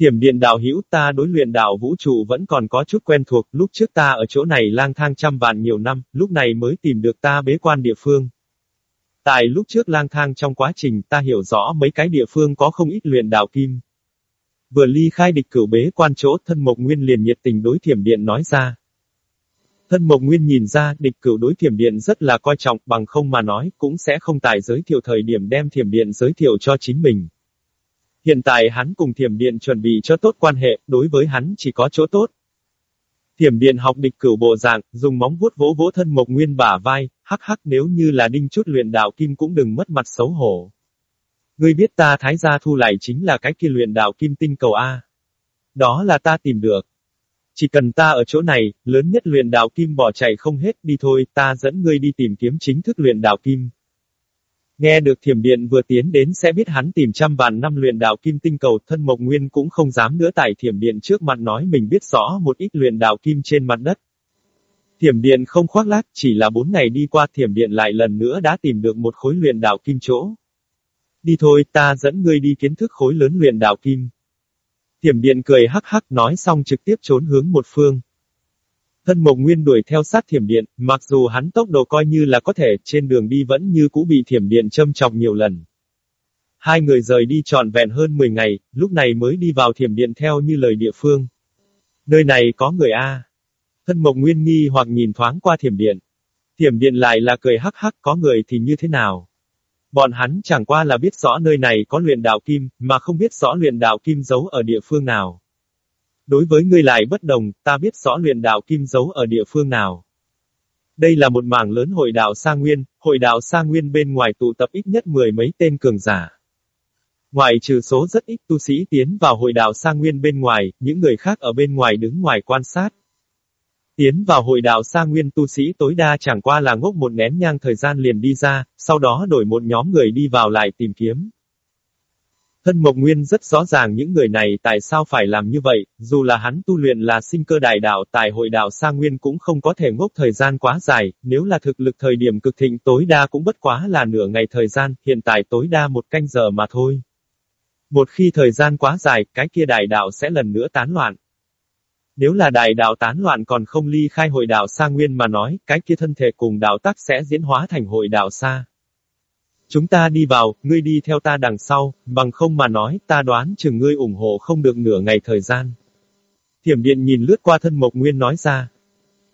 Thiểm điện đạo hữu ta đối luyện đạo vũ trụ vẫn còn có chút quen thuộc, lúc trước ta ở chỗ này lang thang trăm vạn nhiều năm, lúc này mới tìm được ta bế quan địa phương. Tại lúc trước lang thang trong quá trình ta hiểu rõ mấy cái địa phương có không ít luyện đạo kim. Vừa ly khai địch cửu bế quan chỗ thân mộc nguyên liền nhiệt tình đối thiểm điện nói ra. Thân mộc nguyên nhìn ra địch cửu đối thiểm điện rất là coi trọng bằng không mà nói cũng sẽ không tài giới thiệu thời điểm đem thiểm điện giới thiệu cho chính mình. Hiện tại hắn cùng thiểm điện chuẩn bị cho tốt quan hệ, đối với hắn chỉ có chỗ tốt. Thiểm điện học địch cửu bộ dạng, dùng móng vuốt vỗ vỗ thân mộc nguyên bả vai, hắc hắc nếu như là đinh chút luyện đạo kim cũng đừng mất mặt xấu hổ. Ngươi biết ta thái gia thu lại chính là cái kia luyện đạo kim tinh cầu A. Đó là ta tìm được. Chỉ cần ta ở chỗ này, lớn nhất luyện đạo kim bỏ chạy không hết, đi thôi, ta dẫn ngươi đi tìm kiếm chính thức luyện đạo kim. Nghe được thiểm điện vừa tiến đến sẽ biết hắn tìm trăm vạn năm luyện đạo kim tinh cầu, thân mộc nguyên cũng không dám nữa tải thiểm điện trước mặt nói mình biết rõ một ít luyện đạo kim trên mặt đất. Thiểm điện không khoác lác, chỉ là bốn ngày đi qua thiểm điện lại lần nữa đã tìm được một khối luyện đạo kim chỗ. Đi thôi, ta dẫn ngươi đi kiến thức khối lớn luyện đạo kim. Thiểm điện cười hắc hắc nói xong trực tiếp trốn hướng một phương. Thân mộc nguyên đuổi theo sát thiểm điện, mặc dù hắn tốc độ coi như là có thể, trên đường đi vẫn như cũ bị thiểm điện châm chọc nhiều lần. Hai người rời đi trọn vẹn hơn 10 ngày, lúc này mới đi vào thiểm điện theo như lời địa phương. Nơi này có người A. Thân mộc nguyên nghi hoặc nhìn thoáng qua thiểm điện. Thiểm điện lại là cười hắc hắc có người thì như thế nào? Bọn hắn chẳng qua là biết rõ nơi này có luyện đạo kim, mà không biết rõ luyện đạo kim giấu ở địa phương nào. Đối với ngươi lại bất đồng, ta biết rõ luyện đạo kim giấu ở địa phương nào. Đây là một mảng lớn hội đạo Sa Nguyên, hội đạo Sa Nguyên bên ngoài tụ tập ít nhất mười mấy tên cường giả. Ngoài trừ số rất ít tu sĩ tiến vào hội đạo Sa Nguyên bên ngoài, những người khác ở bên ngoài đứng ngoài quan sát. Tiến vào hội đạo sa nguyên tu sĩ tối đa chẳng qua là ngốc một nén nhang thời gian liền đi ra, sau đó đổi một nhóm người đi vào lại tìm kiếm. Thân Mộc Nguyên rất rõ ràng những người này tại sao phải làm như vậy, dù là hắn tu luyện là sinh cơ đại đạo tại hội đạo Sa Nguyên cũng không có thể ngốc thời gian quá dài, nếu là thực lực thời điểm cực thịnh tối đa cũng bất quá là nửa ngày thời gian, hiện tại tối đa một canh giờ mà thôi. Một khi thời gian quá dài, cái kia đại đạo sẽ lần nữa tán loạn. Nếu là đại đạo tán loạn còn không ly khai hội đạo xa Nguyên mà nói, cái kia thân thể cùng đạo tắc sẽ diễn hóa thành hội đạo xa Chúng ta đi vào, ngươi đi theo ta đằng sau, bằng không mà nói, ta đoán chừng ngươi ủng hộ không được nửa ngày thời gian. Thiểm điện nhìn lướt qua thân mộc nguyên nói ra.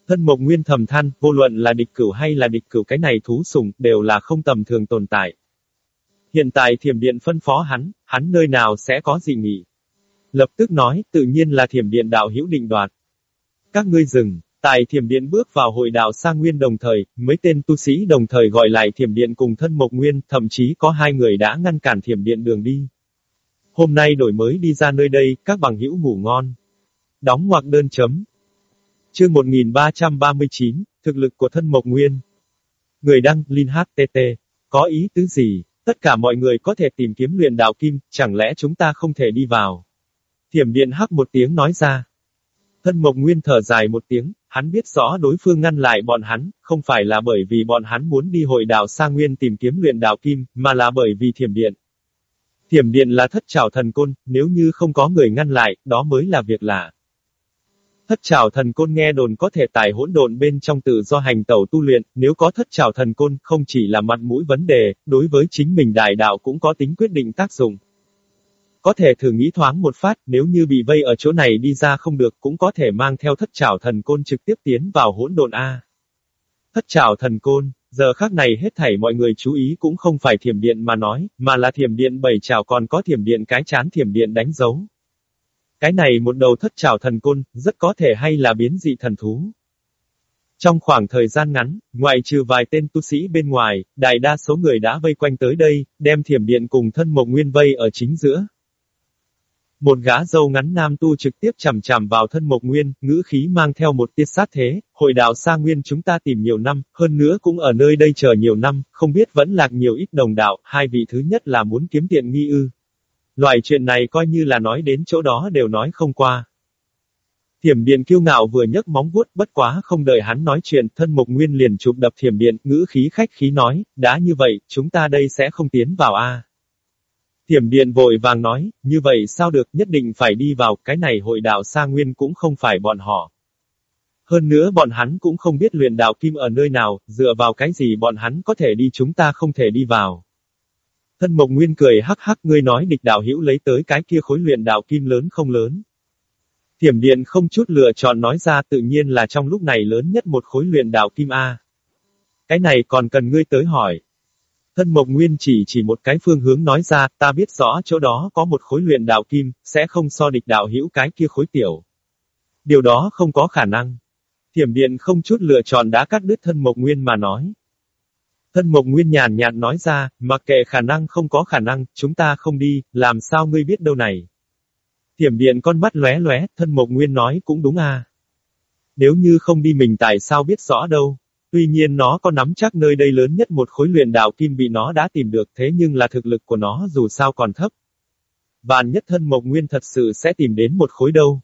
Thân mộc nguyên thầm than, vô luận là địch cửu hay là địch cửu cái này thú sùng, đều là không tầm thường tồn tại. Hiện tại thiểm điện phân phó hắn, hắn nơi nào sẽ có gì nghỉ. Lập tức nói, tự nhiên là thiểm điện đạo hữu định đoạt. Các ngươi dừng, Tại thiểm điện bước vào hội đạo sa nguyên đồng thời, mấy tên tu sĩ đồng thời gọi lại thiểm điện cùng thân mộc nguyên, thậm chí có hai người đã ngăn cản thiểm điện đường đi. Hôm nay đổi mới đi ra nơi đây, các bằng hữu ngủ ngon. Đóng ngoặc đơn chấm. Chương 1339, thực lực của thân mộc nguyên. Người đăng, Linh HTT. Có ý tứ gì? Tất cả mọi người có thể tìm kiếm luyện đạo kim, chẳng lẽ chúng ta không thể đi vào? Thiểm điện hắc một tiếng nói ra. Thân mộc nguyên thở dài một tiếng, hắn biết rõ đối phương ngăn lại bọn hắn, không phải là bởi vì bọn hắn muốn đi hội đạo sa nguyên tìm kiếm luyện đạo kim, mà là bởi vì thiểm điện. Thiểm điện là thất trảo thần côn, nếu như không có người ngăn lại, đó mới là việc lạ. Thất trảo thần côn nghe đồn có thể tải hỗn độn bên trong tự do hành tẩu tu luyện, nếu có thất trảo thần côn, không chỉ là mặt mũi vấn đề, đối với chính mình đại đạo cũng có tính quyết định tác dụng. Có thể thử nghĩ thoáng một phát, nếu như bị vây ở chỗ này đi ra không được cũng có thể mang theo thất trảo thần côn trực tiếp tiến vào hỗn độn A. Thất trảo thần côn, giờ khác này hết thảy mọi người chú ý cũng không phải thiểm điện mà nói, mà là thiểm điện bảy trảo còn có thiểm điện cái chán thiểm điện đánh dấu. Cái này một đầu thất trảo thần côn, rất có thể hay là biến dị thần thú. Trong khoảng thời gian ngắn, ngoại trừ vài tên tu sĩ bên ngoài, đại đa số người đã vây quanh tới đây, đem thiểm điện cùng thân mộc nguyên vây ở chính giữa. Một gã dâu ngắn nam tu trực tiếp chằm chằm vào thân mộc nguyên, ngữ khí mang theo một tiết sát thế, hội đạo sa nguyên chúng ta tìm nhiều năm, hơn nữa cũng ở nơi đây chờ nhiều năm, không biết vẫn lạc nhiều ít đồng đạo, hai vị thứ nhất là muốn kiếm tiện nghi ư. Loại chuyện này coi như là nói đến chỗ đó đều nói không qua. Thiểm điện kiêu ngạo vừa nhấc móng vuốt bất quá không đợi hắn nói chuyện, thân mộc nguyên liền chụp đập thiểm điện, ngữ khí khách khí nói, đã như vậy, chúng ta đây sẽ không tiến vào a. Thiểm điện vội vàng nói, như vậy sao được nhất định phải đi vào, cái này hội đạo Sa Nguyên cũng không phải bọn họ. Hơn nữa bọn hắn cũng không biết luyện đạo kim ở nơi nào, dựa vào cái gì bọn hắn có thể đi chúng ta không thể đi vào. Thân Mộc Nguyên cười hắc hắc ngươi nói địch đạo hữu lấy tới cái kia khối luyện đạo kim lớn không lớn. Thiểm điện không chút lựa chọn nói ra tự nhiên là trong lúc này lớn nhất một khối luyện đạo kim A. Cái này còn cần ngươi tới hỏi. Thân Mộc Nguyên chỉ chỉ một cái phương hướng nói ra, ta biết rõ chỗ đó có một khối luyện đạo kim, sẽ không so địch đạo hữu cái kia khối tiểu. Điều đó không có khả năng. Thiểm điện không chút lựa chọn đã cắt đứt thân Mộc Nguyên mà nói. Thân Mộc Nguyên nhàn nhạt nói ra, mặc kệ khả năng không có khả năng, chúng ta không đi, làm sao ngươi biết đâu này. Thiểm điện con mắt lóe lóe, thân Mộc Nguyên nói cũng đúng à. Nếu như không đi mình tại sao biết rõ đâu. Tuy nhiên nó có nắm chắc nơi đây lớn nhất một khối luyện đạo kim bị nó đã tìm được thế nhưng là thực lực của nó dù sao còn thấp. Vạn nhất thân mộc nguyên thật sự sẽ tìm đến một khối đâu.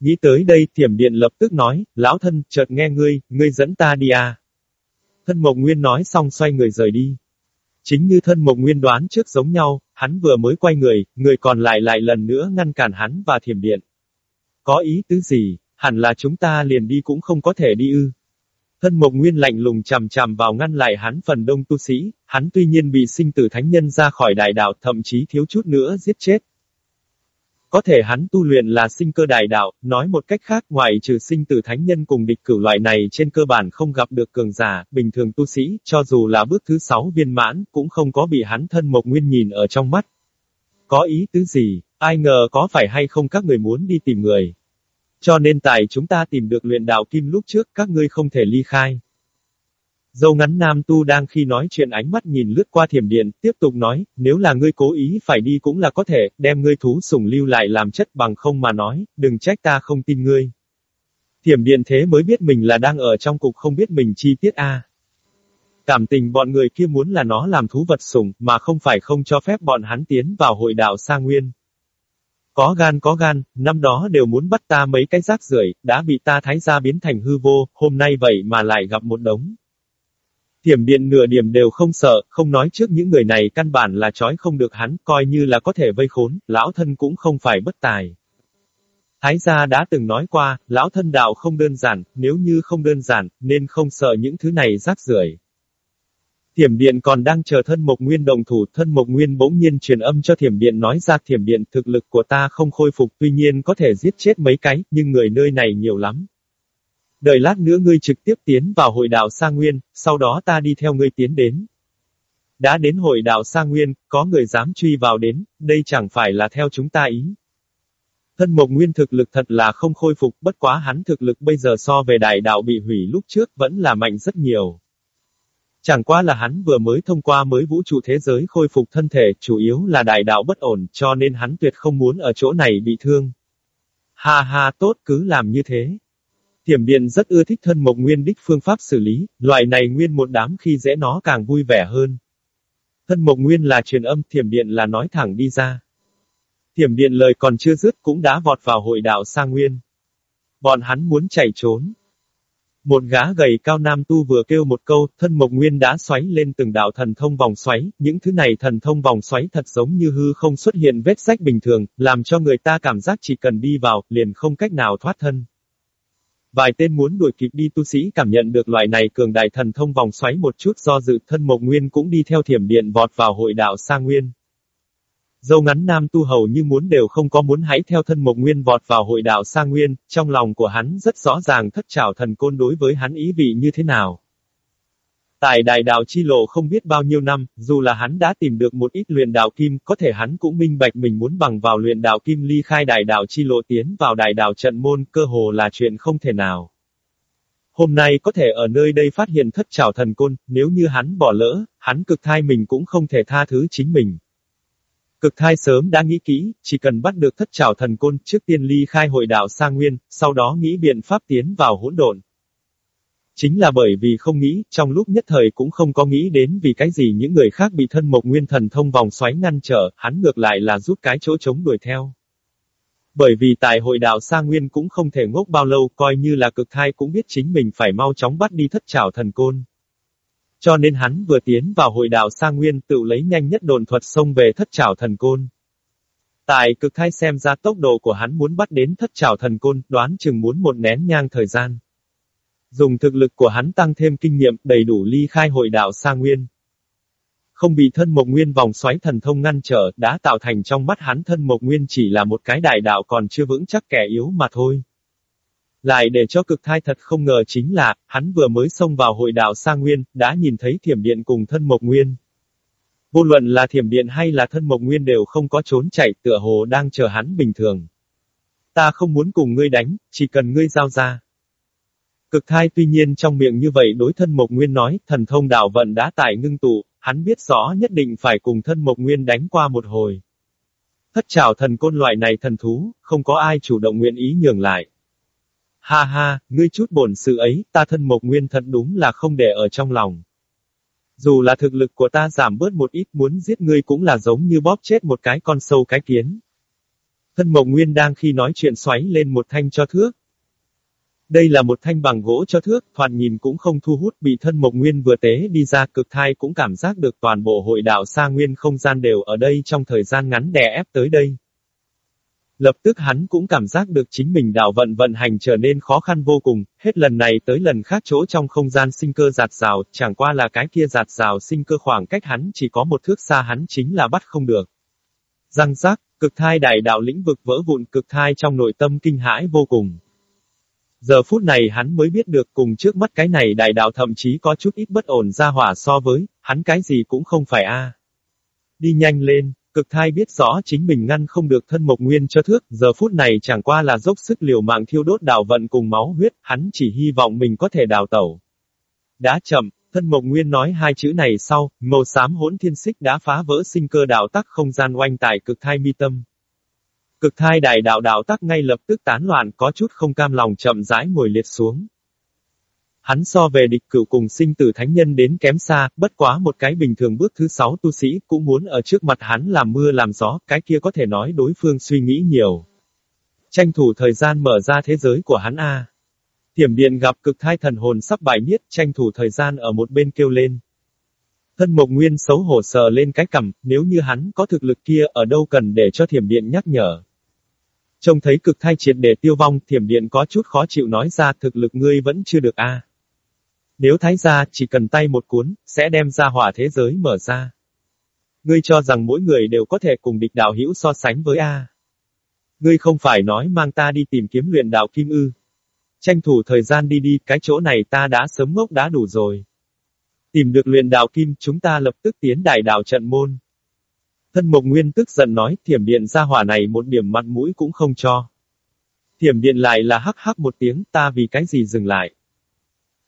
Nghĩ tới đây tiềm điện lập tức nói, lão thân, chợt nghe ngươi, ngươi dẫn ta đi à. Thân mộc nguyên nói xong xoay người rời đi. Chính như thân mộc nguyên đoán trước giống nhau, hắn vừa mới quay người, người còn lại lại lần nữa ngăn cản hắn và thiểm điện. Có ý tứ gì, hẳn là chúng ta liền đi cũng không có thể đi ư. Thân mộc nguyên lạnh lùng chằm chằm vào ngăn lại hắn phần đông tu sĩ, hắn tuy nhiên bị sinh tử thánh nhân ra khỏi đại đạo thậm chí thiếu chút nữa giết chết. Có thể hắn tu luyện là sinh cơ đại đạo, nói một cách khác ngoài trừ sinh tử thánh nhân cùng địch cử loại này trên cơ bản không gặp được cường giả, bình thường tu sĩ, cho dù là bước thứ sáu viên mãn, cũng không có bị hắn thân mộc nguyên nhìn ở trong mắt. Có ý tứ gì, ai ngờ có phải hay không các người muốn đi tìm người. Cho nên tại chúng ta tìm được luyện đạo kim lúc trước các ngươi không thể ly khai. Dâu ngắn nam tu đang khi nói chuyện ánh mắt nhìn lướt qua thiểm điện, tiếp tục nói, nếu là ngươi cố ý phải đi cũng là có thể, đem ngươi thú sủng lưu lại làm chất bằng không mà nói, đừng trách ta không tin ngươi. Thiểm điện thế mới biết mình là đang ở trong cục không biết mình chi tiết a. Cảm tình bọn người kia muốn là nó làm thú vật sủng, mà không phải không cho phép bọn hắn tiến vào hội đạo sa nguyên. Có gan có gan, năm đó đều muốn bắt ta mấy cái rác rưởi, đã bị ta thái ra biến thành hư vô, hôm nay vậy mà lại gặp một đống. Thiểm điện nửa điểm đều không sợ, không nói trước những người này căn bản là trói không được hắn, coi như là có thể vây khốn, lão thân cũng không phải bất tài. Thái gia đã từng nói qua, lão thân đạo không đơn giản, nếu như không đơn giản, nên không sợ những thứ này rác rưởi. Thiểm điện còn đang chờ thân mộc nguyên đồng thủ, thân mộc nguyên bỗng nhiên truyền âm cho thiểm điện nói ra thiểm điện thực lực của ta không khôi phục tuy nhiên có thể giết chết mấy cái, nhưng người nơi này nhiều lắm. Đợi lát nữa ngươi trực tiếp tiến vào hội đạo Sa Nguyên, sau đó ta đi theo ngươi tiến đến. Đã đến hội đạo Sa Nguyên, có người dám truy vào đến, đây chẳng phải là theo chúng ta ý. Thân Mộc Nguyên thực lực thật là không khôi phục, bất quá hắn thực lực bây giờ so về đại đạo bị hủy lúc trước vẫn là mạnh rất nhiều. Chẳng qua là hắn vừa mới thông qua mới vũ trụ thế giới khôi phục thân thể, chủ yếu là đại đạo bất ổn, cho nên hắn tuyệt không muốn ở chỗ này bị thương. Ha ha tốt cứ làm như thế. thiểm điện rất ưa thích thân mộc nguyên đích phương pháp xử lý, loại này nguyên một đám khi dễ nó càng vui vẻ hơn. Thân mộc nguyên là truyền âm, thiểm điện là nói thẳng đi ra. Thiểm điện lời còn chưa dứt cũng đã vọt vào hội đạo sang nguyên. Bọn hắn muốn chạy trốn. Một gã gầy cao nam tu vừa kêu một câu, thân mộc nguyên đã xoáy lên từng đạo thần thông vòng xoáy, những thứ này thần thông vòng xoáy thật giống như hư không xuất hiện vết sách bình thường, làm cho người ta cảm giác chỉ cần đi vào, liền không cách nào thoát thân. Vài tên muốn đuổi kịp đi tu sĩ cảm nhận được loại này cường đại thần thông vòng xoáy một chút do dự thân mộc nguyên cũng đi theo thiểm điện vọt vào hội đạo sa nguyên. Dâu ngắn nam tu hầu như muốn đều không có muốn hãy theo thân mộc nguyên vọt vào hội đạo sa nguyên, trong lòng của hắn rất rõ ràng thất trảo thần côn đối với hắn ý vị như thế nào. Tại đại đạo chi lộ không biết bao nhiêu năm, dù là hắn đã tìm được một ít luyện đạo kim, có thể hắn cũng minh bạch mình muốn bằng vào luyện đạo kim ly khai đại đạo chi lộ tiến vào đại đạo trận môn, cơ hồ là chuyện không thể nào. Hôm nay có thể ở nơi đây phát hiện thất trảo thần côn, nếu như hắn bỏ lỡ, hắn cực thai mình cũng không thể tha thứ chính mình. Cực thai sớm đã nghĩ kỹ, chỉ cần bắt được thất trảo thần côn trước tiên ly khai hội đạo sa nguyên, sau đó nghĩ biện pháp tiến vào hỗn độn. Chính là bởi vì không nghĩ, trong lúc nhất thời cũng không có nghĩ đến vì cái gì những người khác bị thân mộc nguyên thần thông vòng xoáy ngăn trở, hắn ngược lại là rút cái chỗ chống đuổi theo. Bởi vì tại hội đạo Sa Nguyên cũng không thể ngốc bao lâu, coi như là cực thai cũng biết chính mình phải mau chóng bắt đi thất trảo thần côn. Cho nên hắn vừa tiến vào hội đạo Sa Nguyên tự lấy nhanh nhất đồn thuật xông về thất trảo thần côn. Tại cực thai xem ra tốc độ của hắn muốn bắt đến thất trảo thần côn, đoán chừng muốn một nén nhang thời gian. Dùng thực lực của hắn tăng thêm kinh nghiệm đầy đủ ly khai hội đạo Sa Nguyên. Không bị thân mộc nguyên vòng xoáy thần thông ngăn trở, đã tạo thành trong mắt hắn thân mộc nguyên chỉ là một cái đại đạo còn chưa vững chắc kẻ yếu mà thôi. Lại để cho cực thai thật không ngờ chính là, hắn vừa mới xông vào hội đạo Sa Nguyên, đã nhìn thấy thiểm điện cùng thân mộc nguyên. Vô luận là thiểm điện hay là thân mộc nguyên đều không có trốn chạy, tựa hồ đang chờ hắn bình thường. Ta không muốn cùng ngươi đánh, chỉ cần ngươi giao ra. Cực thai tuy nhiên trong miệng như vậy đối thân Mộc Nguyên nói, thần thông đạo vận đã tại ngưng tụ, hắn biết rõ nhất định phải cùng thân Mộc Nguyên đánh qua một hồi. Thất trảo thần côn loại này thần thú, không có ai chủ động nguyện ý nhường lại. Ha ha, ngươi chút bổn sự ấy, ta thân Mộc Nguyên thật đúng là không để ở trong lòng. Dù là thực lực của ta giảm bớt một ít muốn giết ngươi cũng là giống như bóp chết một cái con sâu cái kiến. Thân Mộc Nguyên đang khi nói chuyện xoáy lên một thanh cho thước, đây là một thanh bằng gỗ cho thước, thoạt nhìn cũng không thu hút, bị thân mộc nguyên vừa tế đi ra cực thai cũng cảm giác được toàn bộ hội đạo xa nguyên không gian đều ở đây trong thời gian ngắn đè ép tới đây. Lập tức hắn cũng cảm giác được chính mình đạo vận vận hành trở nên khó khăn vô cùng, hết lần này tới lần khác chỗ trong không gian sinh cơ giạt rào, chẳng qua là cái kia giạt rào sinh cơ khoảng cách hắn chỉ có một thước xa hắn chính là bắt không được. Răng rác, cực thai đại đạo lĩnh vực vỡ vụn cực thai trong nội tâm kinh hãi vô cùng. Giờ phút này hắn mới biết được cùng trước mắt cái này đại đạo thậm chí có chút ít bất ổn ra hỏa so với, hắn cái gì cũng không phải a. Đi nhanh lên, cực thai biết rõ chính mình ngăn không được thân mộc nguyên cho thước, giờ phút này chẳng qua là dốc sức liều mạng thiêu đốt đạo vận cùng máu huyết, hắn chỉ hy vọng mình có thể đào tẩu. Đã chậm, thân mộc nguyên nói hai chữ này sau, màu xám hỗn thiên xích đã phá vỡ sinh cơ đạo tắc không gian oanh tại cực thai mi tâm. Cực thai đại đạo đạo tắc ngay lập tức tán loạn có chút không cam lòng chậm rãi ngồi liệt xuống. Hắn so về địch cửu cùng sinh tử thánh nhân đến kém xa, bất quá một cái bình thường bước thứ sáu tu sĩ cũng muốn ở trước mặt hắn làm mưa làm gió, cái kia có thể nói đối phương suy nghĩ nhiều. Tranh thủ thời gian mở ra thế giới của hắn A. thiểm điện gặp cực thai thần hồn sắp bại miết, tranh thủ thời gian ở một bên kêu lên. Thân mộc nguyên xấu hổ sờ lên cái cằm, nếu như hắn có thực lực kia ở đâu cần để cho thiểm điện nhắc nhở. Trông thấy cực thai triệt để tiêu vong, thiểm điện có chút khó chịu nói ra thực lực ngươi vẫn chưa được a. Nếu thái gia chỉ cần tay một cuốn, sẽ đem ra hỏa thế giới mở ra. Ngươi cho rằng mỗi người đều có thể cùng địch đạo hữu so sánh với A. Ngươi không phải nói mang ta đi tìm kiếm luyện đạo kim ư. Tranh thủ thời gian đi đi, cái chỗ này ta đã sớm ngốc đã đủ rồi. Tìm được luyện đạo kim, chúng ta lập tức tiến đại đạo trận môn. Thân Mộc Nguyên tức giận nói, thiểm điện ra hỏa này một điểm mặt mũi cũng không cho. Thiểm điện lại là hắc hắc một tiếng, ta vì cái gì dừng lại.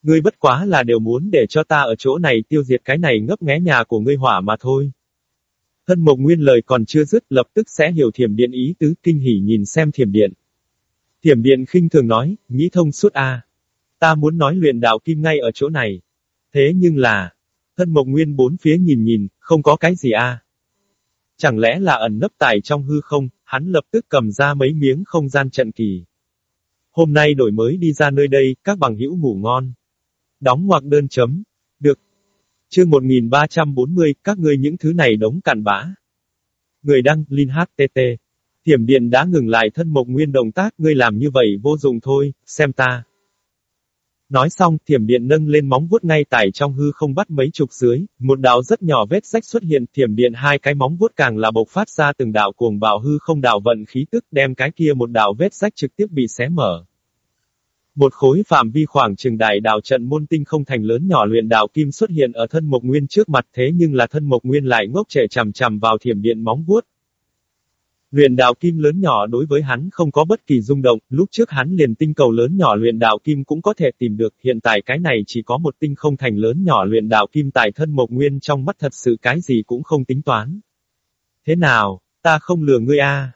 Ngươi bất quá là đều muốn để cho ta ở chỗ này tiêu diệt cái này ngấp nghé nhà của ngươi hỏa mà thôi. Thân Mộc Nguyên lời còn chưa dứt lập tức sẽ hiểu thiểm điện ý tứ kinh hỉ nhìn xem thiểm điện. Thiểm điện khinh thường nói, nghĩ thông suốt a. Ta muốn nói luyện đạo kim ngay ở chỗ này. Thế nhưng là, thân Mộc Nguyên bốn phía nhìn nhìn, không có cái gì a. Chẳng lẽ là ẩn nấp tài trong hư không, hắn lập tức cầm ra mấy miếng không gian trận kỳ. Hôm nay đổi mới đi ra nơi đây, các bằng hữu ngủ ngon. Đóng ngoặc đơn chấm. Được. Chương 1340, các ngươi những thứ này đống cặn bã. Người đăng, Linh HTT. Thiểm điện đã ngừng lại thân mộc nguyên động tác, ngươi làm như vậy vô dụng thôi, xem ta. Nói xong, thiểm điện nâng lên móng vuốt ngay tại trong hư không bắt mấy chục dưới, một đạo rất nhỏ vết rách xuất hiện, thiểm điện hai cái móng vuốt càng là bộc phát ra từng đạo cuồng bạo hư không đạo vận khí tức, đem cái kia một đạo vết rách trực tiếp bị xé mở. Một khối phạm vi khoảng trường đại đạo trận môn tinh không thành lớn nhỏ luyện đạo kim xuất hiện ở thân mộc nguyên trước mặt thế nhưng là thân mộc nguyên lại ngốc trẻ chằm chằm vào thiểm điện móng vuốt. Luyện đạo kim lớn nhỏ đối với hắn không có bất kỳ rung động, lúc trước hắn liền tinh cầu lớn nhỏ luyện đạo kim cũng có thể tìm được, hiện tại cái này chỉ có một tinh không thành lớn nhỏ luyện đạo kim tại thân mộc nguyên trong mắt thật sự cái gì cũng không tính toán. Thế nào, ta không lừa ngươi a?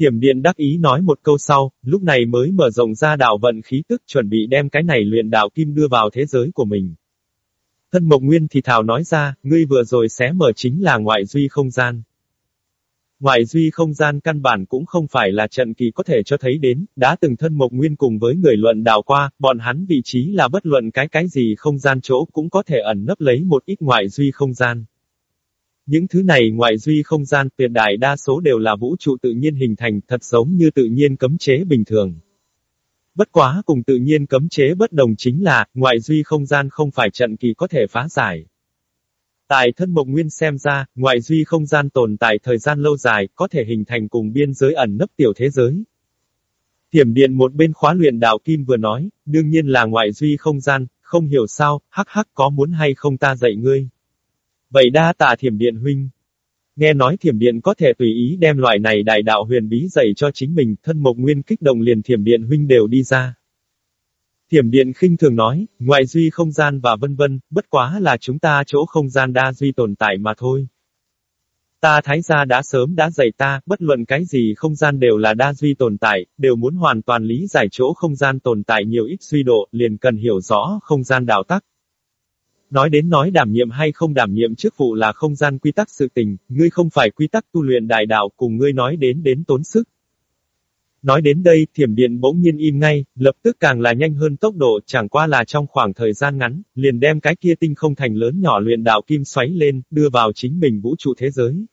Thiểm điện đắc ý nói một câu sau, lúc này mới mở rộng ra đạo vận khí tức chuẩn bị đem cái này luyện đạo kim đưa vào thế giới của mình. Thân Mộc Nguyên thì thào nói ra, ngươi vừa rồi xé mở chính là ngoại duy không gian. Ngoại duy không gian căn bản cũng không phải là trận kỳ có thể cho thấy đến, đã từng thân Mộc Nguyên cùng với người luận đạo qua, bọn hắn vị trí là bất luận cái cái gì không gian chỗ cũng có thể ẩn nấp lấy một ít ngoại duy không gian. Những thứ này ngoại duy không gian tuyệt đại đa số đều là vũ trụ tự nhiên hình thành thật giống như tự nhiên cấm chế bình thường. Bất quá cùng tự nhiên cấm chế bất đồng chính là, ngoại duy không gian không phải trận kỳ có thể phá giải. Tại thân mộng nguyên xem ra, ngoại duy không gian tồn tại thời gian lâu dài, có thể hình thành cùng biên giới ẩn nấp tiểu thế giới. Thiểm điện một bên khóa luyện đạo kim vừa nói, đương nhiên là ngoại duy không gian, không hiểu sao, hắc hắc có muốn hay không ta dạy ngươi. Vậy đa tạ thiểm điện huynh. Nghe nói thiểm điện có thể tùy ý đem loại này đại đạo huyền bí dạy cho chính mình, thân mộc nguyên kích động liền thiểm điện huynh đều đi ra. Thiểm điện khinh thường nói, ngoại duy không gian và vân vân, bất quá là chúng ta chỗ không gian đa duy tồn tại mà thôi. Ta thái gia đã sớm đã dạy ta, bất luận cái gì không gian đều là đa duy tồn tại, đều muốn hoàn toàn lý giải chỗ không gian tồn tại nhiều ít suy độ, liền cần hiểu rõ không gian đạo tắc. Nói đến nói đảm nhiệm hay không đảm nhiệm chức vụ là không gian quy tắc sự tình, ngươi không phải quy tắc tu luyện đại đạo cùng ngươi nói đến đến tốn sức. Nói đến đây, thiểm điện bỗng nhiên im ngay, lập tức càng là nhanh hơn tốc độ, chẳng qua là trong khoảng thời gian ngắn, liền đem cái kia tinh không thành lớn nhỏ luyện đạo kim xoáy lên, đưa vào chính mình vũ trụ thế giới.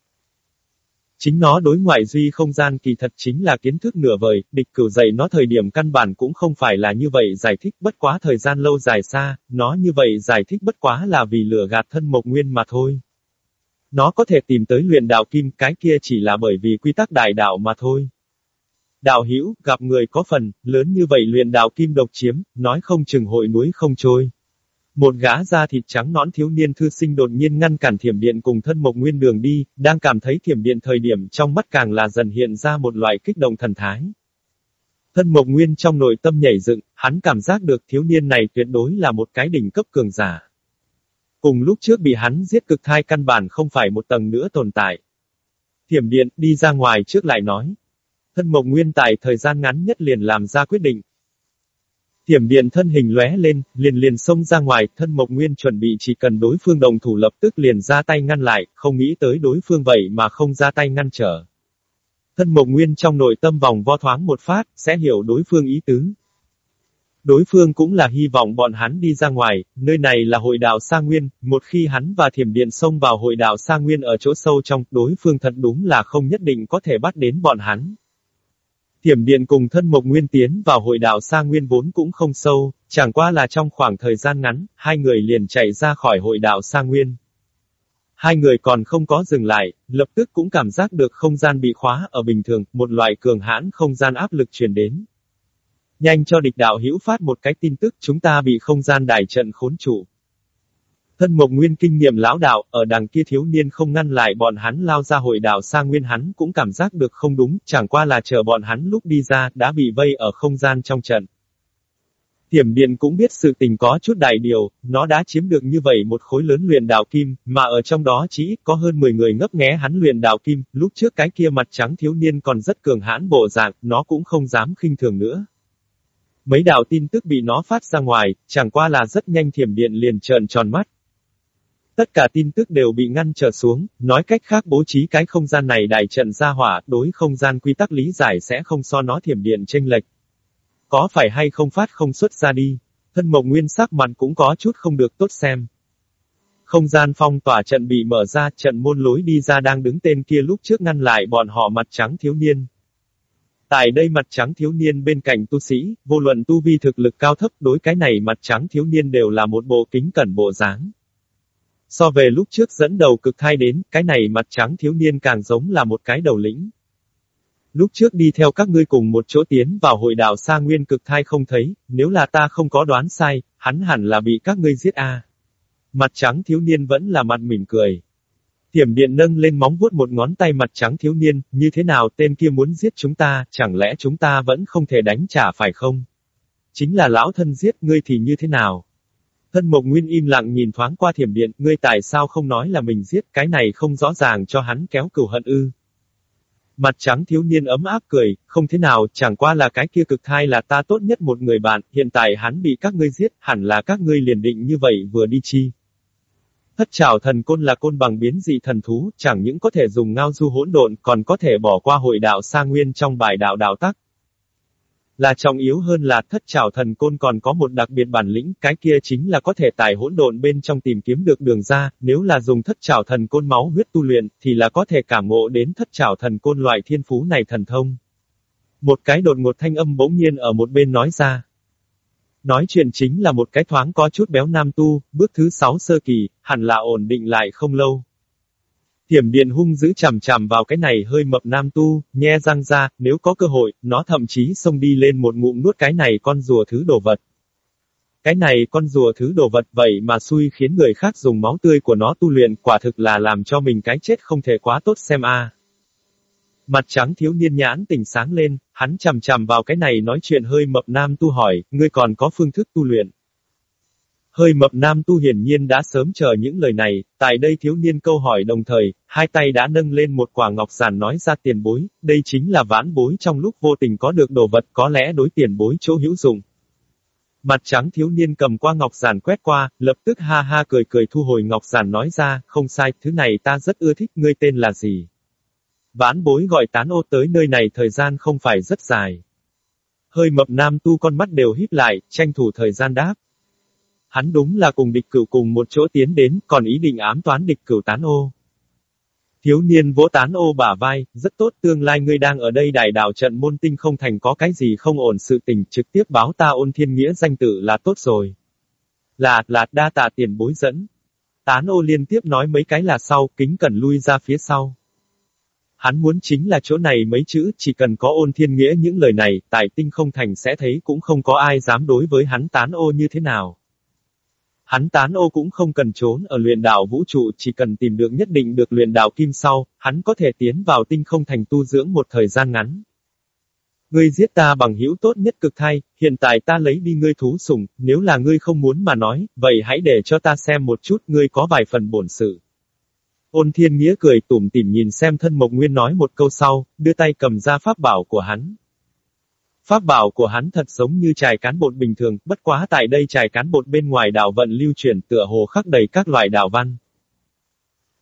Chính nó đối ngoại duy không gian kỳ thật chính là kiến thức nửa vời, địch cửu dạy nó thời điểm căn bản cũng không phải là như vậy giải thích bất quá thời gian lâu dài xa, nó như vậy giải thích bất quá là vì lửa gạt thân mộc nguyên mà thôi. Nó có thể tìm tới luyện đạo kim cái kia chỉ là bởi vì quy tắc đại đạo mà thôi. Đạo hữu gặp người có phần, lớn như vậy luyện đạo kim độc chiếm, nói không chừng hội núi không trôi. Một gã da thịt trắng nõn thiếu niên thư sinh đột nhiên ngăn cản thiểm điện cùng thân mộc nguyên đường đi, đang cảm thấy thiểm điện thời điểm trong mắt càng là dần hiện ra một loại kích động thần thái. Thân mộc nguyên trong nội tâm nhảy dựng, hắn cảm giác được thiếu niên này tuyệt đối là một cái đỉnh cấp cường giả. Cùng lúc trước bị hắn giết cực thai căn bản không phải một tầng nữa tồn tại. Thiểm điện đi ra ngoài trước lại nói. Thân Mộc Nguyên tại thời gian ngắn nhất liền làm ra quyết định. Thiểm điện thân hình lóe lên, liền liền xông ra ngoài, thân Mộc Nguyên chuẩn bị chỉ cần đối phương đồng thủ lập tức liền ra tay ngăn lại, không nghĩ tới đối phương vậy mà không ra tay ngăn trở. Thân Mộc Nguyên trong nội tâm vòng vo thoáng một phát, sẽ hiểu đối phương ý tứ. Đối phương cũng là hy vọng bọn hắn đi ra ngoài, nơi này là hội đạo Sa Nguyên, một khi hắn và thiểm điện xông vào hội đạo Sa Nguyên ở chỗ sâu trong, đối phương thật đúng là không nhất định có thể bắt đến bọn hắn. Thiểm điện cùng thân mộc nguyên tiến vào hội đạo Sa Nguyên vốn cũng không sâu, chẳng qua là trong khoảng thời gian ngắn, hai người liền chạy ra khỏi hội đạo Sa Nguyên. Hai người còn không có dừng lại, lập tức cũng cảm giác được không gian bị khóa ở bình thường, một loại cường hãn không gian áp lực truyền đến. Nhanh cho địch đạo hữu phát một cái tin tức chúng ta bị không gian đài trận khốn trụ. Thân mộc nguyên kinh nghiệm lão đạo, ở đằng kia thiếu niên không ngăn lại bọn hắn lao ra hội đạo sang nguyên hắn cũng cảm giác được không đúng, chẳng qua là chờ bọn hắn lúc đi ra, đã bị vây ở không gian trong trận. Tiểm điện cũng biết sự tình có chút đại điều, nó đã chiếm được như vậy một khối lớn luyện đạo kim, mà ở trong đó chỉ có hơn 10 người ngấp nghé hắn luyện đạo kim, lúc trước cái kia mặt trắng thiếu niên còn rất cường hãn bộ dạng, nó cũng không dám khinh thường nữa. Mấy đạo tin tức bị nó phát ra ngoài, chẳng qua là rất nhanh thiểm điện liền trợn tròn mắt. Tất cả tin tức đều bị ngăn trở xuống, nói cách khác bố trí cái không gian này đại trận ra hỏa, đối không gian quy tắc lý giải sẽ không so nó thiểm điện chênh lệch. Có phải hay không phát không xuất ra đi, thân mộc nguyên sắc mặt cũng có chút không được tốt xem. Không gian phong tỏa trận bị mở ra, trận môn lối đi ra đang đứng tên kia lúc trước ngăn lại bọn họ mặt trắng thiếu niên. Tại đây mặt trắng thiếu niên bên cạnh tu sĩ, vô luận tu vi thực lực cao thấp đối cái này mặt trắng thiếu niên đều là một bộ kính cẩn bộ dáng. So về lúc trước dẫn đầu cực thai đến, cái này mặt trắng thiếu niên càng giống là một cái đầu lĩnh. Lúc trước đi theo các ngươi cùng một chỗ tiến vào hội đảo xa Nguyên cực thai không thấy, nếu là ta không có đoán sai, hắn hẳn là bị các ngươi giết a. Mặt trắng thiếu niên vẫn là mặt mỉm cười. Tiểm điện nâng lên móng vuốt một ngón tay mặt trắng thiếu niên, như thế nào tên kia muốn giết chúng ta, chẳng lẽ chúng ta vẫn không thể đánh trả phải không? Chính là lão thân giết ngươi thì như thế nào? Thân mộc nguyên im lặng nhìn thoáng qua thiểm điện, ngươi tại sao không nói là mình giết, cái này không rõ ràng cho hắn kéo cừu hận ư. Mặt trắng thiếu niên ấm áp cười, không thế nào, chẳng qua là cái kia cực thai là ta tốt nhất một người bạn, hiện tại hắn bị các ngươi giết, hẳn là các ngươi liền định như vậy vừa đi chi. Thất trảo thần côn là côn bằng biến dị thần thú, chẳng những có thể dùng ngao du hỗn độn, còn có thể bỏ qua hội đạo sa nguyên trong bài đạo đạo tắc. Là trọng yếu hơn là thất trảo thần côn còn có một đặc biệt bản lĩnh, cái kia chính là có thể tải hỗn độn bên trong tìm kiếm được đường ra, nếu là dùng thất trảo thần côn máu huyết tu luyện, thì là có thể cảm ngộ đến thất trảo thần côn loại thiên phú này thần thông. Một cái đột ngột thanh âm bỗng nhiên ở một bên nói ra. Nói chuyện chính là một cái thoáng có chút béo nam tu, bước thứ sáu sơ kỳ, hẳn là ổn định lại không lâu. Thiểm điện hung giữ chằm chằm vào cái này hơi mập nam tu, nhe răng ra, nếu có cơ hội, nó thậm chí xông đi lên một ngụm nuốt cái này con rùa thứ đồ vật. Cái này con rùa thứ đồ vật vậy mà xui khiến người khác dùng máu tươi của nó tu luyện, quả thực là làm cho mình cái chết không thể quá tốt xem a. Mặt trắng thiếu niên nhãn tỉnh sáng lên, hắn chằm chằm vào cái này nói chuyện hơi mập nam tu hỏi, ngươi còn có phương thức tu luyện. Hơi mập nam tu hiển nhiên đã sớm chờ những lời này, tại đây thiếu niên câu hỏi đồng thời, hai tay đã nâng lên một quả ngọc giản nói ra tiền bối, đây chính là vãn bối trong lúc vô tình có được đồ vật có lẽ đối tiền bối chỗ hữu dụng. Mặt trắng thiếu niên cầm qua ngọc giản quét qua, lập tức ha ha cười cười thu hồi ngọc giản nói ra, không sai, thứ này ta rất ưa thích, ngươi tên là gì? Vãn bối gọi tán ô tới nơi này thời gian không phải rất dài. Hơi mập nam tu con mắt đều híp lại, tranh thủ thời gian đáp. Hắn đúng là cùng địch cửu cùng một chỗ tiến đến, còn ý định ám toán địch cửu tán ô. Thiếu niên vỗ tán ô bả vai, rất tốt tương lai ngươi đang ở đây đại đạo trận môn tinh không thành có cái gì không ổn sự tình trực tiếp báo ta ôn thiên nghĩa danh tự là tốt rồi. Là, là, đa tạ tiền bối dẫn. Tán ô liên tiếp nói mấy cái là sau, kính cần lui ra phía sau. Hắn muốn chính là chỗ này mấy chữ, chỉ cần có ôn thiên nghĩa những lời này, tại tinh không thành sẽ thấy cũng không có ai dám đối với hắn tán ô như thế nào. Hắn tán ô cũng không cần trốn ở luyện đạo vũ trụ, chỉ cần tìm được nhất định được luyện đạo kim sau, hắn có thể tiến vào tinh không thành tu dưỡng một thời gian ngắn. Ngươi giết ta bằng hữu tốt nhất cực thay, hiện tại ta lấy đi ngươi thú sủng, nếu là ngươi không muốn mà nói, vậy hãy để cho ta xem một chút ngươi có vài phần bổn sự. Ôn thiên nghĩa cười tủm tỉm nhìn xem thân mộc nguyên nói một câu sau, đưa tay cầm ra pháp bảo của hắn. Pháp bảo của hắn thật giống như trài cán bột bình thường, bất quá tại đây trài cán bột bên ngoài đảo vận lưu chuyển tựa hồ khắc đầy các loại đảo văn.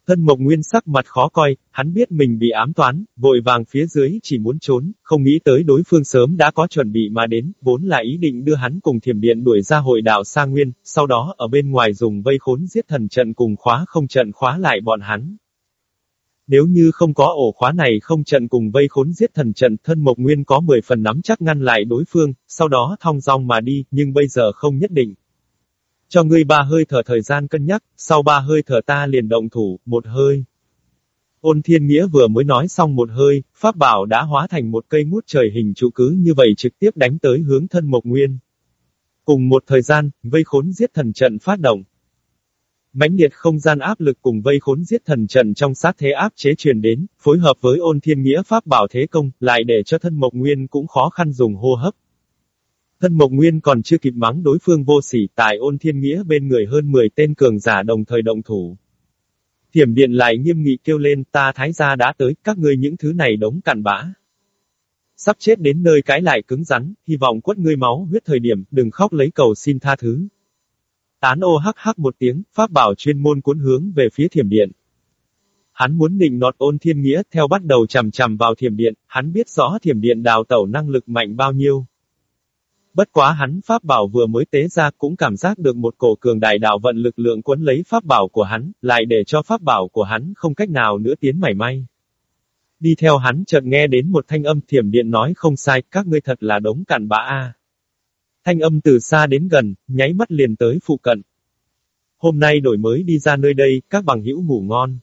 Thân mộc nguyên sắc mặt khó coi, hắn biết mình bị ám toán, vội vàng phía dưới chỉ muốn trốn, không nghĩ tới đối phương sớm đã có chuẩn bị mà đến, vốn là ý định đưa hắn cùng thiểm điện đuổi ra hội đảo Sa Nguyên, sau đó ở bên ngoài dùng vây khốn giết thần trận cùng khóa không trận khóa lại bọn hắn. Nếu như không có ổ khóa này không trận cùng vây khốn giết thần trận, thân Mộc Nguyên có 10 phần nắm chắc ngăn lại đối phương, sau đó thong dong mà đi, nhưng bây giờ không nhất định. Cho ngươi ba hơi thở thời gian cân nhắc, sau ba hơi thở ta liền động thủ, một hơi. Ôn thiên nghĩa vừa mới nói xong một hơi, pháp bảo đã hóa thành một cây ngút trời hình trụ cứ như vậy trực tiếp đánh tới hướng thân Mộc Nguyên. Cùng một thời gian, vây khốn giết thần trận phát động, mãnh liệt không gian áp lực cùng vây khốn giết thần trận trong sát thế áp chế truyền đến, phối hợp với ôn thiên nghĩa pháp bảo thế công, lại để cho thân mộc nguyên cũng khó khăn dùng hô hấp. Thân mộc nguyên còn chưa kịp mắng đối phương vô sỉ tại ôn thiên nghĩa bên người hơn 10 tên cường giả đồng thời động thủ. Thiểm điện lại nghiêm nghị kêu lên ta thái gia đã tới, các ngươi những thứ này đống cặn bã. Sắp chết đến nơi cái lại cứng rắn, hy vọng quất ngươi máu huyết thời điểm, đừng khóc lấy cầu xin tha thứ. Tán ô hắc hắc một tiếng, pháp bảo chuyên môn cuốn hướng về phía thiểm điện. Hắn muốn định nọt ôn thiên nghĩa theo bắt đầu chầm chầm vào thiểm điện, hắn biết rõ thiểm điện đào tẩu năng lực mạnh bao nhiêu. Bất quá hắn pháp bảo vừa mới tế ra cũng cảm giác được một cổ cường đại đạo vận lực lượng cuốn lấy pháp bảo của hắn, lại để cho pháp bảo của hắn không cách nào nữa tiến mảy may. Đi theo hắn chợt nghe đến một thanh âm thiểm điện nói không sai, các ngươi thật là đống cặn bã a. Thanh âm từ xa đến gần, nháy mắt liền tới phụ cận. Hôm nay đổi mới đi ra nơi đây, các bằng hữu ngủ ngon.